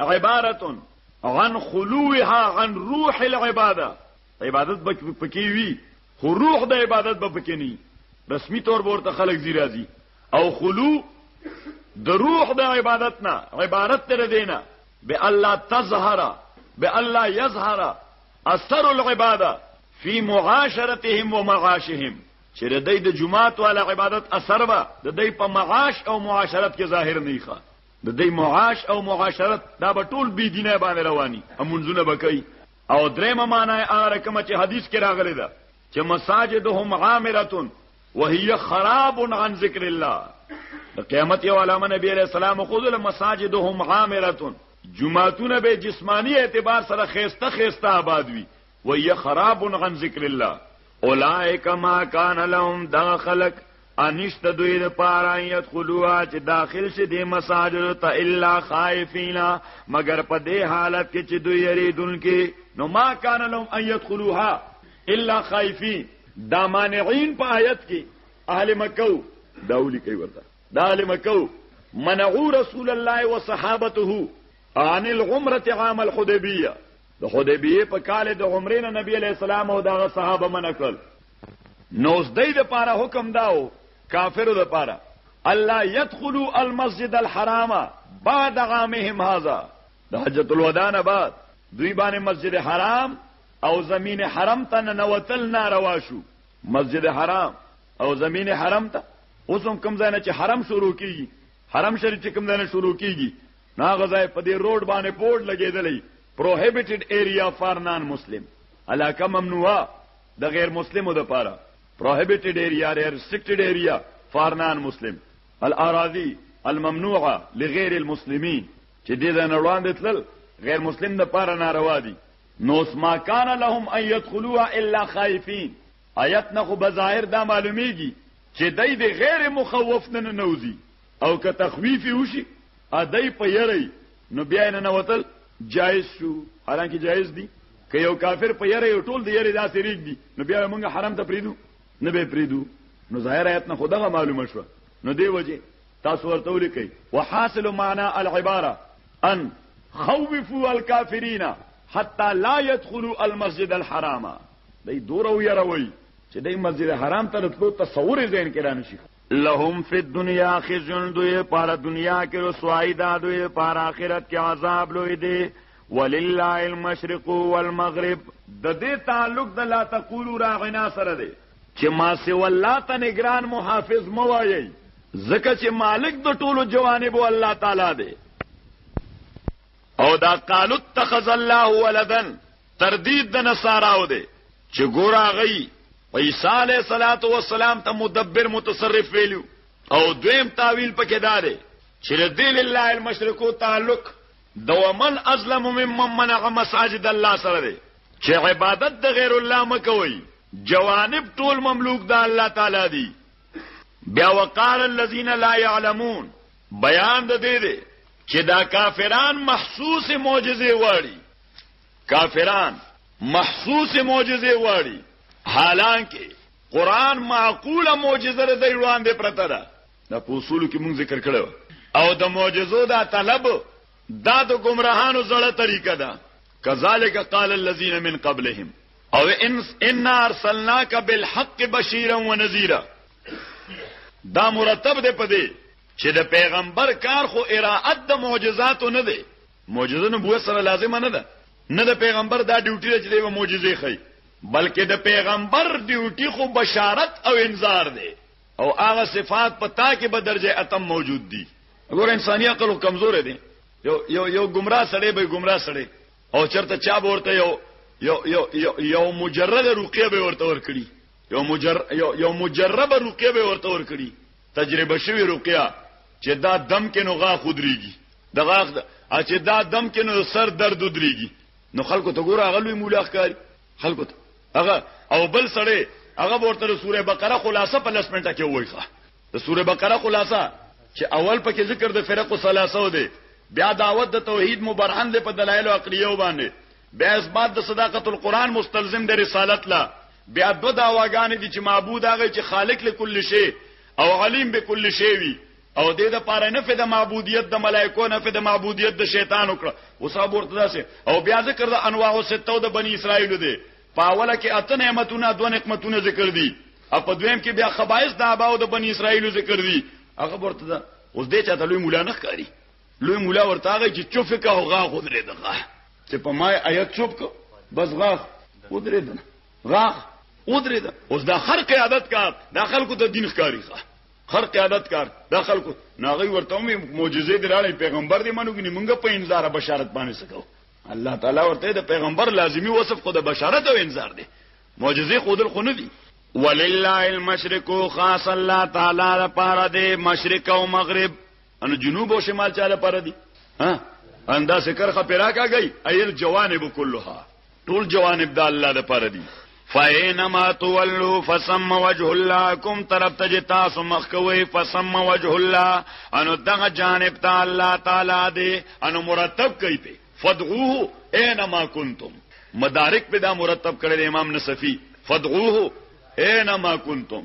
عبارت عن خلوها عن روح العباده عبادت بچ پکې وی خو روح د عبادت به پکې نه رسمي تور ورته خلک زی راځي او خلو د روح د عبادت نه عبارت تر دینه به الله تظهر به الله یظهر اثر العباده فی معاشرتهم و معاشهم چې د دې د جماعت والا عبادت اثر به د دې په معاش او معاشرت کې ظاهر نه ښه د دوی معاش او معاشرت دا به ټول بی دینه باندې رواني امونځونه بکای او درېمه معنی هغه کوم چې حدیث کې راغلی ده چې مساجدهم عامرتون وهي خراب عن ذکر الله د قیامت یو علامه نبی علیہ السلام خود له مساجدهم عامرتون جمعهتون به جسمانی اعتبار سره خيسته خيسته آباد وي وهي خراب عن ذکر الله اولائک ما کان لهم دا خلق انشت دوی د پاره يدخلوا چې داخل شي د مساجد ته الا خائفینا مگر په دې حالت کې چې دوی یریدون کې نو ما کان لهم ان يدخلوها الا خائفین دا مانعين په آیت کې اهل مکه دا ولي کوي ورته دا اهل مکه منعو رسول الله وصحابته عن العمره عام الحديبيه د حدیبیه په کال د عمرې نه نبی علیہ السلام او دغه صحابه منع کړل نو زدی د پاره حکم داو کافرو د پاره الله يدخلوا المسجد الحرام بعد عامهم هذا د حجۃ الوداع نه بعد دوی باندې مسجد حرام او زمین حرم ته ننوتل ناروا شو مسجد حرام او زمین حرم ته اوس هم کوم ځای نه چې حرم شروع کیږي حرم شریف چې کوم ځای نه شروع کیږي نو هغه ځای په دې روډ باندې بورډ لګېدلی پروهیبټډ ایریا فار نان مسلم علاقه ممنوعه د غیر مسلمو د پاره پروهیبټډ ایریا ریسټریکټډ ایریا فار نان مسلم الاراضی الممنوعه لغیر المسلمین چې دې د نړوان د تل غیر مسلم د پاره ناروا دي نو ما کان لهم ان يدخلوها الا خائفين آیت نه خو بظاهر دا معلومیږي چې دای د غیر مخوف نه نوځي او که تخویف وشي ادای په یری نو بیا نه نوتل جایز شو حالانکه جایز دي که یو کافر په یری یو ټول دی یری داسې ریګ دي نو بیا موږ حرام ته پریدو نه به پریدو نو ظاهر آیت نه خدغه معلومه شو نو دی وجه تاسو ورته ولیکئ وحاصل معنا العباره ان خوفوا الكافرين حتى لا يدخلوا المسجد الحرام دای دور او یروي چې دای مسجد حرام ته تلو تصور زین کې رانه شي لهم فی الدنیا خزیون دوی پارا دنیا کی رسوائی دا دوی پارا آخرت کی عذاب لوی دی وللہ المشرق والمغرب د دې تعلق د لا تقولو راغنا سره دی چې ما سی والله ته نگران محافظ مو وایي ځکه چې مالک د ټولو جوانب الله تعالی دی او دا قالو اتخذ الله ولدا تردید د نصاراو دی چې ګور هغه عیسی علیه الصلاۃ والسلام ته مدبر متصرف ویلو او دویم تعویل پکې دا دی چې د دین الله المشرکو تعلق د ومن ازلم ممن منع مساجد الله سره دی چې عبادت د غیر الله مکوي جوانب ټول مملوک د الله تعالی دی بیا وقال الذين لا يعلمون بیان د دې دی چې دا کافران محسوس معجزه واړي کافران محسوس معجزه واړي حالانکه قران معقوله معجزه ده دی وړاندې پرته ده دا په اصول کې مونږ ذکر کړو او د معجزو دا طلب دا د گمراهانو زړه طریقه ده کذالک قال الذين من قبلهم او ان ان ارسلناک بالحق بشیرا ونذیرا دا مرتب دی په دې چې د پیغمبر کار خو اراعت د معجزاتو نه دی معجزه نبوت سره لازمه نه ده نه د پیغمبر دا ډیوټي ده چې دی معجزې خي بلکې د پیغمبر ډیوټي خو بشارت او انذار دی او هغه صفات په تا کې به درجه اتم موجود دي ګور انساني عقل کمزور دی یو یو یو گمراه سړی به گمراه سړی او چرته چا ورته یو یو یو یو مجرد رقیه به ورته ورکړي یو مجر یو یو مجربه رقیه به ورته ور کړی تجربه شوی رقیه چې دا دم کې نو غا خودريږي د غاخ چې دا دم کې نو سر درد دريږي نو خلکو ته ګوره غلوې مولا ښکاری خلکو ته هغه او بل سړی هغه ورته سوره بقره خلاصه په لس منټه کې وایخه د سوره بقره خلاصه چې اول پکې ذکر د فرق ثلاثه و دی بیا دعوت د توحید مبرهن دی په دلایل عقلیه باندې بیا اثبات د صداقت القرآن مستلزم د رسالت لا بیا دو داواګانې دي چې معبود هغه چې خالق لكل شی او علیم بكل شی وي او د دې لپاره نه فد معبودیت د ملائکو نه فد معبودیت د شیطان وکړه اوس ورته داسې او بیا ذکر د انواع او ستو د بنی اسرائیل دی پاوله کې اته نعمتونه دوه نعمتونه ذکر دي او په دویم کې بیا خبائث د اباو د بنی اسرائیل ذکر دي هغه ورته اوس دې چاته لوی مولا نه ښکاری لوی مولا ورته هغه چې چوف کا او غا خود لري دغه چې په ما آیت چوپ کو بس غا خود لري دغه غا خود لري دغه اوس دا خر قیادت کار دا خلکو ته دین ښکاری ښه خر قیادت کار دا خلکو ناغي ورته مې معجزې درانه پیغمبر دې منو کې مونږ په انذار بشارت باندې سکو الله تعالی ورته د پیغمبر لازمی وصف خود بشارت او انذار دی معجزې خودل خو نه دي ولله المشرق خاص الله تعالی لپاره د مشرق او مغرب ان جنوب او شمال چاله پر دي ها اندا سکرخه پیرا کا گئی ایل جوانب كلها ټول جوانب د الله د پر دي فاینما تولوا فسم وجه الله کوم طرف ته تاسو مخ کوي فسم وجه الله انو دغه جانب ته الله تعالی دی انو مرتب کوي په فدعوه اينما كنتم مدارک په دا مرتب کړل امام نصفي فدعوه اينما كنتم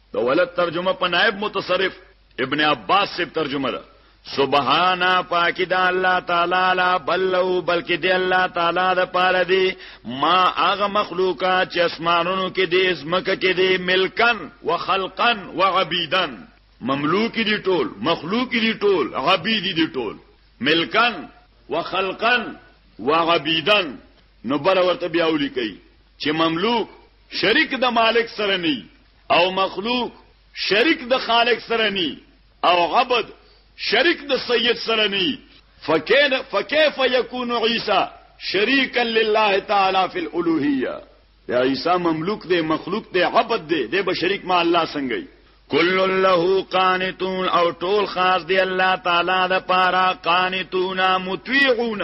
د ولد ترجمه په نائب متصرف ابن عباس سے ترجمه ده سبحانا پاکی دا الله تعالی لا بلو بلکې دی الله تعالی د پاره دی ما هغه مخلوقات چې اسمانونو کې دي زمکه کې دي ملکن وخلقا وعبیدا مملوک دي ټول مخلوق دي ټول عبید دي ټول ملکن وخلقا وعبیدا نو بل ورته بیا ولي کوي چې مملوک شریک د مالک سره نه او مخلوق شریک د خالق سره ني او عبد شریک د سید سره ني فکین فکیف یکون عیسی شریکا لله تعالی فی الالوهیه یا عیسی مملوک دی مخلوق دی عبد دی دی به شریک ما الله څنګه کل له قانتون او ټول خاص دی الله تعالی د پاره قانتون مطیعون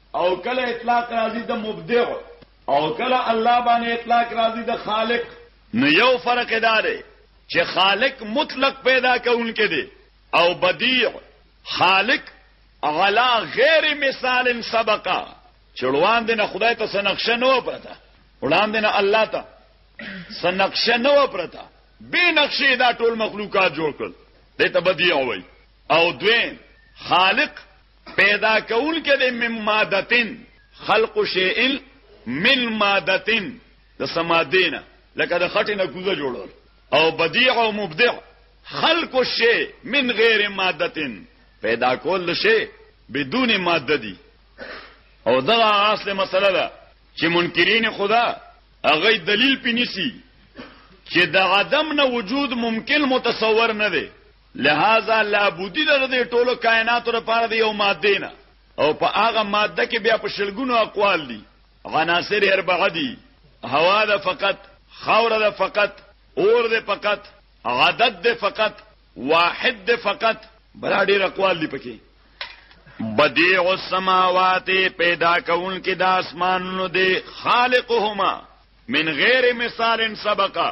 او کله اطلاق راځي د مبدع او کله الله باندې اطلاق راځي د خالق نو یو فرق دار چې خالق مطلق پیدا کونکي دي او بدیع خالق علا غیر مثال سبقا چړوان دې نه خدای ته سنقشه نو پرتا وړاندې نه الله ته سنقشه نو پرتا به نقشې دا ټول مخلوقات جوړ کړ دې ته بدیع وای او دوی خالق پیدا کول کې د مم مادتن خلق شیء من مادتن د سمادینا لکه د خټینه کوزه جوړول او بدیع او مبدع خلق الشی من غیر مادتن پیدا کول شی بدون ماده دی او دا اصل مسله ده چې منکرین خدا هغه دلیل پینیسی چې د عدم نه وجود ممکن متصور نه دی لهذا لابودی ده د ټولو کائناتو لپاره د یو ماده نه او په هغه ماده کې بیا په شلګونو اقوال دي عناصر اربعه دي هوا ده فقط خاور ده فقط اور ده فقط عدد ده فقط واحد ده فقط بلا ډیر اقوال دي پکې بدیع السماوات پیدا کون کې د اسمانونو دی خالقهما من غیر مثال سبقا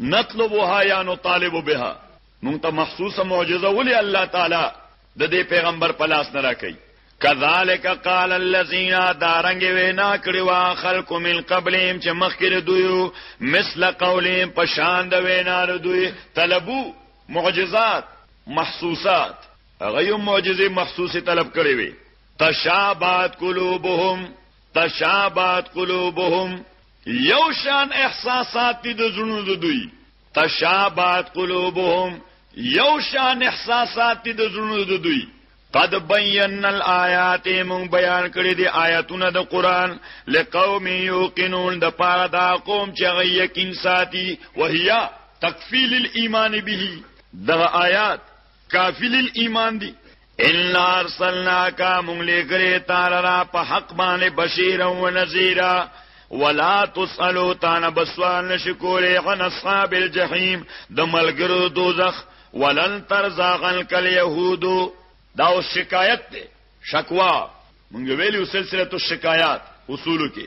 نطلبها یا نطالب بها مونږ ته مخصوصه معجزه ولې الله تعالی د دې پیغمبر په لاس نه راکړي کذالک قال الذين دارنګ وینا کړي وا خلق من قبلهم چې مخکره دوی مثل قولهم په شان د وینا دوی طلبو معجزات محسوسات هغه یو معجزه محسوسه طلب کړي وي تشابات قلوبهم تشابات قلوبهم یو شان احساسات دي د زړونو د دوی تشابهت قلوبهم یو شان احساسات دي د زړونو د دوی قد بینا الآیات مون بیان کړی دی آیاتونه د قران لقوم یوقنون د پاره دا قوم چې غي یقین ساتي وهیا تکفیل الايمان به دغه آیات کافل الايمان دي ان ارسلناک مونږ لګري تعالی را په حق باندې بشیر او نذیر ولا تسالو تان بسوال نشکولی عن اصحاب الجحیم د ملګرو دوزخ ولن ترزا غنک اليهود دا او شکایت ده شکوا مونږ ویلو سلسله تو شکایات اصول کې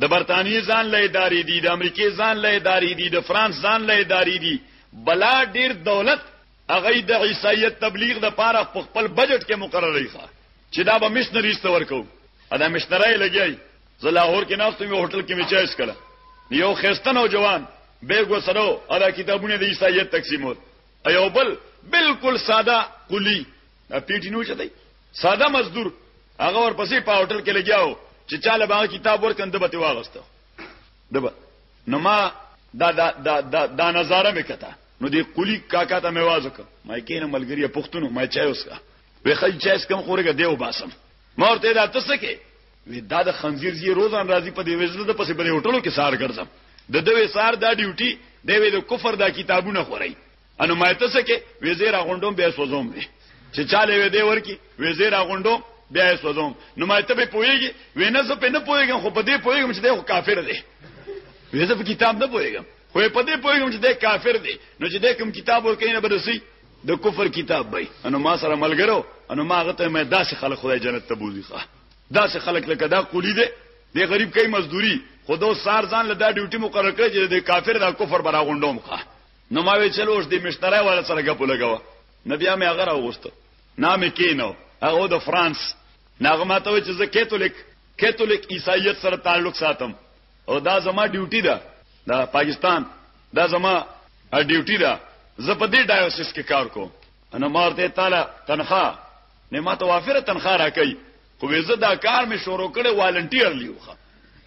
د برتانیې ځان له ادارې دي د امریکې ځان له ادارې دي د فرانس ځان له ادارې دي بلا ډیر دولت هغه د عیسایت تبلیغ د پاره په خپل بجټ کې مقررې ښه چې دا به مشنریز ته ورکو ادا مشنرای لګیای زلاهور کې ناستم یو هوټل کې میچایس کړه یو خستن او جوان بیگ وسرو ادا کتابونه د عیسایت تقسیمول ایو بل بالکل ساده کلی دا پیټی نو چته ساده مزدور هغه ورپسې په هوټل کې لګیاو چې چاله باغ کتاب ورکند به ته واغسته دبا نو ما دا دا دا دا, دا نظاره میکته نو دی قلی کاکا ته میواز وک ما کینه ملګری پښتون ما چای وسکا وی خل چای سکم خورګه دیو باسم ما ورته دا تاسو کې وی دا د خنزیر زی روزان راضی په دی وزله د پسې بری هوټلو کې سار ګرځم د دوی سار دا ډیوټي دی وی د کفر دا کتابونه خورای انو ما ته څه کې وزیر غونډوم به سوزوم چې چاله وې دی ورکی وزیر غونډوم بیا سوزوم نو ما ته به پويږي وینه زه په نه پويږم خو په دې پويږم چې دی کافر دی وزه په کتاب نه پويږم خو په دې پويږم چې دی کافر دی نو چې دی کوم کتاب ورکې نه برسي د کفر کتاب به انو ما سره ملګرو انو ما غته مې داسې خلک خدای جنت ته بوزي ښه داسې خلک لکه دا قولی دي دی غریب کوي مزدوري خو دو سار ځان له دا ډیوټي مقرر کړی چې د کافر د کفر برا غونډوم ښه نو ما وی چلو اوس د مشترای والا سره غپو لګاوه نو بیا مې هغه راوغوست نام کینو هغه د فرانس ناغه ماته وی چې زه کیتولیک کیتولیک عیسایت سره تعلق ساتم او دا زما ډیوټي ده دا پاکستان دا زما ډیوټي ده زه په دې ډایوسس کې کار کوم انا مارته تعالی تنخواه نه ماته وافره تنخواه راکړي خو زه دا کار مې شروع کړي والنټیر لیوخه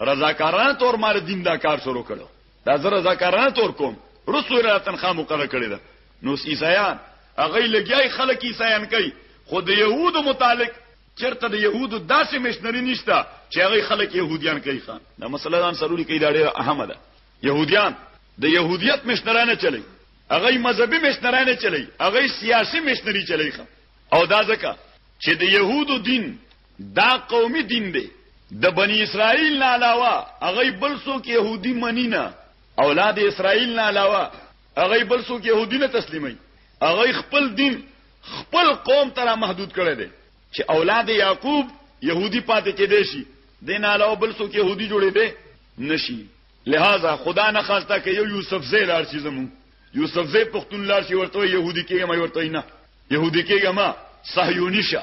رضاکارانه تور مال دین دا کار شروع کړو دا زه رضاکارانه تور کوم رسو را تنخوا مقرر کړی ده نو عیسایان هغه لګیای خلک عیسایان کوي خو د يهودو متعلق چرته د يهودو داسې مشنری نشته چې هغه خلک يهوديان کوي خان دا مسله ځان سروري کوي دا ډیره اهمه ده يهوديان د يهوديت مشنرانه چلی هغه مذهبي مشنرانه چلی هغه سیاسي مشنری چلی خان او دا ځکه چې د يهودو دین دا قومي دین دی د بنی اسرائیل نه علاوه هغه بل څوک يهودي منی نه اولاد اسرائیل نه علاوه هغه بل څوک يهودي نه تسلیمي هغه خپل دین خپل قوم تر محدود کړی دی چې اولاد یعقوب يهودي پاتې کېدې شي دین علاوه بل څوک يهودي جوړې دی نشي لہذا خدا نه خواسته کې یو یوسف زې لار شي زمو یوسف زې پښتون لار شي ورته يهودي کې ما ورته نه يهودي کې ما صهیونی شه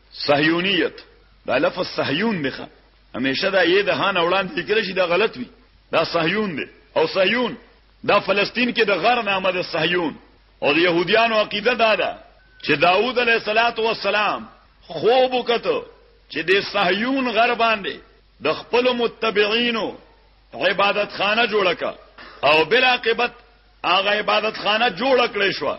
صهیونیت دا لفظ صهیون دی همیشه دا یې د هان وړاندې لیکل شي دا غلط وي دا صهیون دی او صهیون دا فلسطین کې د غر نامه د صهیون او د يهوديانو عقیده دا ده چې داوود علیه صلوات و سلام خوب وکړو چې د صهیون غر باندې د خپل متبعینو عبادت خانه جوړه او بل عاقبت هغه عبادت خانه جوړ کړې شو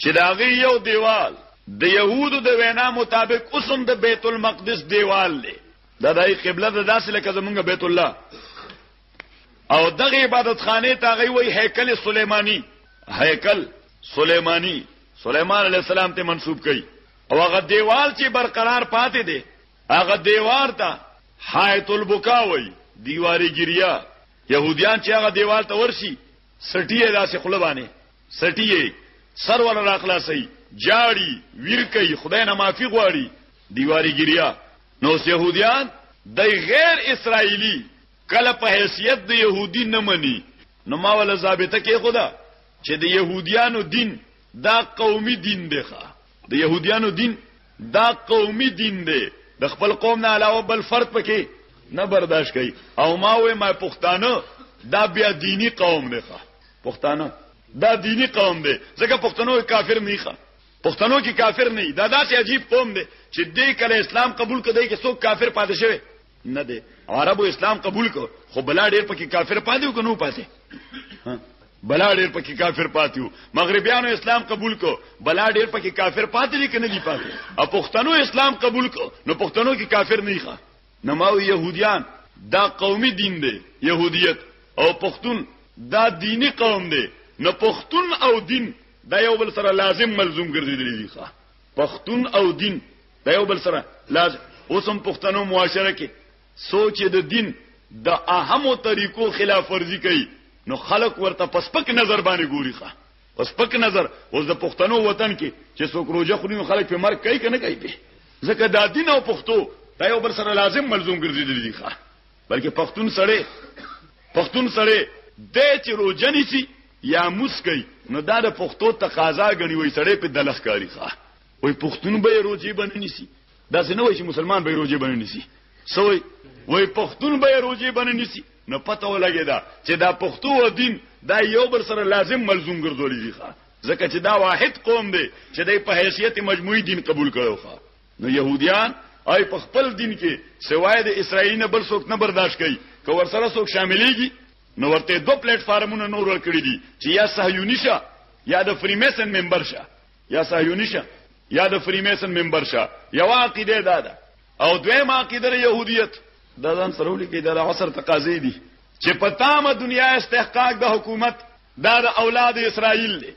چې د هغې یو دیوال د یهودو د وینا مطابق اوس هم د بیت المقدس دیوال دی دا دای قبله ده داسې لکه زمونږ بیت الله او دغه عبادت خانه ته غي وای هیکل سليماني هیکل سليماني سليمان عليه السلام ته منسوب کړي او هغه دیوال چې برقرار پاتې دي هغه دیوار ته حایت البکا وای دیواری ګریا يهوديان چې هغه دیوال ته ورشي سټیه داسې خلبانه سټي سر ور راخلاصي جاړي ویر کوي خدای نه معافي غواړي دیواری ګریا نو يهوديان د غیر اسرایلی کله په حیثیت د يهودي نه مني نو ما ولا ضابطه کې خدا چې د يهوديانو دین دا قومي دین دی ښا د يهوديانو دین دا قومي دین دی د خپل قوم نه علاوه بل فرد پکې نه برداشت کوي او ما وې ما پښتانه دا بیا دینی قوم دی ښا پښتانه دا دینی قوم دی ځکه پښتنو کافر نه ښه پښتنو کې کافر نه دا داسې عجیب قوم دی چې دې کله اسلام قبول کړي کې څوک کافر پاتې شوی نه دی عربو اسلام قبول کو خو بلا ډیر پکې کافر پاتې کو نو پاتې بلا ډیر پکې کافر پاتې وو مغربیانو اسلام قبول کو بلا ډیر پکې کافر پاتې دي کنه دي پاتې او پښتنو اسلام قبول کو نو پښتنو کې کافر نه ښه نو ما وی یهودیان دا قومي دین دی یهودیت او پښتون دا دینی قوم دی نو پښتون او دین دا یو بل سره لازم ملزوم ګرځیدلی دی ښا پښتون او دین دا یو بل سره لازم اوسم پښتنو معاشره کې سوچ د دین د اهمو طریقو خلاف ورزي کوي نو خلق ورته پسپک نظر باندې ګوري ښا په سپک نظر اوس د پښتنو وطن کې چې څوک روزه خوري نو خلک په مرګ کوي کنه کوي به ځکه دا دین او پښتو دا یو بل سره لازم ملزوم ګرځیدل دي ښا بلکې پښتون سړی پښتون سړی د چې روزه نیسی یا مسکی نو دا د پښتو تقاضا غني وي سړی په دلخ کاری ښا وي پښتون به روزي باندې نیسی دا څنګه وایي چې مسلمان به روزي باندې نیسی سوې وي پښتون به روزي باندې نیسی نو پته ولګی دا چې دا پښتو او دین دا یو بل سره لازم ملزوم ګرځولې دي ښا ځکه چې دا واحد قوم دی چې د په حیثیت مجموعي دین قبول کړو ښا نو يهوديان آی په خپل دین کې سوای د اسرائیل نه بل څوک نه برداشت کوي که ور سره څوک شاملېږي نو ورته دوه پلیټ فارمونه نور ور کړی دي چې یا صهیونی شه یا د فریمیسن ممبر شه یا صهیونی شه یا د فریمیسن ممبر شه یو عقیده ده او دویم عقیده يهودیت د ځان سره ولیکي د عصر تقاضې دي چې په تامه دنیا استحقاق د حکومت دا د اولاد اسرائیل دی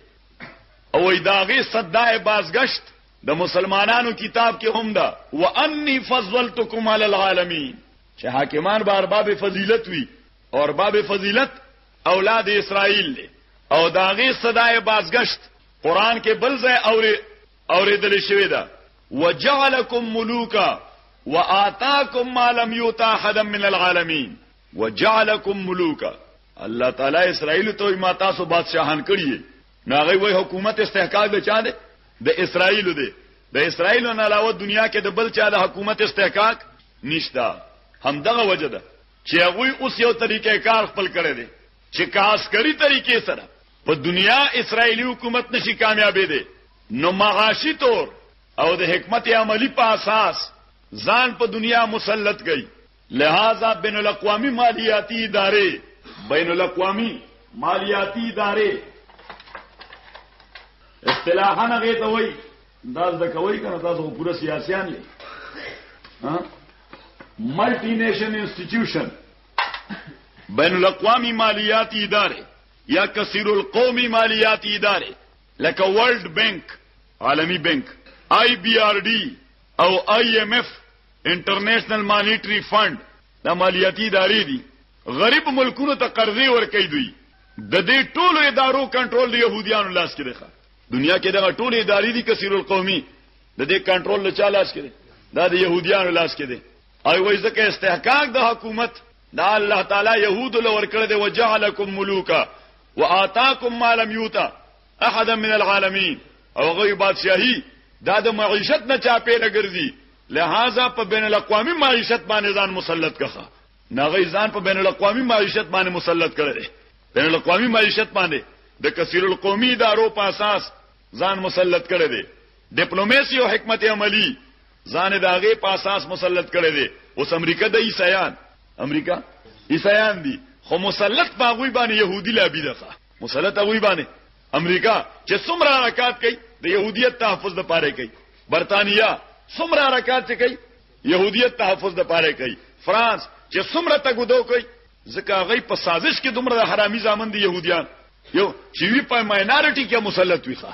او ایداغه صدای بازگشت د مسلمانانو کتاب کې هم ده وانی فضلتکم علی العالمین چې حاکمان به ارباب فضیلت وي او ارباب فضیلت اولاد اسرائیل دی او داغه صدای بازگشت قران کې بل ځای اوري اوریدل شوی دا وجعلکم ملوکا وآتاکم ما لم یؤت احدا من العالمین وجعلکم ملوکا الله تعالی اسرائیل ته ما تاسو بادشاہان کړی ناغي وای حکومت استحقاق د چا دی د اسرائیل دی د اسرائیل نه علاوه دنیا کې د بل چا د حکومت استحقاق نشتا همدغه وجه ده چې هغه اوس یو طریقې کار خپل کړی دی چې کاسکري طریقې سره په دنیا اسرایلی حکومت نشي کامیابې دي نو معاشي تور او د حکمت عملی په اساس ځان په دنیا مسلط کړي لہذا بین الاقوامی مالیاتی ادارې بین الاقوامی مالیاتی ادارې اصطلاحا هغه ته وایي دا د کوي کنه تاسو پوره سیاسيان یې ها ملټي نېشن انسټیټیوشن بین الاقوامی مالیاتی اداره یا کثیر القومی مالیاتی اداره لکه ورلد بانک عالمی بانک آی بی آر ډی او آی ایم ایف انټرنیشنل مانیټری فند د مالیاتی ادارې دي غریب ملکونو ته قرضې ورکوي دوی د دې ټولو ادارو کنټرول د يهوديانو لاس کې دی دنیا کې دغه ټولې ادارې دي کثیر القومي د دې کنټرول له چا لاس کې دی دا د يهوديانو لاس کې دی او وای ځکه استحقاق د حکومت دا الله تعالی يهود لور کړ دی وجعلکم ملوکا واتاکم ما لم یوتا احد من العالمین او غوی بادشاہی دا د معیشت نه چا پیله ګرځي لہذا په بین الاقوامی معیشت باندې ځان مسلط کخه ناغی ځان په بین الاقوامی معیشت باندې مسلط کړي بین الاقوامی معیشت باندې د کثیر القومی ادارو په اساس ځان مسلط کړي دي ډیپلوماسي او حکمت عملی ځان د هغه په اساس مسلط کړي دي اوس امریکا د عیسایان امریکا عیسایان دي خو مسلط باغوي باندې يهودي لا بي دغه مسلط هغه باندې امریکا چې څومره حرکت کوي د يهودیت تحفظ د پاره کوي برتانیا څومره حرکت کوي يهودیت تحفظ د پاره کوي فرانس چې څومره تګودو کوي ځکه هغه په سازش کې دومره حرامي ځامن دي يهوديان یو چې وی په ماینارټي کې مسلط وي ښه